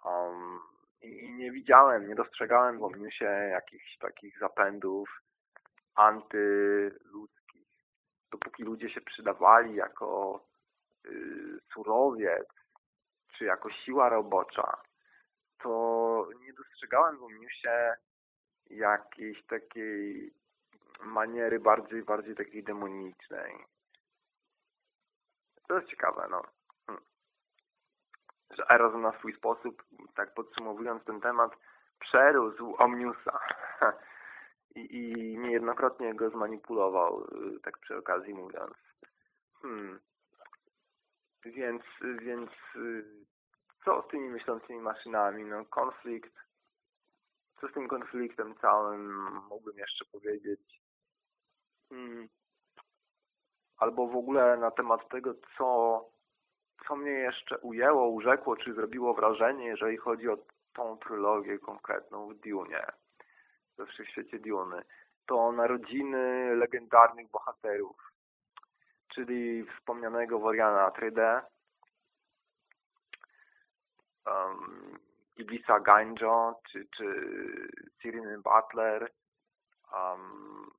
Um, i, nie widziałem, nie dostrzegałem w Omniusie jakichś takich zapędów antyludzkich. Dopóki ludzie się przydawali jako y, surowiec, czy jako siła robocza, to nie dostrzegałem w Omniusie jakiejś takiej maniery bardziej, bardziej takiej demonicznej. To jest ciekawe, no że Eros na swój sposób, tak podsumowując ten temat, przerósł Omniusa I, i niejednokrotnie go zmanipulował, y, tak przy okazji mówiąc. Hmm. Więc, więc y, co z tymi myślącymi maszynami? No konflikt. Co z tym konfliktem całym mógłbym jeszcze powiedzieć? Hmm. Albo w ogóle na temat tego, co, co mnie jeszcze ujęło, urzekło, czy zrobiło wrażenie, jeżeli chodzi o tą trylogię konkretną w Dune, we wszechświecie Dune, to narodziny legendarnych bohaterów, czyli wspomnianego Woriana 3D, um, Iblisa Ganjo, czy, czy Cyriny Butler, um,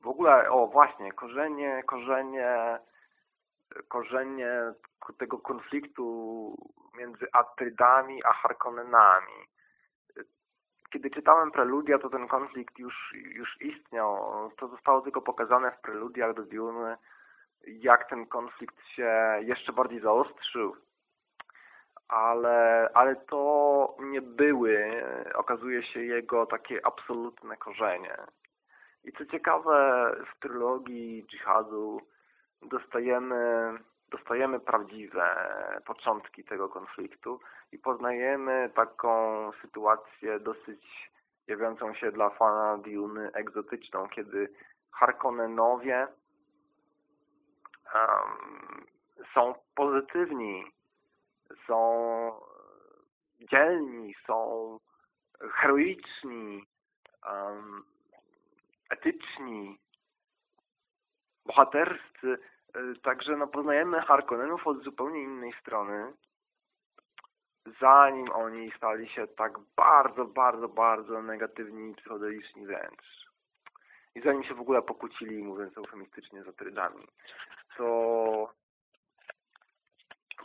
w ogóle, o właśnie, korzenie, korzenie, korzenie tego konfliktu między Atrydami a Harkonnenami. Kiedy czytałem Preludia, to ten konflikt już, już istniał. To zostało tylko pokazane w Preludiach do Dune, jak ten konflikt się jeszcze bardziej zaostrzył. Ale, ale to nie były, okazuje się, jego takie absolutne korzenie. I co ciekawe, w trylogii dżihadu dostajemy, dostajemy prawdziwe początki tego konfliktu i poznajemy taką sytuację dosyć jawiącą się dla fana Dune egzotyczną, kiedy Harkonnenowie um, są pozytywni, są dzielni, są heroiczni, etyczni, bohaterscy. E, także no, poznajemy Harkonnenów od zupełnie innej strony, zanim oni stali się tak bardzo, bardzo, bardzo negatywni i psychodeliczni wręcz. I zanim się w ogóle pokłócili, mówiąc eufemistycznie, z Atrydami, to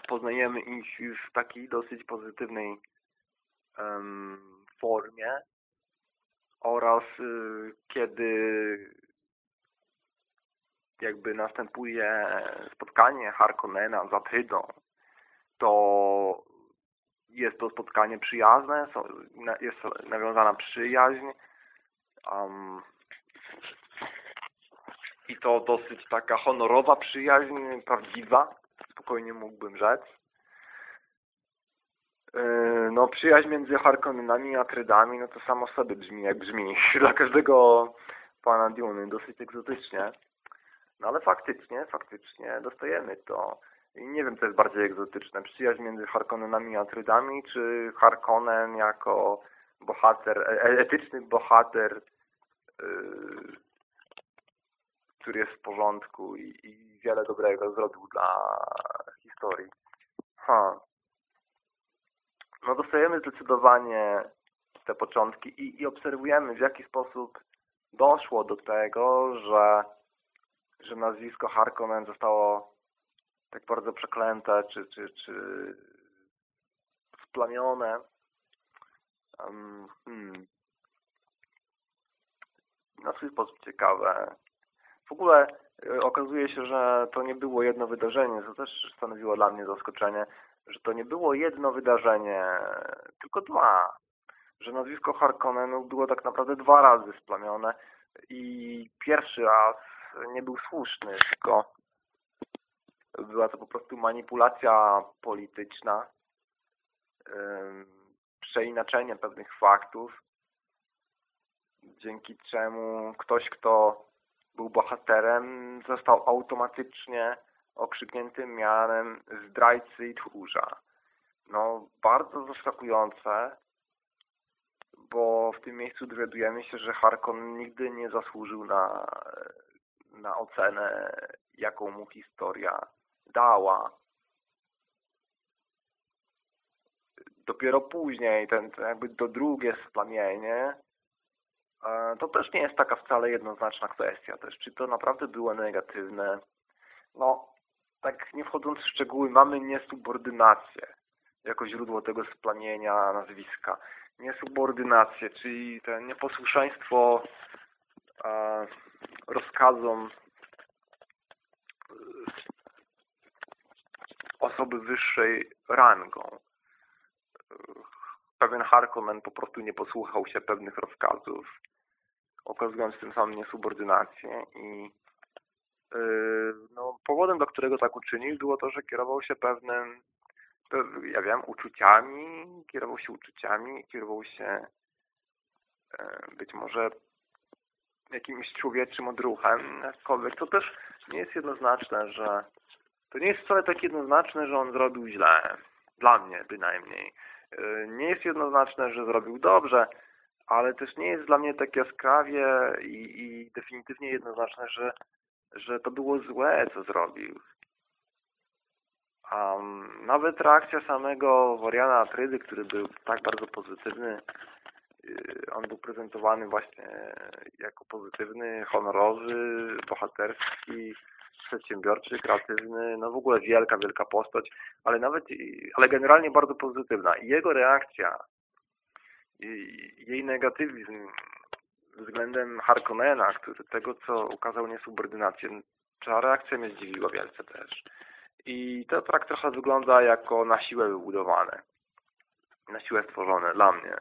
poznajemy ich już w takiej dosyć pozytywnej um, formie, oraz y, kiedy jakby następuje spotkanie Harkonnena z Atrydą, to jest to spotkanie przyjazne, jest nawiązana przyjaźń um, i to dosyć taka honorowa przyjaźń, prawdziwa, spokojnie mógłbym rzec. Yy, no przyjaźń między Harkonnenami i Atrydami, no to samo sobie brzmi jak brzmi. Dla każdego pana Duny dosyć egzotycznie. No ale faktycznie, faktycznie dostajemy to. I nie wiem, co jest bardziej egzotyczne. Przyjaźń między Harkonnenami i Atrydami, czy Harkonnen jako bohater, e, e, etyczny bohater, yy, który jest w porządku i, i wiele dobrego zrobił dla historii. Ha no dostajemy zdecydowanie te początki i, i obserwujemy w jaki sposób doszło do tego, że, że nazwisko Harkonnen zostało tak bardzo przeklęte czy, czy, czy splamione. Um, hmm. Na swój sposób ciekawe. W ogóle y, okazuje się, że to nie było jedno wydarzenie, co też stanowiło dla mnie zaskoczenie że to nie było jedno wydarzenie, tylko dwa. Że nazwisko Harkonnenów było tak naprawdę dwa razy splamione i pierwszy raz nie był słuszny, tylko była to po prostu manipulacja polityczna, przeinaczenie pewnych faktów, dzięki czemu ktoś, kto był bohaterem, został automatycznie okrzykniętym mianem zdrajcy i tchórza. No, bardzo zaskakujące, bo w tym miejscu dowiadujemy się, że Harkon nigdy nie zasłużył na, na ocenę, jaką mu historia dała. Dopiero później, ten, jakby to drugie splamienie, to też nie jest taka wcale jednoznaczna kwestia też, czy to naprawdę było negatywne. No, tak nie wchodząc w szczegóły, mamy niesubordynację jako źródło tego splamienia nazwiska. Niesubordynację, czyli to nieposłuszeństwo e, rozkazom e, osoby wyższej rangą. Pewien Harkonnen po prostu nie posłuchał się pewnych rozkazów, okazując tym samym niesubordynację i Yy, no, powodem, dla którego tak uczynił, było to, że kierował się pewnym ja wiem, uczuciami, kierował się uczuciami, kierował się e, być może jakimś człowieczym odruchem, jakkolwiek, to też nie jest jednoznaczne, że to nie jest wcale tak jednoznaczne, że on zrobił źle. Dla mnie bynajmniej. E, nie jest jednoznaczne, że zrobił dobrze, ale też nie jest dla mnie tak jaskrawie i, i definitywnie jednoznaczne, że, że to było złe, co zrobił. Um, nawet reakcja samego Woriana Atrydy, który był tak bardzo pozytywny, y, on był prezentowany właśnie jako pozytywny, honorowy, bohaterski, przedsiębiorczy, kreatywny, no w ogóle wielka, wielka postać, ale nawet, ale generalnie bardzo pozytywna. I jego reakcja, jej negatywizm względem Harkonnena, który tego, co ukazał niesubordynację, ta reakcja mnie zdziwiła wielce też. I to tak trochę wygląda jako na siłę wybudowane. Na siłę stworzone dla mnie.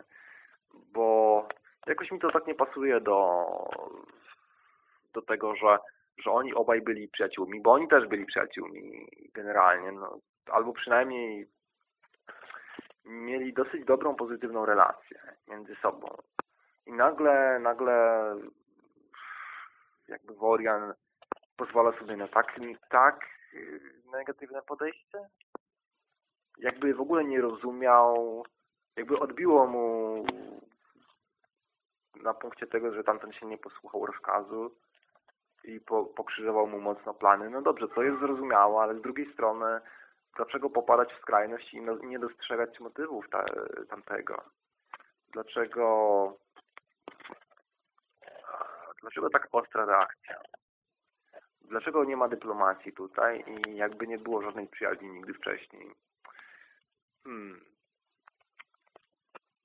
Bo jakoś mi to tak nie pasuje do, do tego, że, że oni obaj byli przyjaciółmi, bo oni też byli przyjaciółmi generalnie. No, albo przynajmniej mieli dosyć dobrą, pozytywną relację między sobą. I nagle, nagle jakby Worian pozwala sobie na tak, tak negatywne podejście. Jakby w ogóle nie rozumiał, jakby odbiło mu na punkcie tego, że tamten się nie posłuchał rozkazu i po, pokrzyżował mu mocno plany. No dobrze, to jest zrozumiałe, ale z drugiej strony dlaczego popadać w skrajność i no, nie dostrzegać motywów ta, tamtego? Dlaczego dlaczego tak ostra reakcja? dlaczego nie ma dyplomacji tutaj i jakby nie było żadnej przyjaźni nigdy wcześniej. Hmm.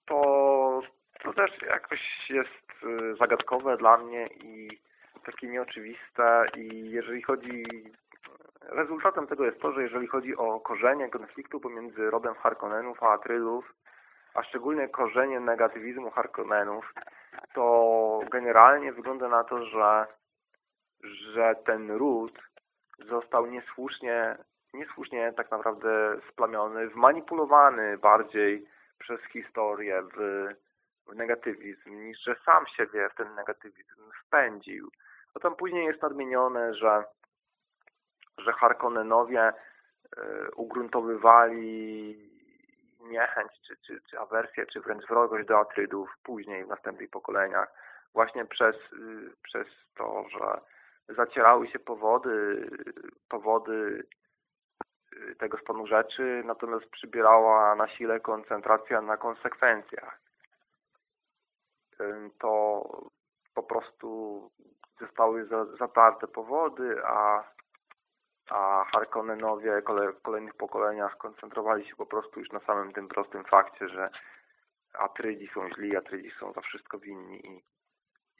To, to też jakoś jest y, zagadkowe dla mnie i takie nieoczywiste i jeżeli chodzi rezultatem tego jest to, że jeżeli chodzi o korzenie konfliktu pomiędzy rodem Harkonnenów a Atrydów, a szczególnie korzenie negatywizmu Harkonnenów, to generalnie wygląda na to, że że ten ród został niesłusznie, niesłusznie tak naprawdę splamiony, wmanipulowany bardziej przez historię w, w negatywizm, niż że sam siebie w ten negatywizm wpędził. Tam później jest nadmienione, że, że Harkonnenowie y, ugruntowywali niechęć, czy, czy, czy awersję, czy wręcz wrogość do Atrydów później w następnych pokoleniach, właśnie przez, y, przez to, że zacierały się powody, powody y, tego stanu rzeczy, natomiast przybierała na sile koncentracja na konsekwencjach. To po prostu zostały zatarte powody, a, a Harkonnenowie w kolejnych pokoleniach koncentrowali się po prostu już na samym tym prostym fakcie, że Atrydzi są źli, Atrydzi są za wszystko winni i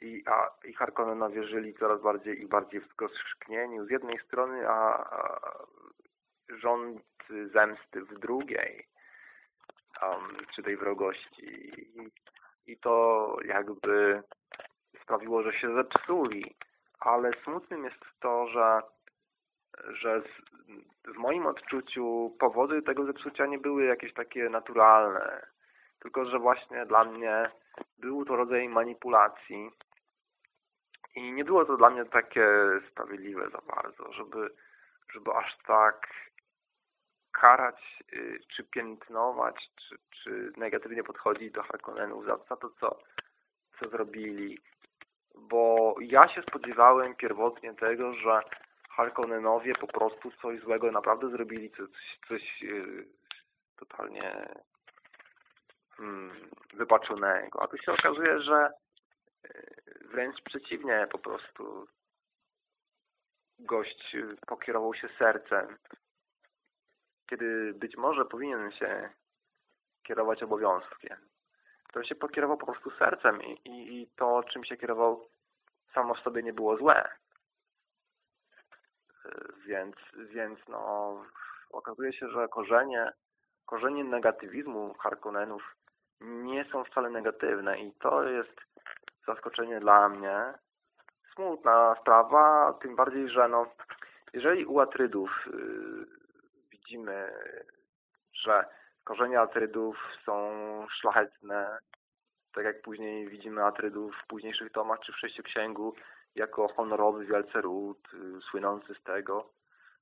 i, a, i Harkonnenowie żyli coraz bardziej i bardziej w skrzknieniu z jednej strony, a, a rząd zemsty w drugiej, um, czy tej wrogości. I, I to jakby sprawiło, że się zepsuli. Ale smutnym jest to, że, że w moim odczuciu powody tego zepsucia nie były jakieś takie naturalne. Tylko, że właśnie dla mnie był to rodzaj manipulacji i nie było to dla mnie takie sprawiedliwe za bardzo, żeby, żeby aż tak karać, y, czy piętnować, czy, czy negatywnie podchodzić do Harkonnenów za, za to, co, co zrobili. Bo ja się spodziewałem pierwotnie tego, że Harkonnenowie po prostu coś złego naprawdę zrobili, coś, coś yy, totalnie hmm, wypaczonego. A tu się okazuje, że wręcz przeciwnie, po prostu gość pokierował się sercem, kiedy być może powinien się kierować obowiązkiem. To się pokierował po prostu sercem i, i, i to, czym się kierował, samo w sobie nie było złe. Więc, więc no, okazuje się, że korzenie, korzenie negatywizmu Harkonnenów nie są wcale negatywne i to jest zaskoczenie dla mnie. Smutna sprawa, tym bardziej, że no, jeżeli u Atrydów yy, widzimy, że Korzenie Atrydów są szlachetne, tak jak później widzimy Atrydów w późniejszych tomach czy w Sześcioksięgu jako honorowy wielce ród, y, słynący z tego.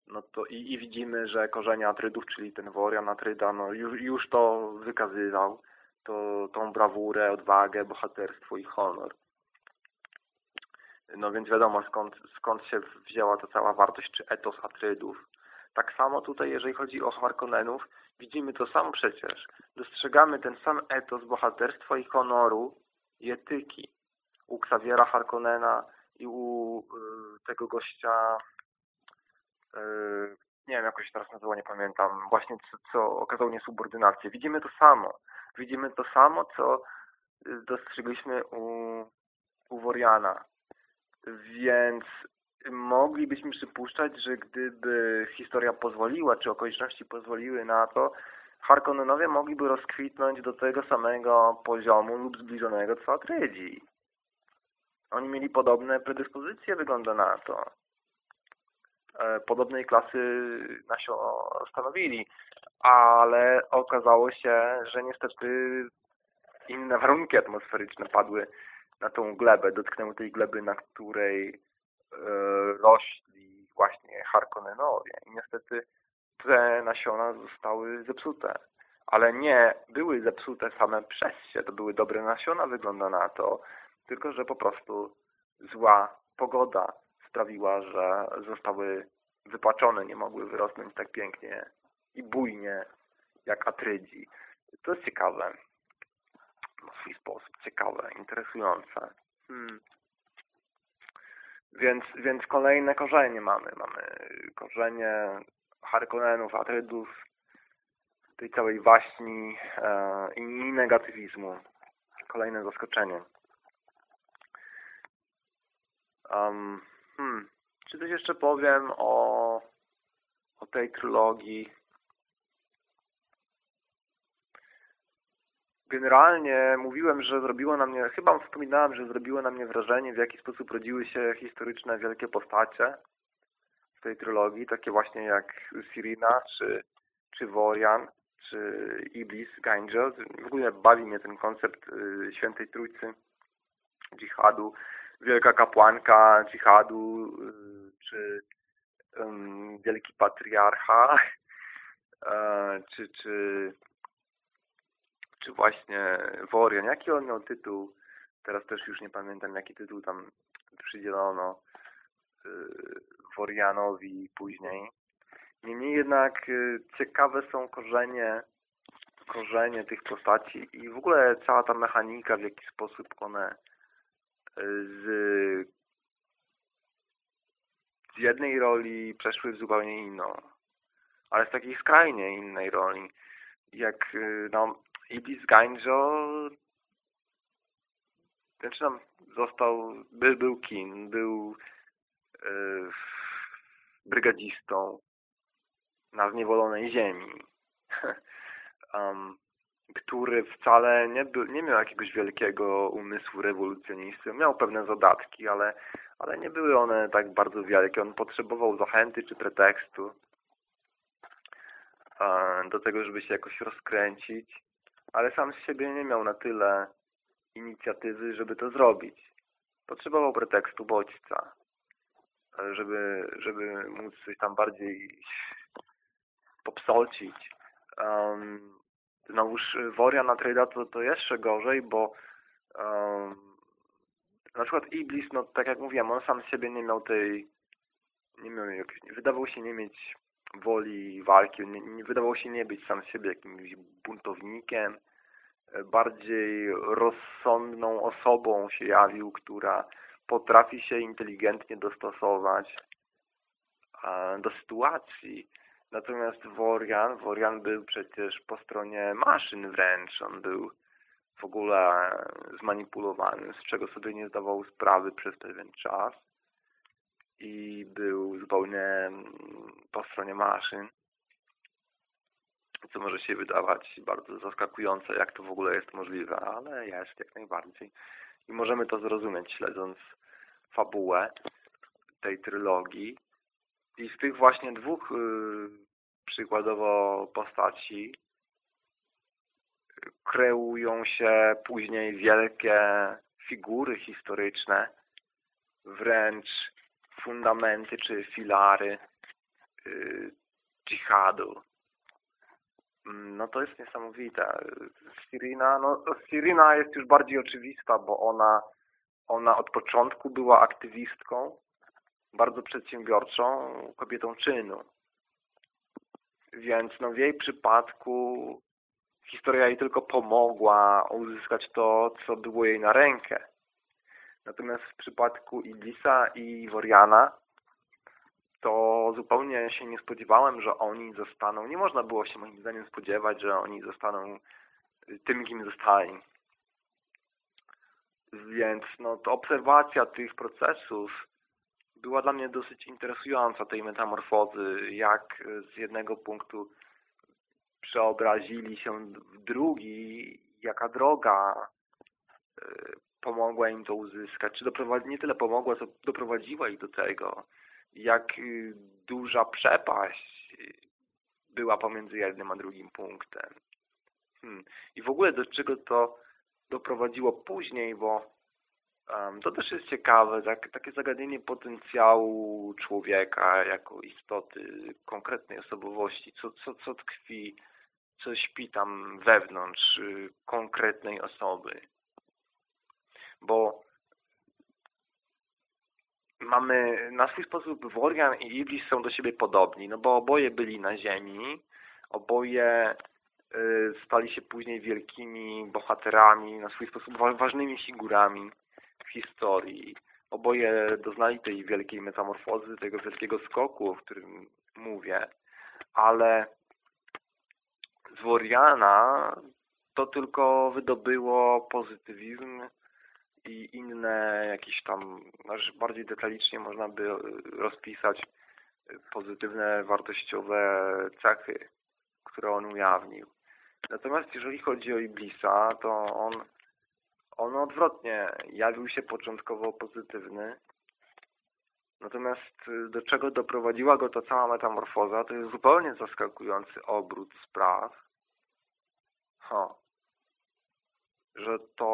No to i, i widzimy, że korzenie Atrydów, czyli ten Worian Atryda, no już, już to wykazywał, to, tą brawurę, odwagę, bohaterstwo i honor. No więc wiadomo skąd, skąd się wzięła ta cała wartość czy etos Atrydów. Tak samo tutaj, jeżeli chodzi o Harkonnenów, widzimy to samo przecież. Dostrzegamy ten sam etos bohaterstwa i honoru i etyki u Xaviera Harkonnena i u y, tego gościa, y, nie wiem, jakoś teraz nazywa, nie pamiętam, właśnie co, co okazał niesubordynację. Widzimy to samo. Widzimy to samo, co y, dostrzegliśmy u, u Woriana. Więc moglibyśmy przypuszczać, że gdyby historia pozwoliła, czy okoliczności pozwoliły na to, Harkonnenowie mogliby rozkwitnąć do tego samego poziomu lub zbliżonego co Atrydzi. Oni mieli podobne predyspozycje, wygląda na to. E, podobnej klasy nasi stanowili, ale okazało się, że niestety inne warunki atmosferyczne padły na tą glebę, dotknęły tej gleby, na której e, rośli właśnie Harkonnenowie. I niestety te nasiona zostały zepsute. Ale nie były zepsute same przez się, to były dobre nasiona, wygląda na to, tylko że po prostu zła pogoda sprawiła, że zostały wypaczone, nie mogły wyrosnąć tak pięknie i bujnie jak atrydzi. To jest ciekawe. W swój sposób ciekawe, interesujące. Hmm. Więc, więc kolejne korzenie mamy. Mamy korzenie Harkonnenów, Atrydów, tej całej waśni e, i negatywizmu. Kolejne zaskoczenie. Um, hmm. Czy coś jeszcze powiem o, o tej trylogii? Generalnie mówiłem, że zrobiło na mnie, chyba wspominałem, że zrobiło na mnie wrażenie, w jaki sposób rodziły się historyczne wielkie postacie w tej trylogii, takie właśnie jak Sirina, czy, czy czy Iblis, Gaingel. W ogóle bawi mnie ten koncept y, Świętej Trójcy, dżihadu, wielka kapłanka dżihadu, y, czy um, wielki patriarcha, e, czy, czy, czy właśnie Worian. Jaki on miał tytuł? Teraz też już nie pamiętam, jaki tytuł tam przydzielono y, Worianowi później. Niemniej jednak y, ciekawe są korzenie, korzenie tych postaci i w ogóle cała ta mechanika, w jaki sposób one z, z jednej roli przeszły w zupełnie inną, ale z takiej skrajnie innej roli. Jak no, Iblis Gainjo znaczy tam został, był, był kin, był yy, brygadzistą na zniewolonej ziemi. um, który wcale nie, był, nie miał jakiegoś wielkiego umysłu rewolucjonisty. Miał pewne zadatki, ale, ale nie były one tak bardzo wielkie. On potrzebował zachęty czy pretekstu do tego, żeby się jakoś rozkręcić, ale sam z siebie nie miał na tyle inicjatywy, żeby to zrobić. Potrzebował pretekstu bodźca, żeby, żeby móc coś tam bardziej popsolcić. Um, Znowuż Woria na Trade'a to, to jeszcze gorzej, bo um, na przykład Iblis, no tak jak mówiłem, on sam siebie nie miał tej, nie miał jakiejś, wydawał się nie mieć woli walki, nie, nie, wydawał się nie być sam z siebie jakimś buntownikiem, bardziej rozsądną osobą się jawił, która potrafi się inteligentnie dostosować do sytuacji. Natomiast Worian, Worian był przecież po stronie maszyn wręcz. On był w ogóle zmanipulowany, z czego sobie nie zdawał sprawy przez pewien czas i był zupełnie po stronie maszyn, co może się wydawać bardzo zaskakujące, jak to w ogóle jest możliwe, ale jest jak najbardziej. I możemy to zrozumieć, śledząc fabułę tej trylogii, i z tych właśnie dwóch yy, przykładowo postaci kreują się później wielkie figury historyczne, wręcz fundamenty czy filary yy, dżihadu. No to jest niesamowite. Sirina, no Sirina jest już bardziej oczywista, bo ona, ona od początku była aktywistką, bardzo przedsiębiorczą, kobietą czynu. Więc no w jej przypadku historia jej tylko pomogła uzyskać to, co było jej na rękę. Natomiast w przypadku Iblisa i Woriana to zupełnie się nie spodziewałem, że oni zostaną, nie można było się moim zdaniem spodziewać, że oni zostaną tym, kim zostali. Więc no, to obserwacja tych procesów była dla mnie dosyć interesująca, tej metamorfozy, jak z jednego punktu przeobrazili się w drugi, jaka droga e, pomogła im to uzyskać, czy nie tyle pomogła, co doprowadziła ich do tego, jak y, duża przepaść była pomiędzy jednym a drugim punktem. Hmm. I w ogóle do czego to doprowadziło później, bo to też jest ciekawe, tak, takie zagadnienie potencjału człowieka jako istoty konkretnej osobowości, co, co, co tkwi, co śpi tam wewnątrz y, konkretnej osoby. Bo mamy na swój sposób Worian i Iblis są do siebie podobni, no bo oboje byli na ziemi, oboje y, stali się później wielkimi bohaterami, na swój sposób ważnymi figurami historii. Oboje doznali tej wielkiej metamorfozy, tego wielkiego skoku, o którym mówię, ale z Woriana to tylko wydobyło pozytywizm i inne jakieś tam, aż bardziej detalicznie można by rozpisać pozytywne, wartościowe cechy, które on ujawnił. Natomiast jeżeli chodzi o Iblisa, to on, on odwrotnie jawił się początkowo pozytywny, natomiast do czego doprowadziła go ta cała metamorfoza, to jest zupełnie zaskakujący obrót spraw. Ha że to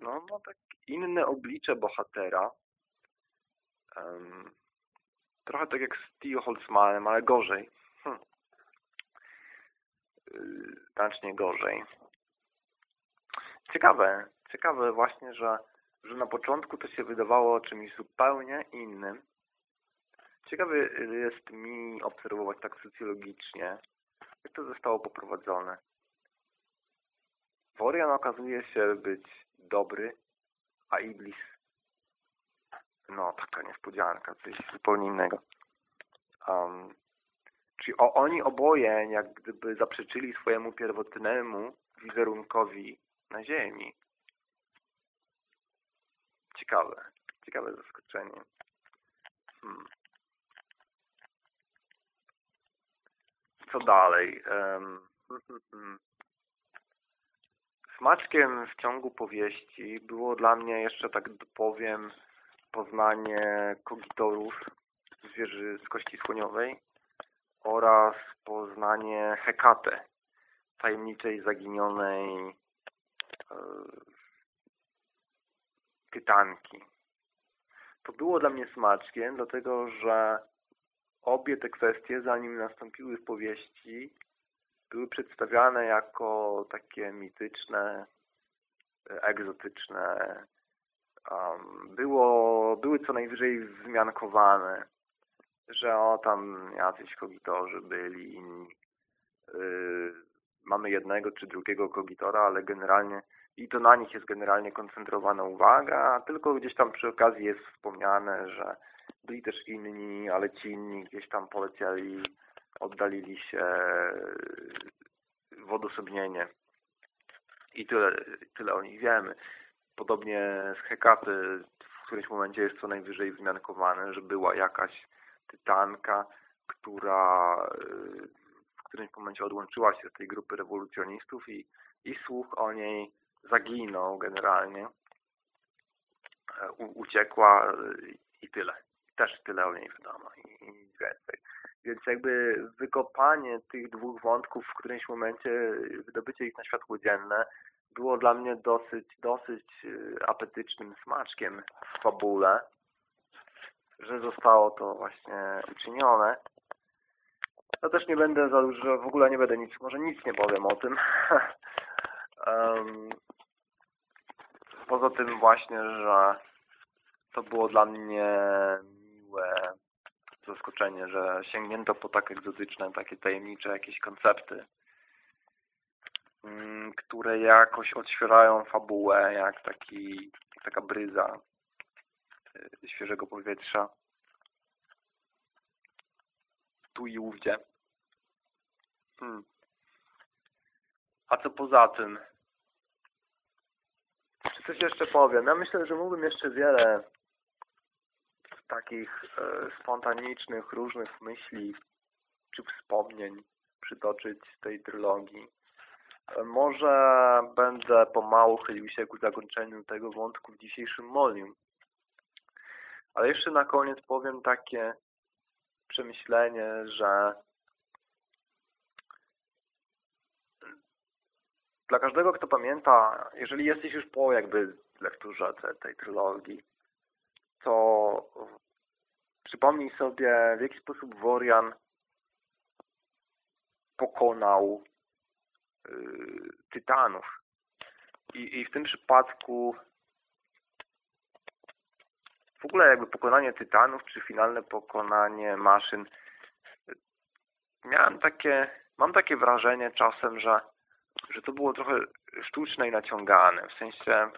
no, no tak inne oblicze bohatera. Um, trochę tak jak z Tio Holzmanem, ale gorzej. Hm. Yy, znacznie gorzej. Ciekawe, ciekawe właśnie, że, że na początku to się wydawało czymś zupełnie innym. Ciekawe jest mi obserwować tak socjologicznie, jak to zostało poprowadzone. Florian okazuje się być dobry, a Iblis no taka niespodzianka, coś zupełnie innego. Um, czyli o, oni oboje jak gdyby zaprzeczyli swojemu pierwotnemu wizerunkowi na ziemi. Ciekawe. Ciekawe zaskoczenie. Hmm. Co dalej? Um, Smaczkiem w ciągu powieści było dla mnie jeszcze, tak powiem, poznanie kogitorów zwierzy z kości słoniowej oraz poznanie Hekate, tajemniczej, zaginionej e, tytanki. To było dla mnie smaczkiem, dlatego że obie te kwestie, zanim nastąpiły w powieści, były przedstawiane jako takie mityczne, egzotyczne. Um, było, były co najwyżej wzmiankowane, że o tam jacyś kogitorzy byli inni. Yy, mamy jednego czy drugiego kogitora, ale generalnie i to na nich jest generalnie koncentrowana uwaga, tylko gdzieś tam przy okazji jest wspomniane, że byli też inni, ale ci inni gdzieś tam polecieli oddalili się w odosobnienie. I tyle, tyle o nich wiemy. Podobnie z Hekaty w którymś momencie jest co najwyżej wzmiankowane, że była jakaś tytanka, która w którymś momencie odłączyła się z tej grupy rewolucjonistów i, i słuch o niej zaginął generalnie. U, uciekła i tyle. Też tyle o niej wiadomo i, i więcej. Więc jakby wykopanie tych dwóch wątków w którymś momencie, wydobycie ich na światło dzienne było dla mnie dosyć, dosyć y, apetycznym smaczkiem w fabule, że zostało to właśnie uczynione. Ja też nie będę za dużo, w ogóle nie będę nic, może nic nie powiem o tym. um, poza tym właśnie, że to było dla mnie miłe zaskoczenie, że sięgnięto po tak egzotyczne, takie tajemnicze jakieś koncepty, mm, które jakoś odświeżają fabułę, jak taki, taka bryza y, świeżego powietrza tu i ówdzie. Hmm. A co poza tym? Coś jeszcze powiem? Ja myślę, że mógłbym jeszcze wiele takich e, spontanicznych, różnych myśli czy wspomnień przytoczyć z tej trylogii. E, może będę pomału chylił się ku zakończeniu tego wątku w dzisiejszym molium. Ale jeszcze na koniec powiem takie przemyślenie, że dla każdego, kto pamięta, jeżeli jesteś już po jakby lekturze tej, tej trylogii, to przypomnij sobie, w jaki sposób Worian pokonał yy, Tytanów. I, I w tym przypadku w ogóle jakby pokonanie Tytanów, czy finalne pokonanie maszyn miałem takie, mam takie wrażenie czasem, że, że to było trochę sztuczne i naciągane. W sensie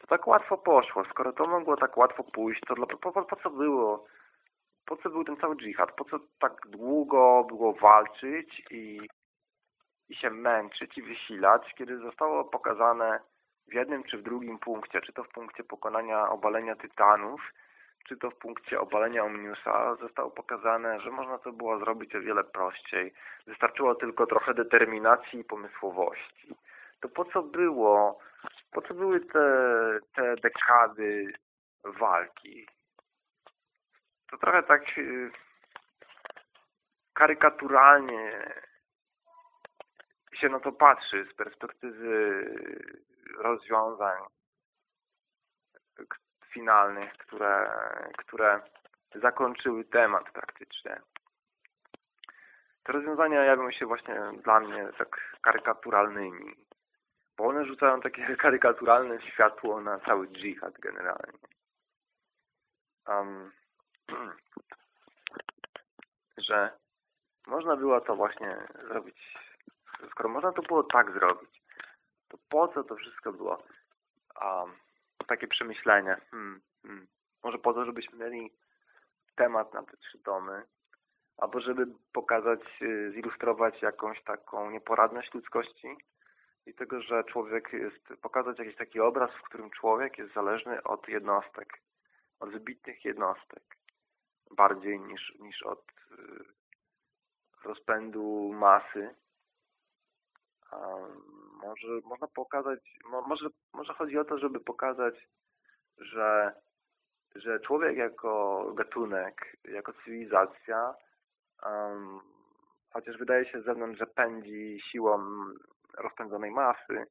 to tak łatwo poszło. Skoro to mogło tak łatwo pójść, to dla, po, po, po co było? Po co był ten cały dżihad? Po co tak długo było walczyć i, i się męczyć i wysilać, kiedy zostało pokazane w jednym czy w drugim punkcie, czy to w punkcie pokonania obalenia tytanów, czy to w punkcie obalenia Omniusa zostało pokazane, że można to było zrobić o wiele prościej. Wystarczyło tylko trochę determinacji i pomysłowości. To po co było, po co były te, te dekady walki? To trochę tak y, karykaturalnie się na to patrzy z perspektywy rozwiązań finalnych, które, które zakończyły temat praktycznie. Te rozwiązania jawią się właśnie dla mnie tak karykaturalnymi, bo one rzucają takie karykaturalne światło na cały dżihad generalnie. Um, że można było to właśnie zrobić, skoro można to było tak zrobić, to po co to wszystko było? Um, takie przemyślenie. Hmm, hmm. Może po to, żebyśmy mieli temat na te trzy domy, albo żeby pokazać, y, zilustrować jakąś taką nieporadność ludzkości i tego, że człowiek jest, pokazać jakiś taki obraz, w którym człowiek jest zależny od jednostek, od wybitnych jednostek, bardziej niż, niż od y, rozpędu masy. Um, może można pokazać, może, może chodzi o to, żeby pokazać, że, że człowiek jako gatunek, jako cywilizacja, um, chociaż wydaje się z zewnątrz, że pędzi siłą rozpędzonej masy,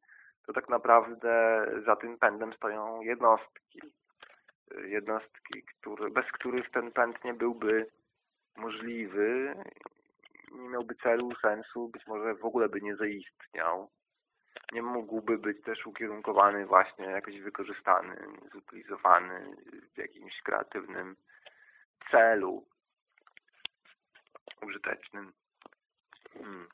to tak naprawdę za tym pędem stoją jednostki. Jednostki, które, bez których ten pęd nie byłby możliwy, nie miałby celu, sensu, być może w ogóle by nie zaistniał nie mógłby być też ukierunkowany właśnie, jakoś wykorzystany, zutylizowany w jakimś kreatywnym celu użytecznym. Hmm.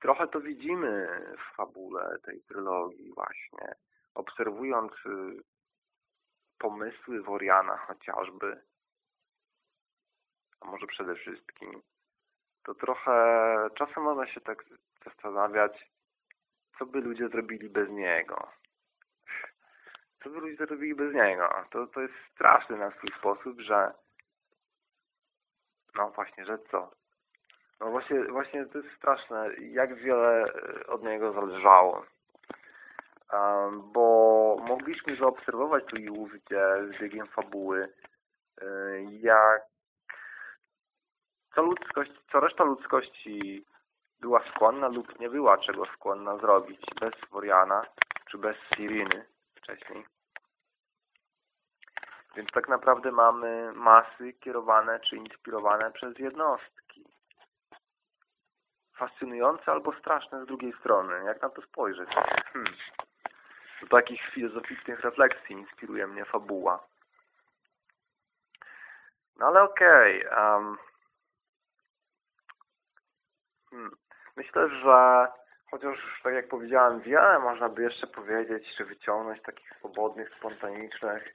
Trochę to widzimy w fabule tej trylogii właśnie, obserwując y, pomysły Woriana chociażby, a może przede wszystkim, to trochę czasem można się tak zastanawiać, co by ludzie zrobili bez niego. Co by ludzie zrobili bez niego? To, to jest straszny na swój sposób, że no właśnie, że co? No właśnie, właśnie to jest straszne, jak wiele e, od niego zależało. Bo mogliśmy zaobserwować tu i ówdzie z biegiem fabuły, e, jak co ludzkość, co reszta ludzkości była skłonna lub nie była czego skłonna zrobić bez Woriana czy bez Siriny wcześniej. Więc tak naprawdę mamy masy kierowane czy inspirowane przez jednostki. Fascynujące albo straszne z drugiej strony. Jak na to spojrzeć? Hmm. Do takich filozoficznych refleksji inspiruje mnie fabuła. No ale okej. Okay, um. Myślę, że chociaż tak jak powiedziałem, wiele można by jeszcze powiedzieć, czy wyciągnąć takich swobodnych, spontanicznych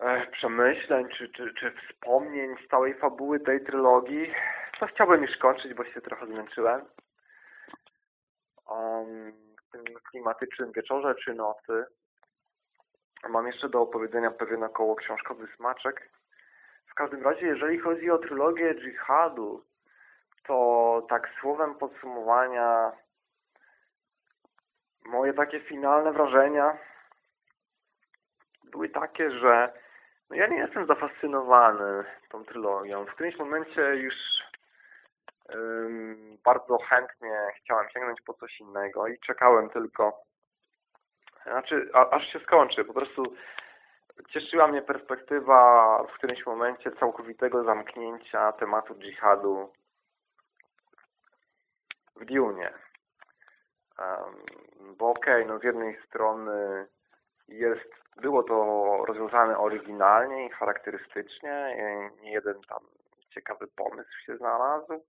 e, przemyśleń, czy, czy, czy wspomnień z całej fabuły tej trylogii, to chciałbym już kończyć, bo się trochę zmęczyłem. Um, w tym klimatycznym wieczorze czy nocy mam jeszcze do opowiedzenia pewien około książkowy smaczek. W każdym razie, jeżeli chodzi o trylogię dżihadu, to tak słowem podsumowania moje takie finalne wrażenia były takie, że no ja nie jestem zafascynowany tą trylogią. W którymś momencie już ym, bardzo chętnie chciałem sięgnąć po coś innego i czekałem tylko znaczy, a, aż się skończy. Po prostu cieszyła mnie perspektywa w którymś momencie całkowitego zamknięcia tematu dżihadu w Dune. Bo okej, okay, no z jednej strony jest, było to rozwiązane oryginalnie i charakterystycznie, nie jeden tam ciekawy pomysł się znalazł,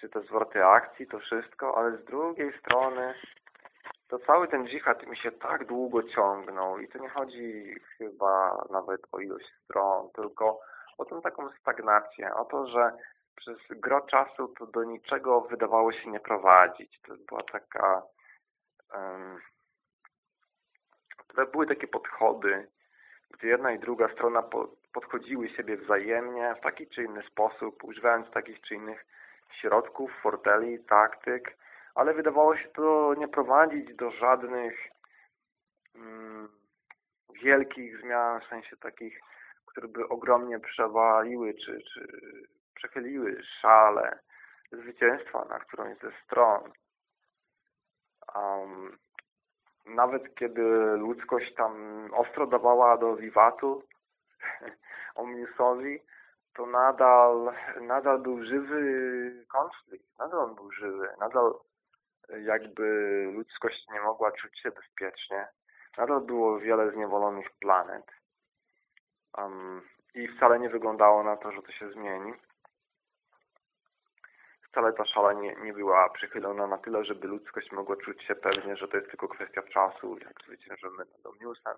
czy te zwroty akcji, to wszystko, ale z drugiej strony to cały ten dżihad mi się tak długo ciągnął i to nie chodzi chyba nawet o ilość stron, tylko o tą taką stagnację, o to, że przez gro czasu to do niczego wydawało się nie prowadzić. To była taka... Um, to były takie podchody, gdzie jedna i druga strona po, podchodziły siebie wzajemnie w taki czy inny sposób, używając takich czy innych środków, forteli, taktyk, ale wydawało się to nie prowadzić do żadnych um, wielkich zmian, w sensie takich, które by ogromnie przewaliły, czy, czy przechyliły szale zwycięstwa na którąś ze stron. Um, nawet kiedy ludzkość tam ostro dawała do wiwatu Omniusowi, to nadal, nadal był żywy konflikt, nadal on był żywy, nadal jakby ludzkość nie mogła czuć się bezpiecznie, nadal było wiele zniewolonych planet um, i wcale nie wyglądało na to, że to się zmieni wcale ta szala nie, nie była przychylona na tyle, żeby ludzkość mogła czuć się pewnie, że to jest tylko kwestia czasu, jak zwyciężymy nad Omniusem.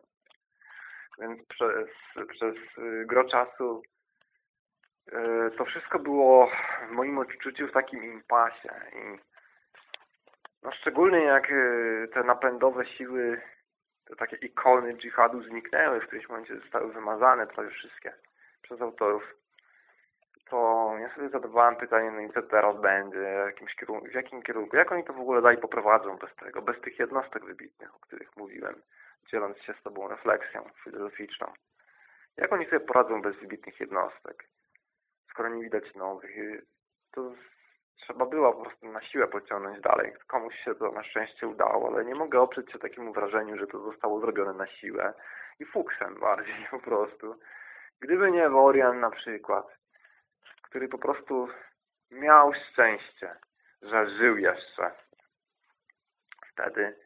Więc przez, przez gro czasu yy, to wszystko było w moim odczuciu w takim impasie. I no szczególnie jak yy, te napędowe siły, te takie ikony dżihadu zniknęły, w którymś momencie zostały wymazane prawie wszystkie przez autorów to ja sobie zadawałem pytanie, no i co teraz będzie, jakimś kierunku, w jakim kierunku, jak oni to w ogóle dalej poprowadzą bez tego, bez tych jednostek wybitnych, o których mówiłem, dzieląc się z Tobą refleksją filozoficzną. Jak oni sobie poradzą bez wybitnych jednostek, skoro nie widać nowych? To trzeba było po prostu na siłę pociągnąć dalej. Komuś się to na szczęście udało, ale nie mogę oprzeć się takiemu wrażeniu, że to zostało zrobione na siłę i fuksem bardziej po prostu. Gdyby nie Worian na przykład, który po prostu miał szczęście, że żył jeszcze wtedy,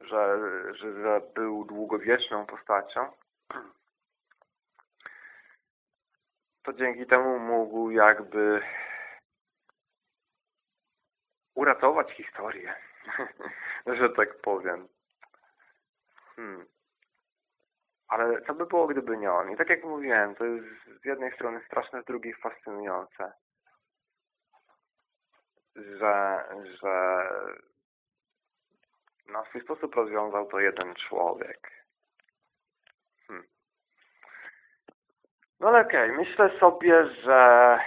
że, że, że był długowieczną postacią, to dzięki temu mógł jakby uratować historię, że tak powiem. Hmm. Ale co by było, gdyby nie on? I tak jak mówiłem, to jest z jednej strony straszne, z drugiej fascynujące. Że, że na swój sposób rozwiązał to jeden człowiek. Hmm. No ale okej, okay. myślę sobie, że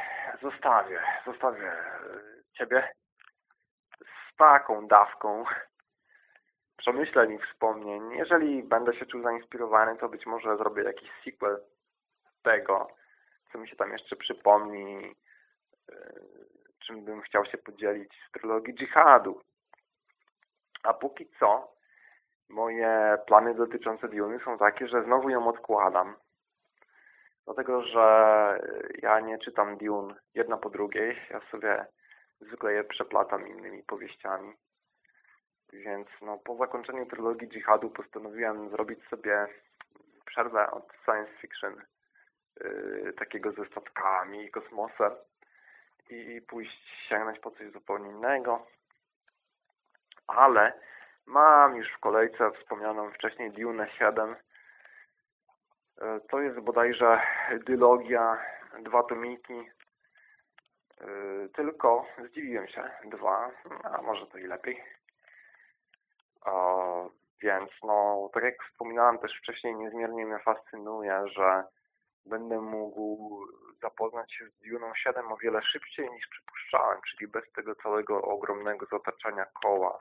zostawię, zostawię Ciebie z taką dawką przemyśleń i wspomnień. Jeżeli będę się czuł zainspirowany, to być może zrobię jakiś sequel tego, co mi się tam jeszcze przypomni, e, czym bym chciał się podzielić z trylogii dżihadu. A póki co moje plany dotyczące Duny są takie, że znowu ją odkładam. Dlatego, że ja nie czytam Dune jedna po drugiej. Ja sobie zwykle je przeplatam innymi powieściami. Więc no, po zakończeniu trylogii dżihadu postanowiłem zrobić sobie przerwę od science fiction yy, takiego ze statkami i kosmosem i pójść sięgnąć po coś zupełnie innego. Ale mam już w kolejce wspomnianą wcześniej Dune 7. Yy, to jest bodajże dylogia, dwa tomiki. Yy, tylko zdziwiłem się, dwa, a może to i lepiej. Więc no, tak jak wspominałem też wcześniej, niezmiernie mnie fascynuje, że będę mógł zapoznać się z Duną 7 o wiele szybciej niż przypuszczałem, czyli bez tego całego ogromnego zataczania koła,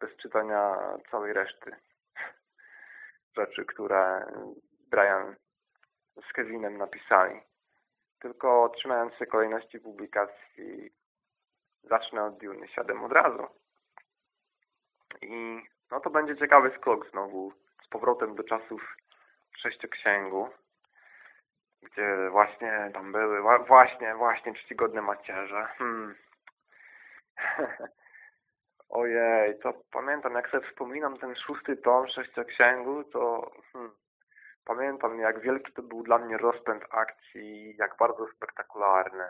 bez czytania całej reszty rzeczy, które Brian z Kevinem napisali. Tylko trzymając się kolejności publikacji zacznę od Duny 7 od razu. I no to będzie ciekawy skok znowu z powrotem do czasów sześcioksięgu, gdzie właśnie tam były, właśnie, właśnie czcigodne macierze. Hmm. Ojej, to pamiętam, jak sobie wspominam ten szósty tom sześcioksięgu, to hmm, pamiętam, jak wielki to był dla mnie rozpęd akcji, jak bardzo spektakularny.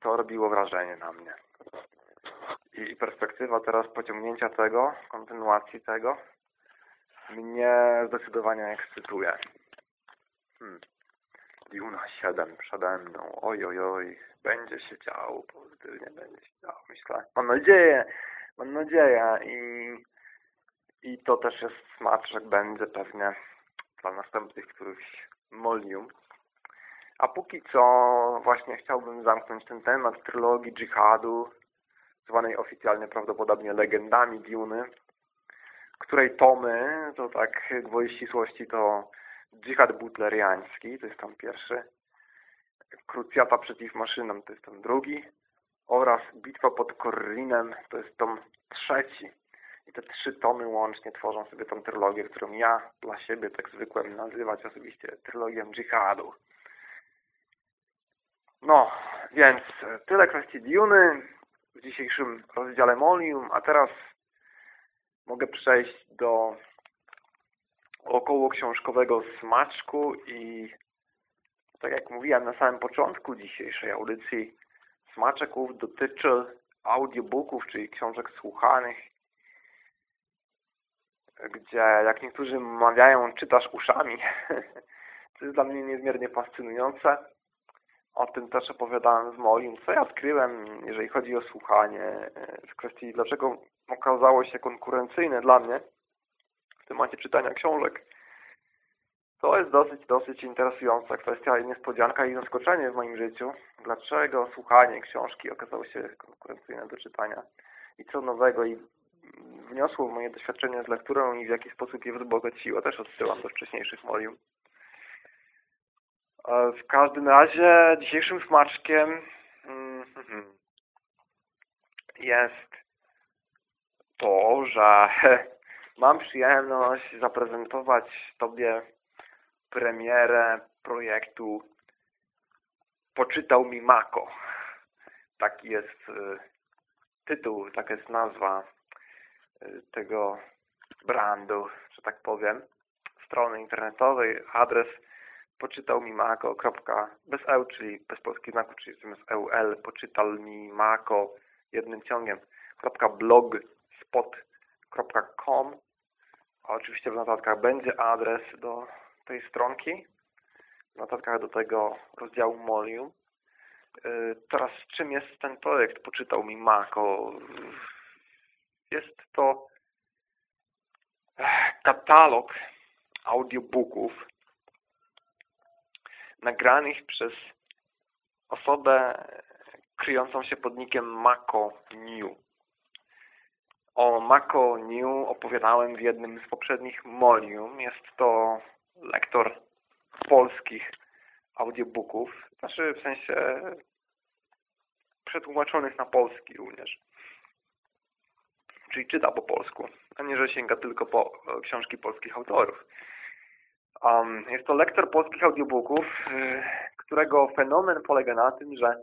To robiło wrażenie na mnie i perspektywa teraz pociągnięcia tego, kontynuacji tego, mnie zdecydowanie ekscytuje. Hmm. Duna 7 przede mną. Oj, oj, oj. Będzie się działo pozytywnie, będzie się działo. Myślę. Mam nadzieję, mam nadzieję i, i to też jest smaczek będzie pewnie dla następnych którychś molium. A póki co właśnie chciałbym zamknąć ten temat trylogii dżihadu zwanej oficjalnie prawdopodobnie legendami Duny, której tomy, to tak gwoli ścisłości to dżihad butleriański, to jest tam pierwszy, krucjata przeciw maszynom, to jest tam drugi oraz bitwa pod Korrinem, to jest tom trzeci. I te trzy tomy łącznie tworzą sobie tą trylogię, którą ja dla siebie tak zwykłem nazywać osobiście trylogią dżihadu. No, więc tyle kwestii Duny w dzisiejszym rozdziale Molium, a teraz mogę przejść do około książkowego smaczku i tak jak mówiłem na samym początku dzisiejszej audycji, smaczków dotyczy audiobooków, czyli książek słuchanych, gdzie jak niektórzy mawiają, czytasz uszami. To jest dla mnie niezmiernie fascynujące. O tym też opowiadałem w moim, co ja odkryłem, jeżeli chodzi o słuchanie, e, w kwestii dlaczego okazało się konkurencyjne dla mnie w temacie czytania książek. To jest dosyć, dosyć interesująca kwestia i niespodzianka i zaskoczenie w moim życiu. Dlaczego słuchanie książki okazało się konkurencyjne do czytania i co nowego i wniosło moje doświadczenie z lekturą i w jaki sposób je wzbogaciło. Też odsyłam do wcześniejszych molium. E, w każdym razie dzisiejszym smaczkiem mm, jest to, że mam przyjemność zaprezentować Tobie premierę projektu Poczytał mi Mako. Taki jest e, tytuł, taka jest nazwa e, tego brandu, że tak powiem, strony internetowej, adres poczytał mi mako. bez eł, czyli bez polskiego znaku, czyli zamiast eul, poczytal mi mako jednym ciągiem, blogspot.com a oczywiście w notatkach będzie adres do tej stronki, w notatkach do tego rozdziału Molium. Y, teraz czym jest ten projekt Poczytał mi Mako? Jest to katalog audiobooków nagranych przez osobę kryjącą się pod nickiem Mako New. O Mako New opowiadałem w jednym z poprzednich molium. Jest to lektor polskich audiobooków, znaczy w sensie przetłumaczonych na polski również. Czyli czyta po polsku, a nie, że sięga tylko po e, książki polskich autorów. Um, jest to lektor polskich audiobooków, y, którego fenomen polega na tym, że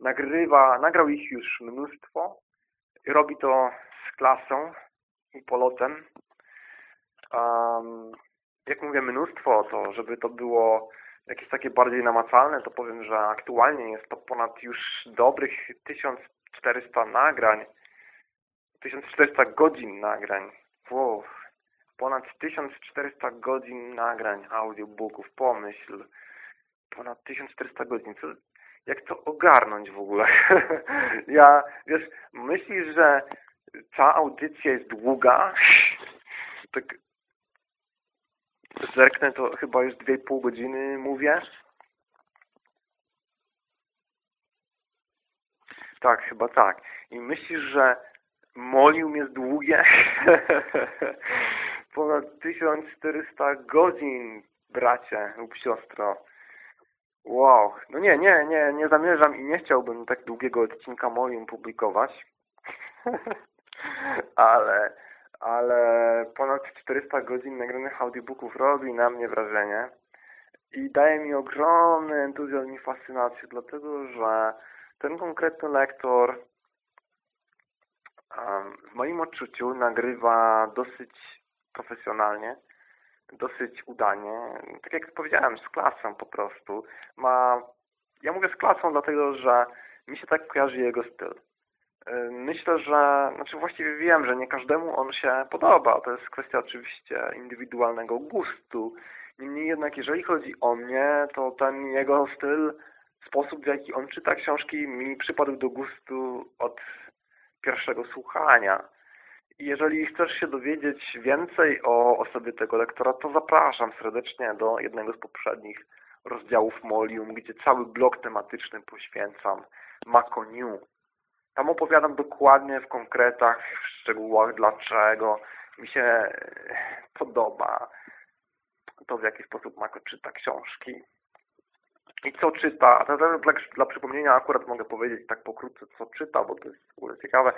nagrywa, nagrał ich już mnóstwo robi to z klasą i polotem. Um, jak mówię mnóstwo, to żeby to było jakieś takie bardziej namacalne, to powiem, że aktualnie jest to ponad już dobrych 1400 nagrań, 1400 godzin nagrań. Wow. Ponad 1400 godzin nagrań audiobooków, pomyśl. Ponad 1400 godzin. Co, jak to ogarnąć w ogóle? ja, wiesz, myślisz, że ta audycja jest długa? tak zerknę, to chyba już 2,5 godziny mówię. Tak, chyba tak. I myślisz, że molium jest długie? Ponad 1400 godzin, bracie lub siostro. Wow. No nie, nie, nie, nie zamierzam i nie chciałbym tak długiego odcinka molium publikować. ale ale ponad 400 godzin nagranych audiobooków robi na mnie wrażenie i daje mi ogromny entuzjazm i fascynację, dlatego że ten konkretny lektor w moim odczuciu nagrywa dosyć profesjonalnie, dosyć udanie. Tak jak powiedziałem, z klasą po prostu. Ma, ja mówię z klasą dlatego, że mi się tak kojarzy jego styl. Myślę, że, znaczy właściwie wiem, że nie każdemu on się podoba. To jest kwestia oczywiście indywidualnego gustu. Niemniej jednak, jeżeli chodzi o mnie, to ten jego styl, sposób w jaki on czyta książki mi przypadł do gustu od pierwszego słuchania. Jeżeli chcesz się dowiedzieć więcej o osobie tego lektora, to zapraszam serdecznie do jednego z poprzednich rozdziałów Molium, gdzie cały blok tematyczny poświęcam Mako New. Tam opowiadam dokładnie w konkretach, w szczegółach, dlaczego mi się e, podoba to, w jaki sposób Mako czyta książki i co czyta. A dla, dla przypomnienia akurat mogę powiedzieć tak pokrótce, co czyta, bo to jest w ogóle ciekawe.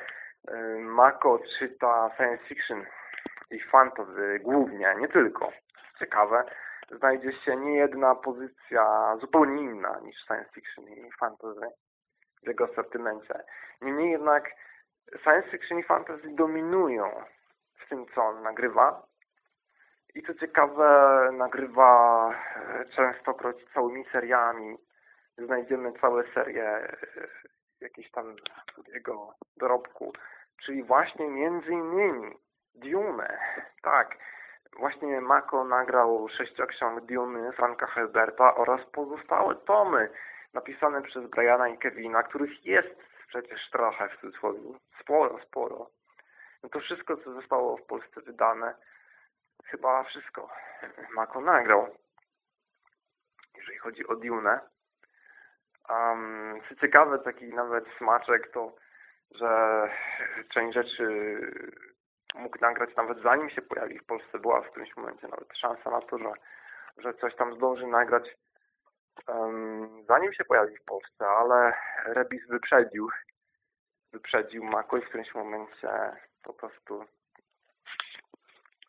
E, Mako czyta science fiction i fantasy głównie, nie tylko. Ciekawe, znajdzie się nie jedna pozycja zupełnie inna niż science fiction i fantasy w jego asortymencie. Niemniej jednak science fiction i fantasy dominują w tym, co on nagrywa. I co ciekawe, nagrywa e, częstokroć całymi seriami. Znajdziemy całe serie jakieś tam jego dorobku. Czyli właśnie między innymi Dune. Tak, właśnie Mako nagrał sześcioksiąg Dune Franka Herberta oraz pozostałe tomy napisane przez Briana i Kevina, których jest przecież trochę w cudzysłowie, sporo, sporo. No to wszystko, co zostało w Polsce wydane, chyba wszystko Mako nagrał. Jeżeli chodzi o Dune. Um, ciekawe, taki nawet smaczek to, że część rzeczy mógł nagrać nawet zanim się pojawi w Polsce. Była w którymś momencie nawet szansa na to, że, że coś tam zdąży nagrać zanim się pojawi w Polsce, ale Rebis wyprzedził wyprzedził Mako i w którymś momencie po prostu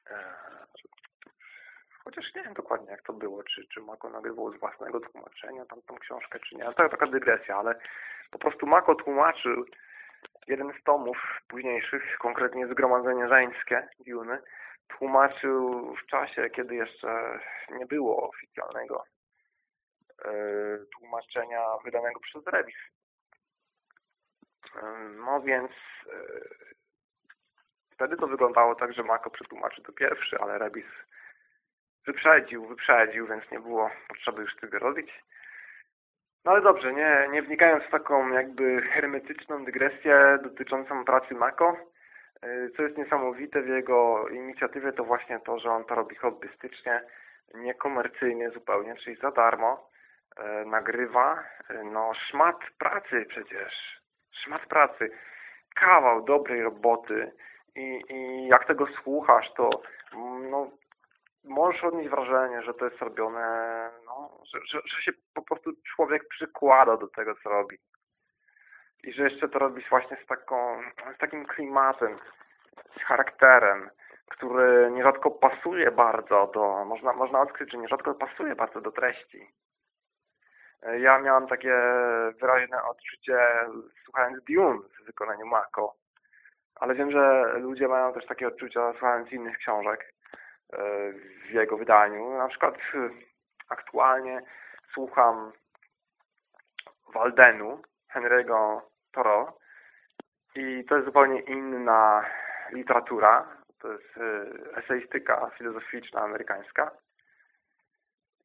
e, chociaż nie wiem dokładnie jak to było, czy, czy Mako nagrywał z własnego tłumaczenia tam tą książkę, czy nie. To taka dygresja, ale po prostu Mako tłumaczył jeden z tomów późniejszych, konkretnie Zgromadzenie Żeńskie Juny, tłumaczył w czasie, kiedy jeszcze nie było oficjalnego E, tłumaczenia wydanego przez Rebis. E, no więc e, wtedy to wyglądało tak, że Mako przetłumaczy to pierwszy, ale Rebis wyprzedził, wyprzedził, więc nie było potrzeby już tego robić. No ale dobrze, nie, nie wnikając w taką jakby hermetyczną dygresję dotyczącą pracy Mako, co jest niesamowite w jego inicjatywie, to właśnie to, że on to robi hobbystycznie, niekomercyjnie zupełnie, czyli za darmo. E, nagrywa, e, no szmat pracy przecież, szmat pracy, kawał dobrej roboty i, i jak tego słuchasz, to mm, no możesz odnieść wrażenie, że to jest robione, no, że, że, że się po prostu człowiek przykłada do tego, co robi. I że jeszcze to robisz właśnie z taką, z takim klimatem, z charakterem, który nierzadko pasuje bardzo do, można, można odkryć, że nierzadko pasuje bardzo do treści. Ja miałam takie wyraźne odczucie słuchając Dune w wykonaniu Mako, ale wiem, że ludzie mają też takie odczucia słuchając innych książek w jego wydaniu. Na przykład e, aktualnie słucham Waldenu Henry'ego Toro i to jest zupełnie inna literatura. To jest e, eseistyka filozoficzna amerykańska.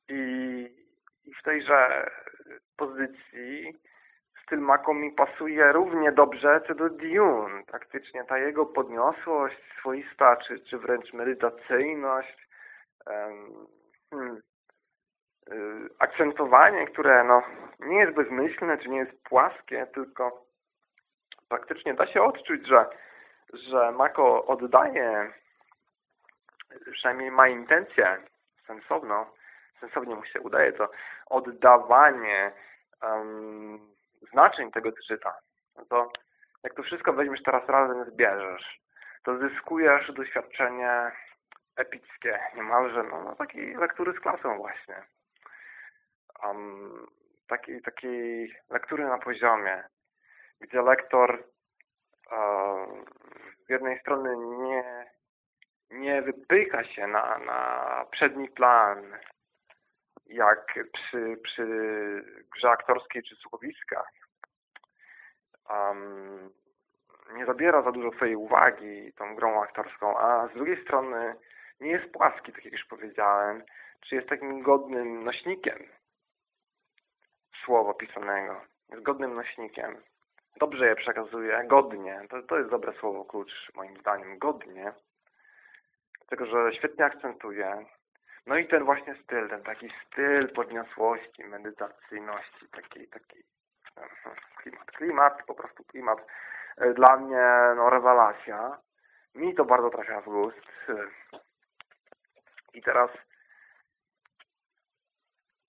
I i w tejże pozycji styl Mako mi pasuje równie dobrze co do Dune. Praktycznie ta jego podniosłość swoista, czy, czy wręcz medytacyjność, hmm, y, akcentowanie, które no, nie jest bezmyślne, czy nie jest płaskie, tylko praktycznie da się odczuć, że, że Mako oddaje, przynajmniej ma intencję sensowną, sensownie mu się udaje, to oddawanie um, znaczeń tego, czyta. No to jak to wszystko weźmiesz teraz razem zbierzesz, to zyskujesz doświadczenie epickie, niemalże, no, no takiej lektury z klasą właśnie. Um, takiej, takiej lektury na poziomie, gdzie lektor um, z jednej strony nie, nie wypycha się na, na przedni plan, jak przy, przy grze aktorskiej czy słuchowiskach. Um, nie zabiera za dużo swojej uwagi tą grą aktorską, a z drugiej strony nie jest płaski, tak jak już powiedziałem, czy jest takim godnym nośnikiem słowa pisanego. Jest godnym nośnikiem. Dobrze je przekazuje, godnie. To, to jest dobre słowo klucz, moim zdaniem. Godnie. Dlatego, że świetnie akcentuje, no i ten właśnie styl, ten taki styl podniosłości, medytacyjności, taki, taki klimat, klimat, po prostu klimat. E, dla mnie, no, rewelacja. Mi to bardzo trafia w gust. I teraz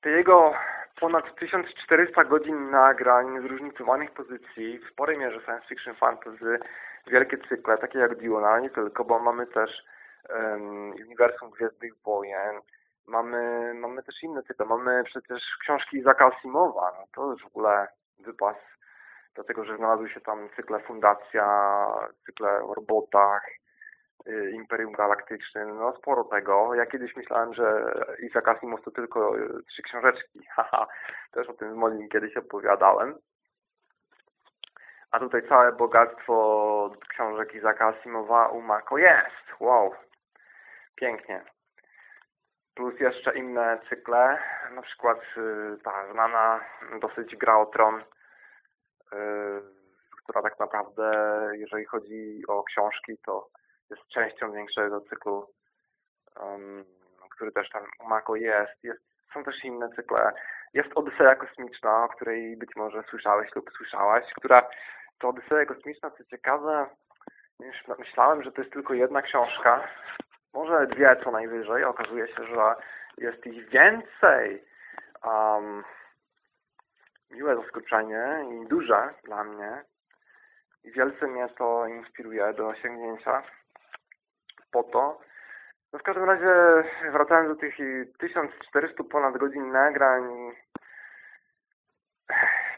te jego ponad 1400 godzin nagrań zróżnicowanych pozycji, w sporej mierze science fiction, fantasy, wielkie cykle, takie jak Dune, ale nie tylko, bo mamy też um, uniwersum Gwiezdnych Wojen, mamy, mamy też inne typy, mamy przecież książki Izaka Asimowa, no to już w ogóle wypas, dlatego że znalazły się tam cykle Fundacja, cykle o robotach, y, Imperium Galaktyczne, no sporo tego. Ja kiedyś myślałem, że Isaac Asimov to tylko y, trzy książeczki, haha, też o tym z Molim kiedyś opowiadałem. A tutaj całe bogactwo książek Izaka Asimowa u Mako jest. Wow, pięknie. Plus jeszcze inne cykle, na przykład y, ta znana dosyć gra o tron, y, która tak naprawdę, jeżeli chodzi o książki, to jest częścią większego cyklu, który też tam u Mako jest. jest. Są też inne cykle. Jest Odyseja Kosmiczna, o której być może słyszałeś lub słyszałaś, która to Odyseja Kosmiczna, co ciekawe, myślałem, że to jest tylko jedna książka, może dwie co najwyżej. Okazuje się, że jest ich więcej. Um, miłe zaskoczenie i duże dla mnie. I wielce mnie to inspiruje do osiągnięcia po to. No w każdym razie wracając do tych 1400 ponad godzin nagrań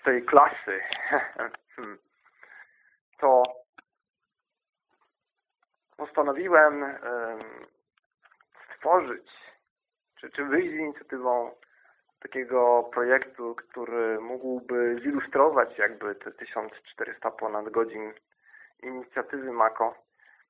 tej klasy, hmm, to postanowiłem stworzyć, czy, czy wyjść z inicjatywą takiego projektu, który mógłby zilustrować jakby te 1400 ponad godzin inicjatywy MAKO,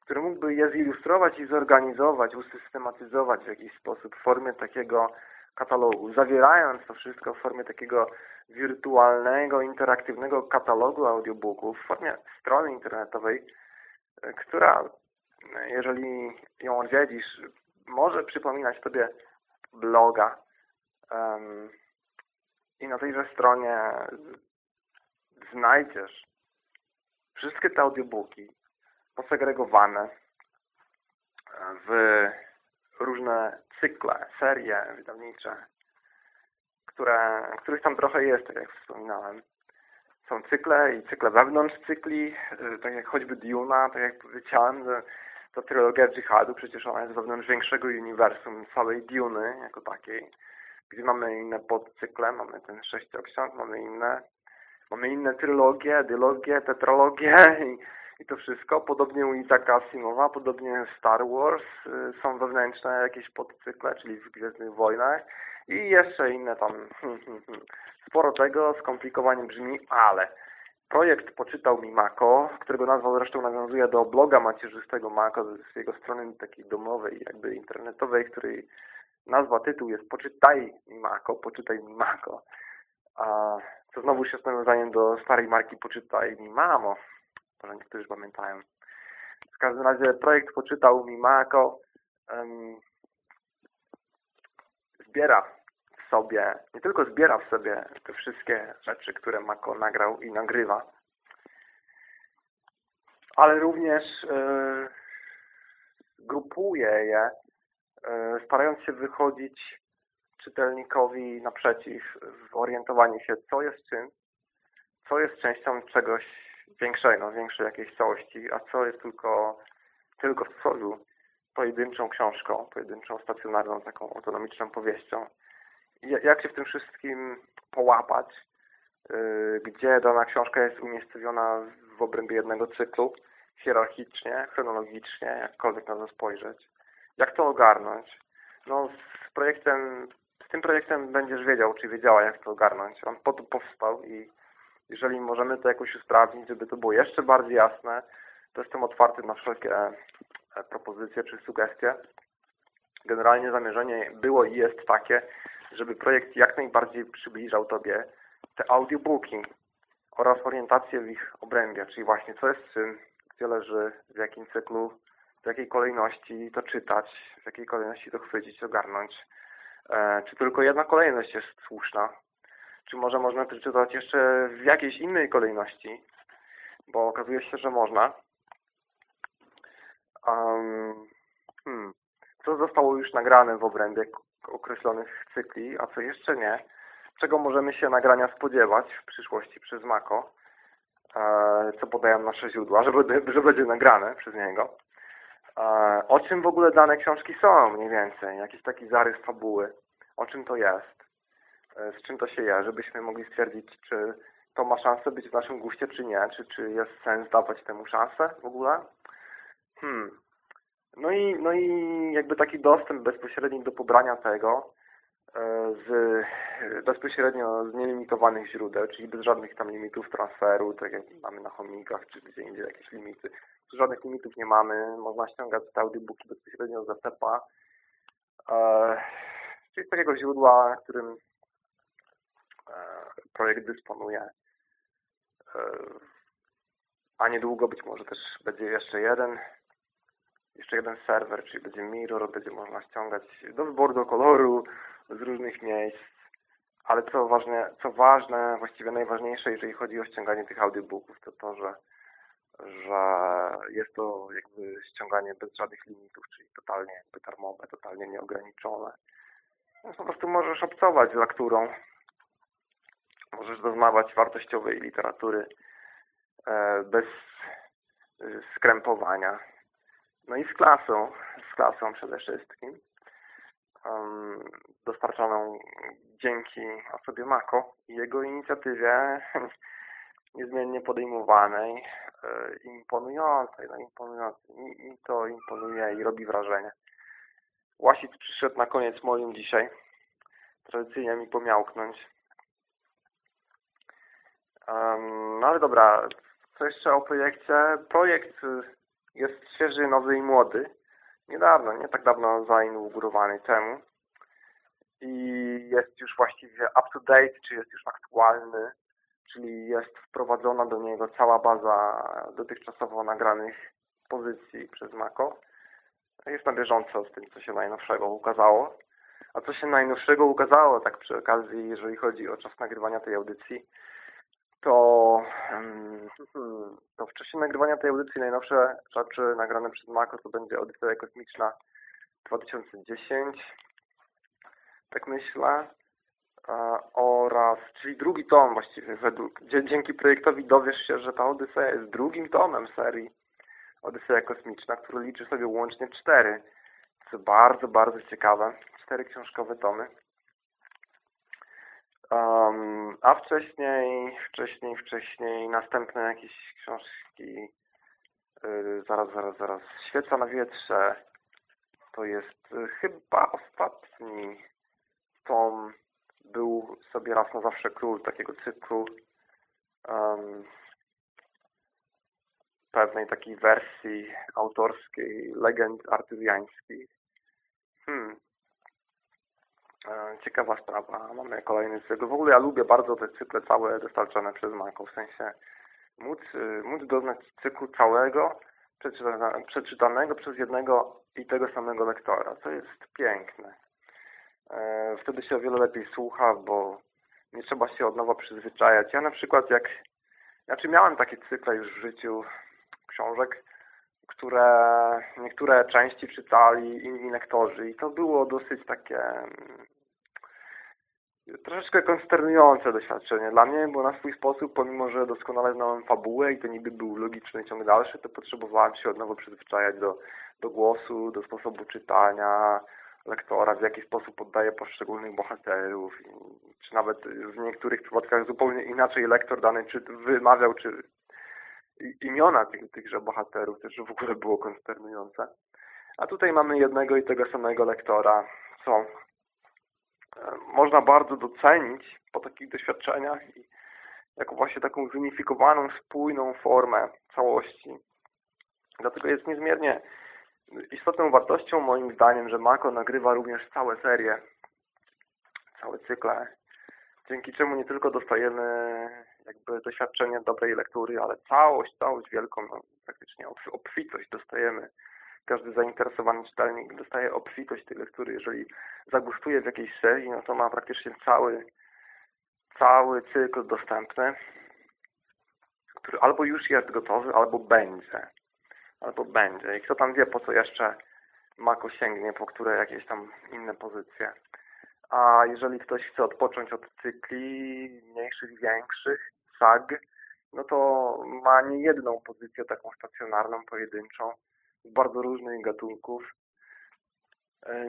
który mógłby je zilustrować i zorganizować, usystematyzować w jakiś sposób w formie takiego katalogu, zawierając to wszystko w formie takiego wirtualnego, interaktywnego katalogu audiobooków w formie strony internetowej, która jeżeli ją odwiedzisz, może przypominać Tobie bloga. Um, I na tejże stronie znajdziesz wszystkie te audiobooki posegregowane w różne cykle, serie wydawnicze, które, których tam trochę jest, tak jak wspominałem. Są cykle i cykle wewnątrz cykli, y, tak jak choćby Duna, tak jak powiedziałem, że ta trylogia dżihadu, przecież ona jest wewnątrz większego uniwersum całej Duny jako takiej, gdzie mamy inne podcykle, mamy ten sześcioksiąg, mamy inne, mamy inne trylogie, dylogie, tetralogie i, i to wszystko. Podobnie u Isaaca Asimowa, podobnie Star Wars, y, są wewnętrzne jakieś podcykle, czyli w Gwiezdnych Wojnach i jeszcze inne tam sporo tego, skomplikowanie brzmi, ale projekt poczytał mi Mako, którego nazwa zresztą nawiązuje do bloga macierzystego Mako, z jego strony takiej domowej, jakby internetowej, której nazwa, tytuł jest Poczytaj mi Mako, poczytaj mi Mako. A, co znowu się z nawiązaniem do starej marki Poczytaj mi Mamo, może niektórzy pamiętają. W każdym razie projekt Poczytał mi Mako um, zbiera sobie, nie tylko zbiera w sobie te wszystkie rzeczy, które Mako nagrał i nagrywa, ale również yy, grupuje je, yy, starając się wychodzić czytelnikowi naprzeciw w orientowaniu się, co jest czym, co jest częścią czegoś większego, większej jakiejś całości, a co jest tylko, tylko w cudzysłowie pojedynczą książką, pojedynczą stacjonarną, taką autonomiczną powieścią jak się w tym wszystkim połapać, y, gdzie dana książka jest umiejscowiona w obrębie jednego cyklu, hierarchicznie, chronologicznie, jakkolwiek na to spojrzeć. Jak to ogarnąć? No z projektem, z tym projektem będziesz wiedział, czy wiedziała, jak to ogarnąć. On po to powstał i jeżeli możemy to jakoś usprawnić, żeby to było jeszcze bardziej jasne, to jestem otwarty na wszelkie e, propozycje czy sugestie. Generalnie zamierzenie było i jest takie, żeby projekt jak najbardziej przybliżał Tobie te audiobooki oraz orientację w ich obrębie, czyli właśnie co jest czym, gdzie leży, w jakim cyklu, w jakiej kolejności to czytać, w jakiej kolejności to chwycić, ogarnąć. E, czy tylko jedna kolejność jest słuszna? Czy może można to czytać jeszcze w jakiejś innej kolejności? Bo okazuje się, że można. Um, hmm. Co zostało już nagrane w obrębie określonych cykli, a co jeszcze nie, czego możemy się nagrania spodziewać w przyszłości przez Mako, e, co podają nasze źródła, że, że będzie nagrane przez niego. E, o czym w ogóle dane książki są mniej więcej, jakiś taki zarys fabuły, o czym to jest, e, z czym to się je, żebyśmy mogli stwierdzić, czy to ma szansę być w naszym guście, czy nie, czy, czy jest sens dawać temu szansę w ogóle. Hmm. No i, no i jakby taki dostęp bezpośredni do pobrania tego e, z bezpośrednio z nielimitowanych źródeł, czyli bez żadnych tam limitów transferu, tak jak mamy na chomikach, czy gdzie indziej jakieś limity. Tu żadnych limitów nie mamy, można ściągać te audiobooki bezpośrednio z ZCP, e, czyli z takiego źródła, którym e, projekt dysponuje. A niedługo być może też będzie jeszcze jeden jeszcze jeden serwer, czyli będzie mirror, będzie można ściągać do wyboru do koloru z różnych miejsc. Ale co ważne, co ważne, właściwie najważniejsze, jeżeli chodzi o ściąganie tych audiobooków, to to, że, że jest to jakby ściąganie bez żadnych limitów, czyli totalnie jakby darmowe, totalnie nieograniczone. No, po prostu możesz obcować z lekturą, możesz doznawać wartościowej literatury e, bez skrępowania, no i z klasą, z klasą przede wszystkim, dostarczoną dzięki osobie Mako i jego inicjatywie niezmiennie podejmowanej, e, imponującej, no imponującej. Mi, mi to imponuje i robi wrażenie. Łasic przyszedł na koniec moim dzisiaj. Tradycyjnie mi pomiałknąć. Um, no ale dobra, co jeszcze o projekcie? Projekt jest świeży, nowy i młody. Niedawno, nie tak dawno zainaugurowany temu. I jest już właściwie up to date, czy jest już aktualny, czyli jest wprowadzona do niego cała baza dotychczasowo nagranych pozycji przez Mako. Jest na bieżąco z tym, co się najnowszego ukazało. A co się najnowszego ukazało, tak przy okazji, jeżeli chodzi o czas nagrywania tej audycji, to, to w czasie nagrywania tej audycji najnowsze rzeczy nagrane przez Mako to będzie audycja kosmiczna 2010, tak myślę, oraz, czyli drugi tom właściwie, według, dzięki projektowi dowiesz się, że ta Odyseja jest drugim tomem serii Odyseja Kosmiczna, który liczy sobie łącznie cztery, co bardzo, bardzo ciekawe, cztery książkowe tomy. Um, a wcześniej, wcześniej, wcześniej następne jakieś książki, yy, zaraz, zaraz, zaraz, Świeca na wietrze, to jest yy, chyba ostatni tom, był sobie raz na zawsze król takiego cyklu um, pewnej takiej wersji autorskiej legend artyzjańskich. Hmm. E, ciekawa sprawa. Mamy kolejny cykl. W ogóle ja lubię bardzo te cykle całe dostarczane przez Mako. W sensie móc, y, móc doznać cyklu całego przeczytanego przez jednego i tego samego lektora. To jest piękne. E, wtedy się o wiele lepiej słucha, bo nie trzeba się od nowa przyzwyczajać. Ja na przykład jak, znaczy miałem takie cykle już w życiu książek, które niektóre części czytali inni lektorzy i to było dosyć takie mm, troszeczkę konsternujące doświadczenie dla mnie, bo na swój sposób, pomimo że doskonale znałem fabułę i to niby był logiczny ciąg dalszy, to potrzebowałem się od nowa przyzwyczajać do, do głosu, do sposobu czytania, lektora, w jaki sposób poddaje poszczególnych bohaterów, czy nawet w niektórych przypadkach zupełnie inaczej lektor dany czy wymawiał, czy imiona tych, tychże bohaterów, też w ogóle było konsternujące. A tutaj mamy jednego i tego samego lektora, co e, można bardzo docenić po takich doświadczeniach i jako właśnie taką zunifikowaną, spójną formę całości. Dlatego jest niezmiernie istotną wartością moim zdaniem, że Mako nagrywa również całe serie, całe cykle, dzięki czemu nie tylko dostajemy jakby doświadczenie dobrej lektury, ale całość, całość wielką, no, praktycznie obfitość dostajemy. Każdy zainteresowany czytelnik dostaje obfitość tej lektury. Jeżeli zagustuje w jakiejś serii, no to ma praktycznie cały, cały cykl dostępny, który albo już jest gotowy, albo będzie albo będzie. I kto tam wie, po co jeszcze Mako sięgnie, po które jakieś tam inne pozycje. A jeżeli ktoś chce odpocząć od cykli mniejszych, większych, sag, no to ma nie jedną pozycję taką stacjonarną, pojedynczą, z bardzo różnych gatunków,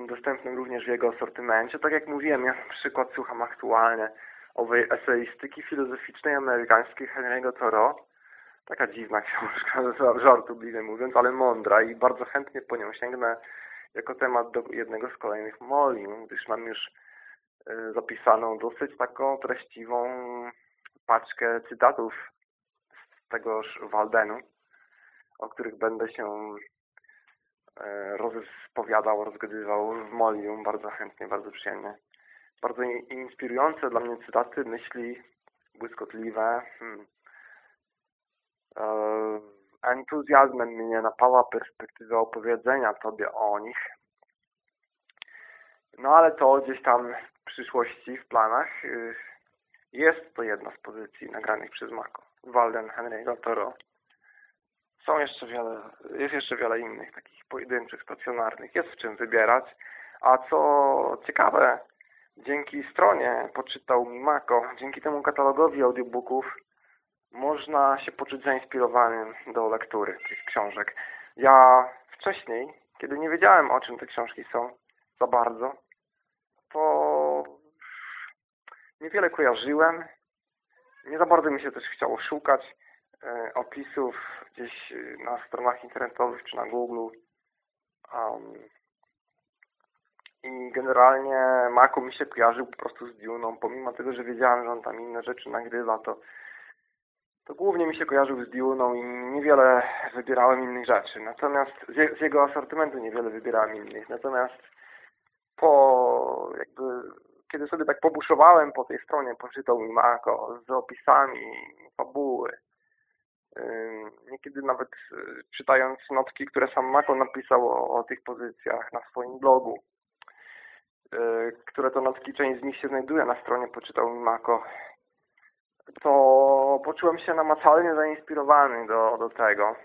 dostępnym również w jego asortymencie. Tak jak mówiłem, ja na przykład słucham aktualnie owej eseistyki filozoficznej amerykańskiej Henry'ego Thoreau, Taka dziwna książka, żartobliwie mówiąc, ale mądra i bardzo chętnie po nią sięgnę jako temat do jednego z kolejnych molium, gdyż mam już zapisaną dosyć taką treściwą paczkę cytatów z tegoż Waldenu, o których będę się e, rozpowiadał, rozgadywał w Molium bardzo chętnie, bardzo przyjemnie. Bardzo inspirujące dla mnie cytaty, myśli błyskotliwe, hmm, E, entuzjazmem mnie napała perspektywa opowiedzenia Tobie o nich. No ale to gdzieś tam przyszłości, w planach y, jest to jedna z pozycji nagranych przez Mako. Walden Henry'ego Toro. Są jeszcze wiele, jest jeszcze wiele innych takich pojedynczych, stacjonarnych. Jest w czym wybierać. A co ciekawe, dzięki stronie Poczytał mi Mako, dzięki temu katalogowi audiobooków można się poczuć zainspirowanym do lektury tych książek. Ja wcześniej, kiedy nie wiedziałem o czym te książki są za bardzo, to niewiele kojarzyłem. Nie za bardzo mi się też chciało szukać e, opisów gdzieś na stronach internetowych czy na Google. Um, I generalnie Mako mi się kojarzył po prostu z Duną, pomimo tego, że wiedziałem, że on tam inne rzeczy nagrywa, to to głównie mi się kojarzył z Dune'ą i niewiele wybierałem innych rzeczy. Natomiast z, z jego asortymentu niewiele wybierałem innych. Natomiast po jakby kiedy sobie tak pobuszowałem po tej stronie, poczytał mi Marko z opisami fabuły. Niekiedy nawet y, czytając notki, które sam Mako napisał o, o tych pozycjach na swoim blogu, y, które to notki, część z nich się znajduje na stronie Poczytał mi Mako to poczułem się namacalnie zainspirowany do, do tego,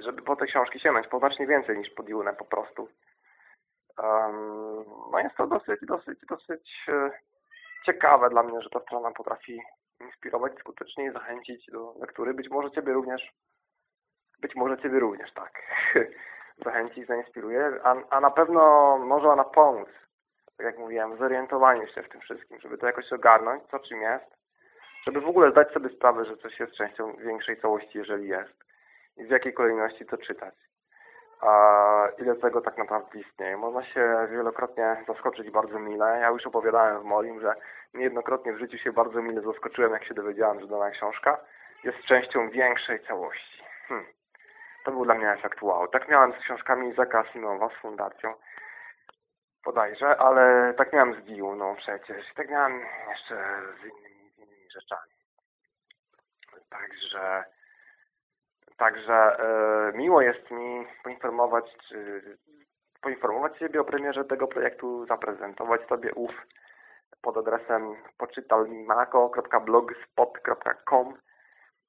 żeby po te książki sięgnąć, po znacznie więcej niż po Dune po prostu. Um, no jest to dosyć, dosyć, dosyć e, ciekawe dla mnie, że ta strona potrafi inspirować skutecznie i zachęcić do lektury. Być może Ciebie również, być może Ciebie również, tak, zachęci, zainspiruje, a, a na pewno może ona pomóc, tak jak mówiłem, w zorientowaniu się w tym wszystkim, żeby to jakoś ogarnąć, co czym jest, żeby w ogóle zdać sobie sprawę, że coś jest częścią większej całości, jeżeli jest i w jakiej kolejności to czytać. A ile tego tak naprawdę istnieje. Można się wielokrotnie zaskoczyć bardzo mile. Ja już opowiadałem w moim, że niejednokrotnie w życiu się bardzo mile zaskoczyłem, jak się dowiedziałem, że dana książka jest częścią większej całości. Hmm. To był dla mnie efekt wow. Tak miałem z książkami Izaka Asimowa z Fundacją bodajże, ale tak miałem z Diuną przecież. Tak miałem jeszcze z innymi, z innymi rzeczami. Także Także e, miło jest mi poinformować, poinformować Ciebie o premierze tego projektu, zaprezentować Tobie ów pod adresem poczytalmimako.blogspot.com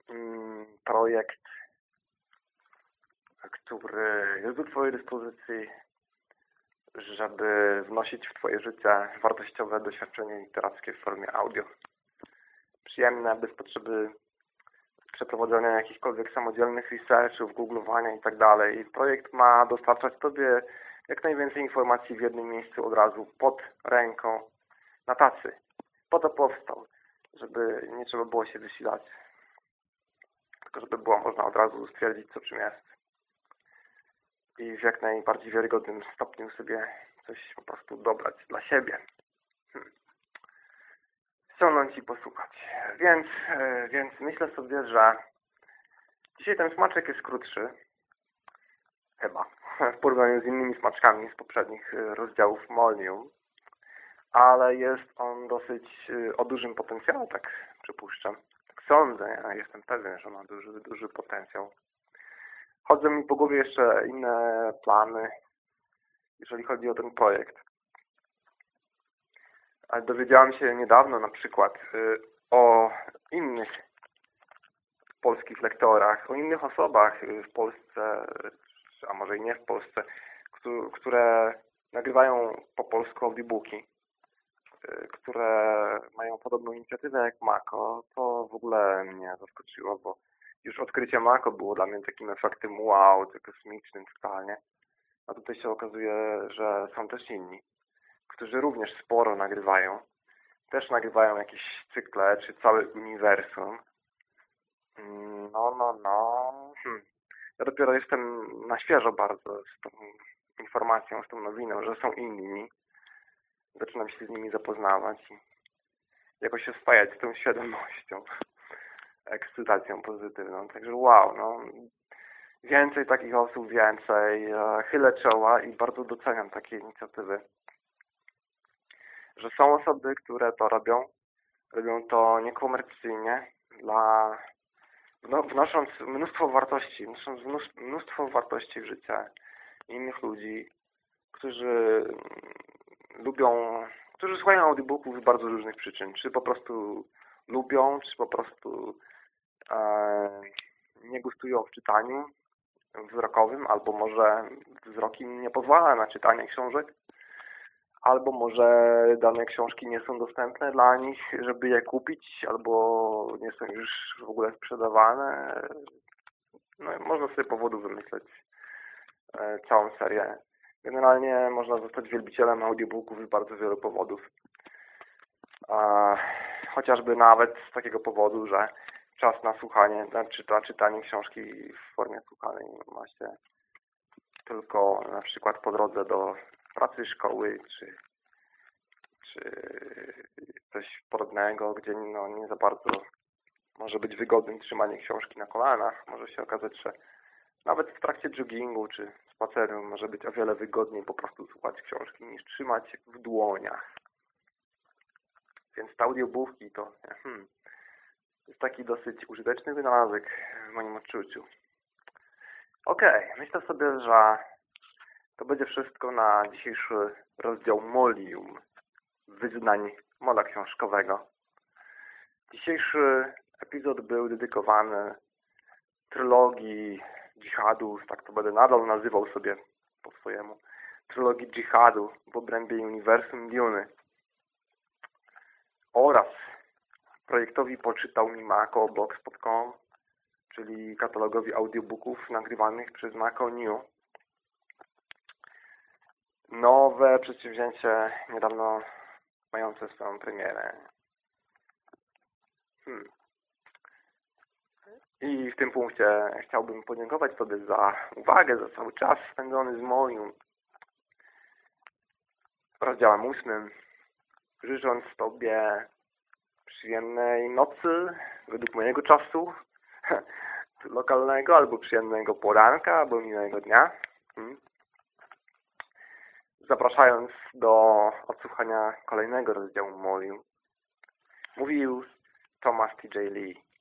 mm, projekt, który jest do Twojej dyspozycji, żeby wnosić w Twoje życie wartościowe doświadczenie literackie w formie audio. Przyjemne, bez potrzeby przeprowadzania jakichkolwiek samodzielnych researchów, googlowania i tak. Projekt ma dostarczać Tobie jak najwięcej informacji w jednym miejscu od razu, pod ręką, na tacy. Po to powstał, żeby nie trzeba było się wysilać, tylko żeby było można od razu stwierdzić, co czym jest. I w jak najbardziej wiarygodnym stopniu sobie coś po prostu dobrać dla siebie. Hmm ściągnąć i posłuchać. Więc, e, więc myślę sobie, że dzisiaj ten smaczek jest krótszy, chyba, w porównaniu z innymi smaczkami z poprzednich e, rozdziałów Molium, ale jest on dosyć e, o dużym potencjale, tak przypuszczam. Tak sądzę, ja jestem pewien, że ma duży, duży potencjał. Chodzą mi po głowie jeszcze inne plany, jeżeli chodzi o ten projekt. Ale dowiedziałam się niedawno na przykład y, o innych polskich lektorach, o innych osobach y, w Polsce, a może i nie w Polsce, które nagrywają po polsku audiobooki, y, które mają podobną inicjatywę jak Mako, to w ogóle mnie zaskoczyło, bo już odkrycie Mako było dla mnie takim efektem wow, kosmicznym totalnie. A tutaj się okazuje, że są też inni którzy również sporo nagrywają. Też nagrywają jakieś cykle, czy całe uniwersum. Mm, no, no, no. Hm. Ja dopiero jestem na świeżo bardzo z tą informacją, z tą nowiną, że są inni. Zaczynam się z nimi zapoznawać i jakoś się spajać z tą świadomością, ekscytacją pozytywną. Także wow, no. Więcej takich osób, więcej. E, chylę czoła i bardzo doceniam takie inicjatywy że są osoby, które to robią, robią to niekomercyjnie, dla, no, wnosząc mnóstwo wartości, wnosząc mnóstwo wartości w życie innych ludzi, którzy lubią, którzy słuchają audiobooków z bardzo różnych przyczyn. Czy po prostu lubią, czy po prostu e, nie gustują w czytaniu wzrokowym, albo może wzrok im nie pozwala na czytanie książek albo może dane książki nie są dostępne dla nich, żeby je kupić, albo nie są już w ogóle sprzedawane. No, można sobie powodów wymyśleć e, całą serię. Generalnie można zostać wielbicielem audiobooków z bardzo wielu powodów. Chociażby nawet z takiego powodu, że czas na słuchanie, na czyta, czytanie książki w formie słuchanej ma się tylko na przykład po drodze do pracy szkoły, czy, czy coś podobnego, gdzie no, nie za bardzo może być wygodnym trzymanie książki na kolanach. Może się okazać, że nawet w trakcie joggingu czy spaceru może być o wiele wygodniej po prostu słuchać książki niż trzymać w dłoniach. Więc te audiobooki to hmm, jest taki dosyć użyteczny wynalazek w moim odczuciu. Okej, okay, myślę sobie, że to będzie wszystko na dzisiejszy rozdział Molium, wyznań mola książkowego. Dzisiejszy epizod był dedykowany trylogii dżihadów, tak to będę nadal nazywał sobie po swojemu, trylogii dżihadu w obrębie uniwersum Duny oraz projektowi poczytał mi Blogspot.com, czyli katalogowi audiobooków nagrywanych przez Mako New. Nowe przedsięwzięcie niedawno mające swoją premierę. Hmm. I w tym punkcie chciałbym podziękować Tobie za uwagę, za cały czas spędzony z moim rozdziałem ósmym, życząc Tobie przyjemnej nocy, według mojego czasu lokalnego, albo przyjemnego poranka, albo miłego dnia. Hmm. Zapraszając do odsłuchania kolejnego rozdziału moim, mówił Thomas T.J. Lee.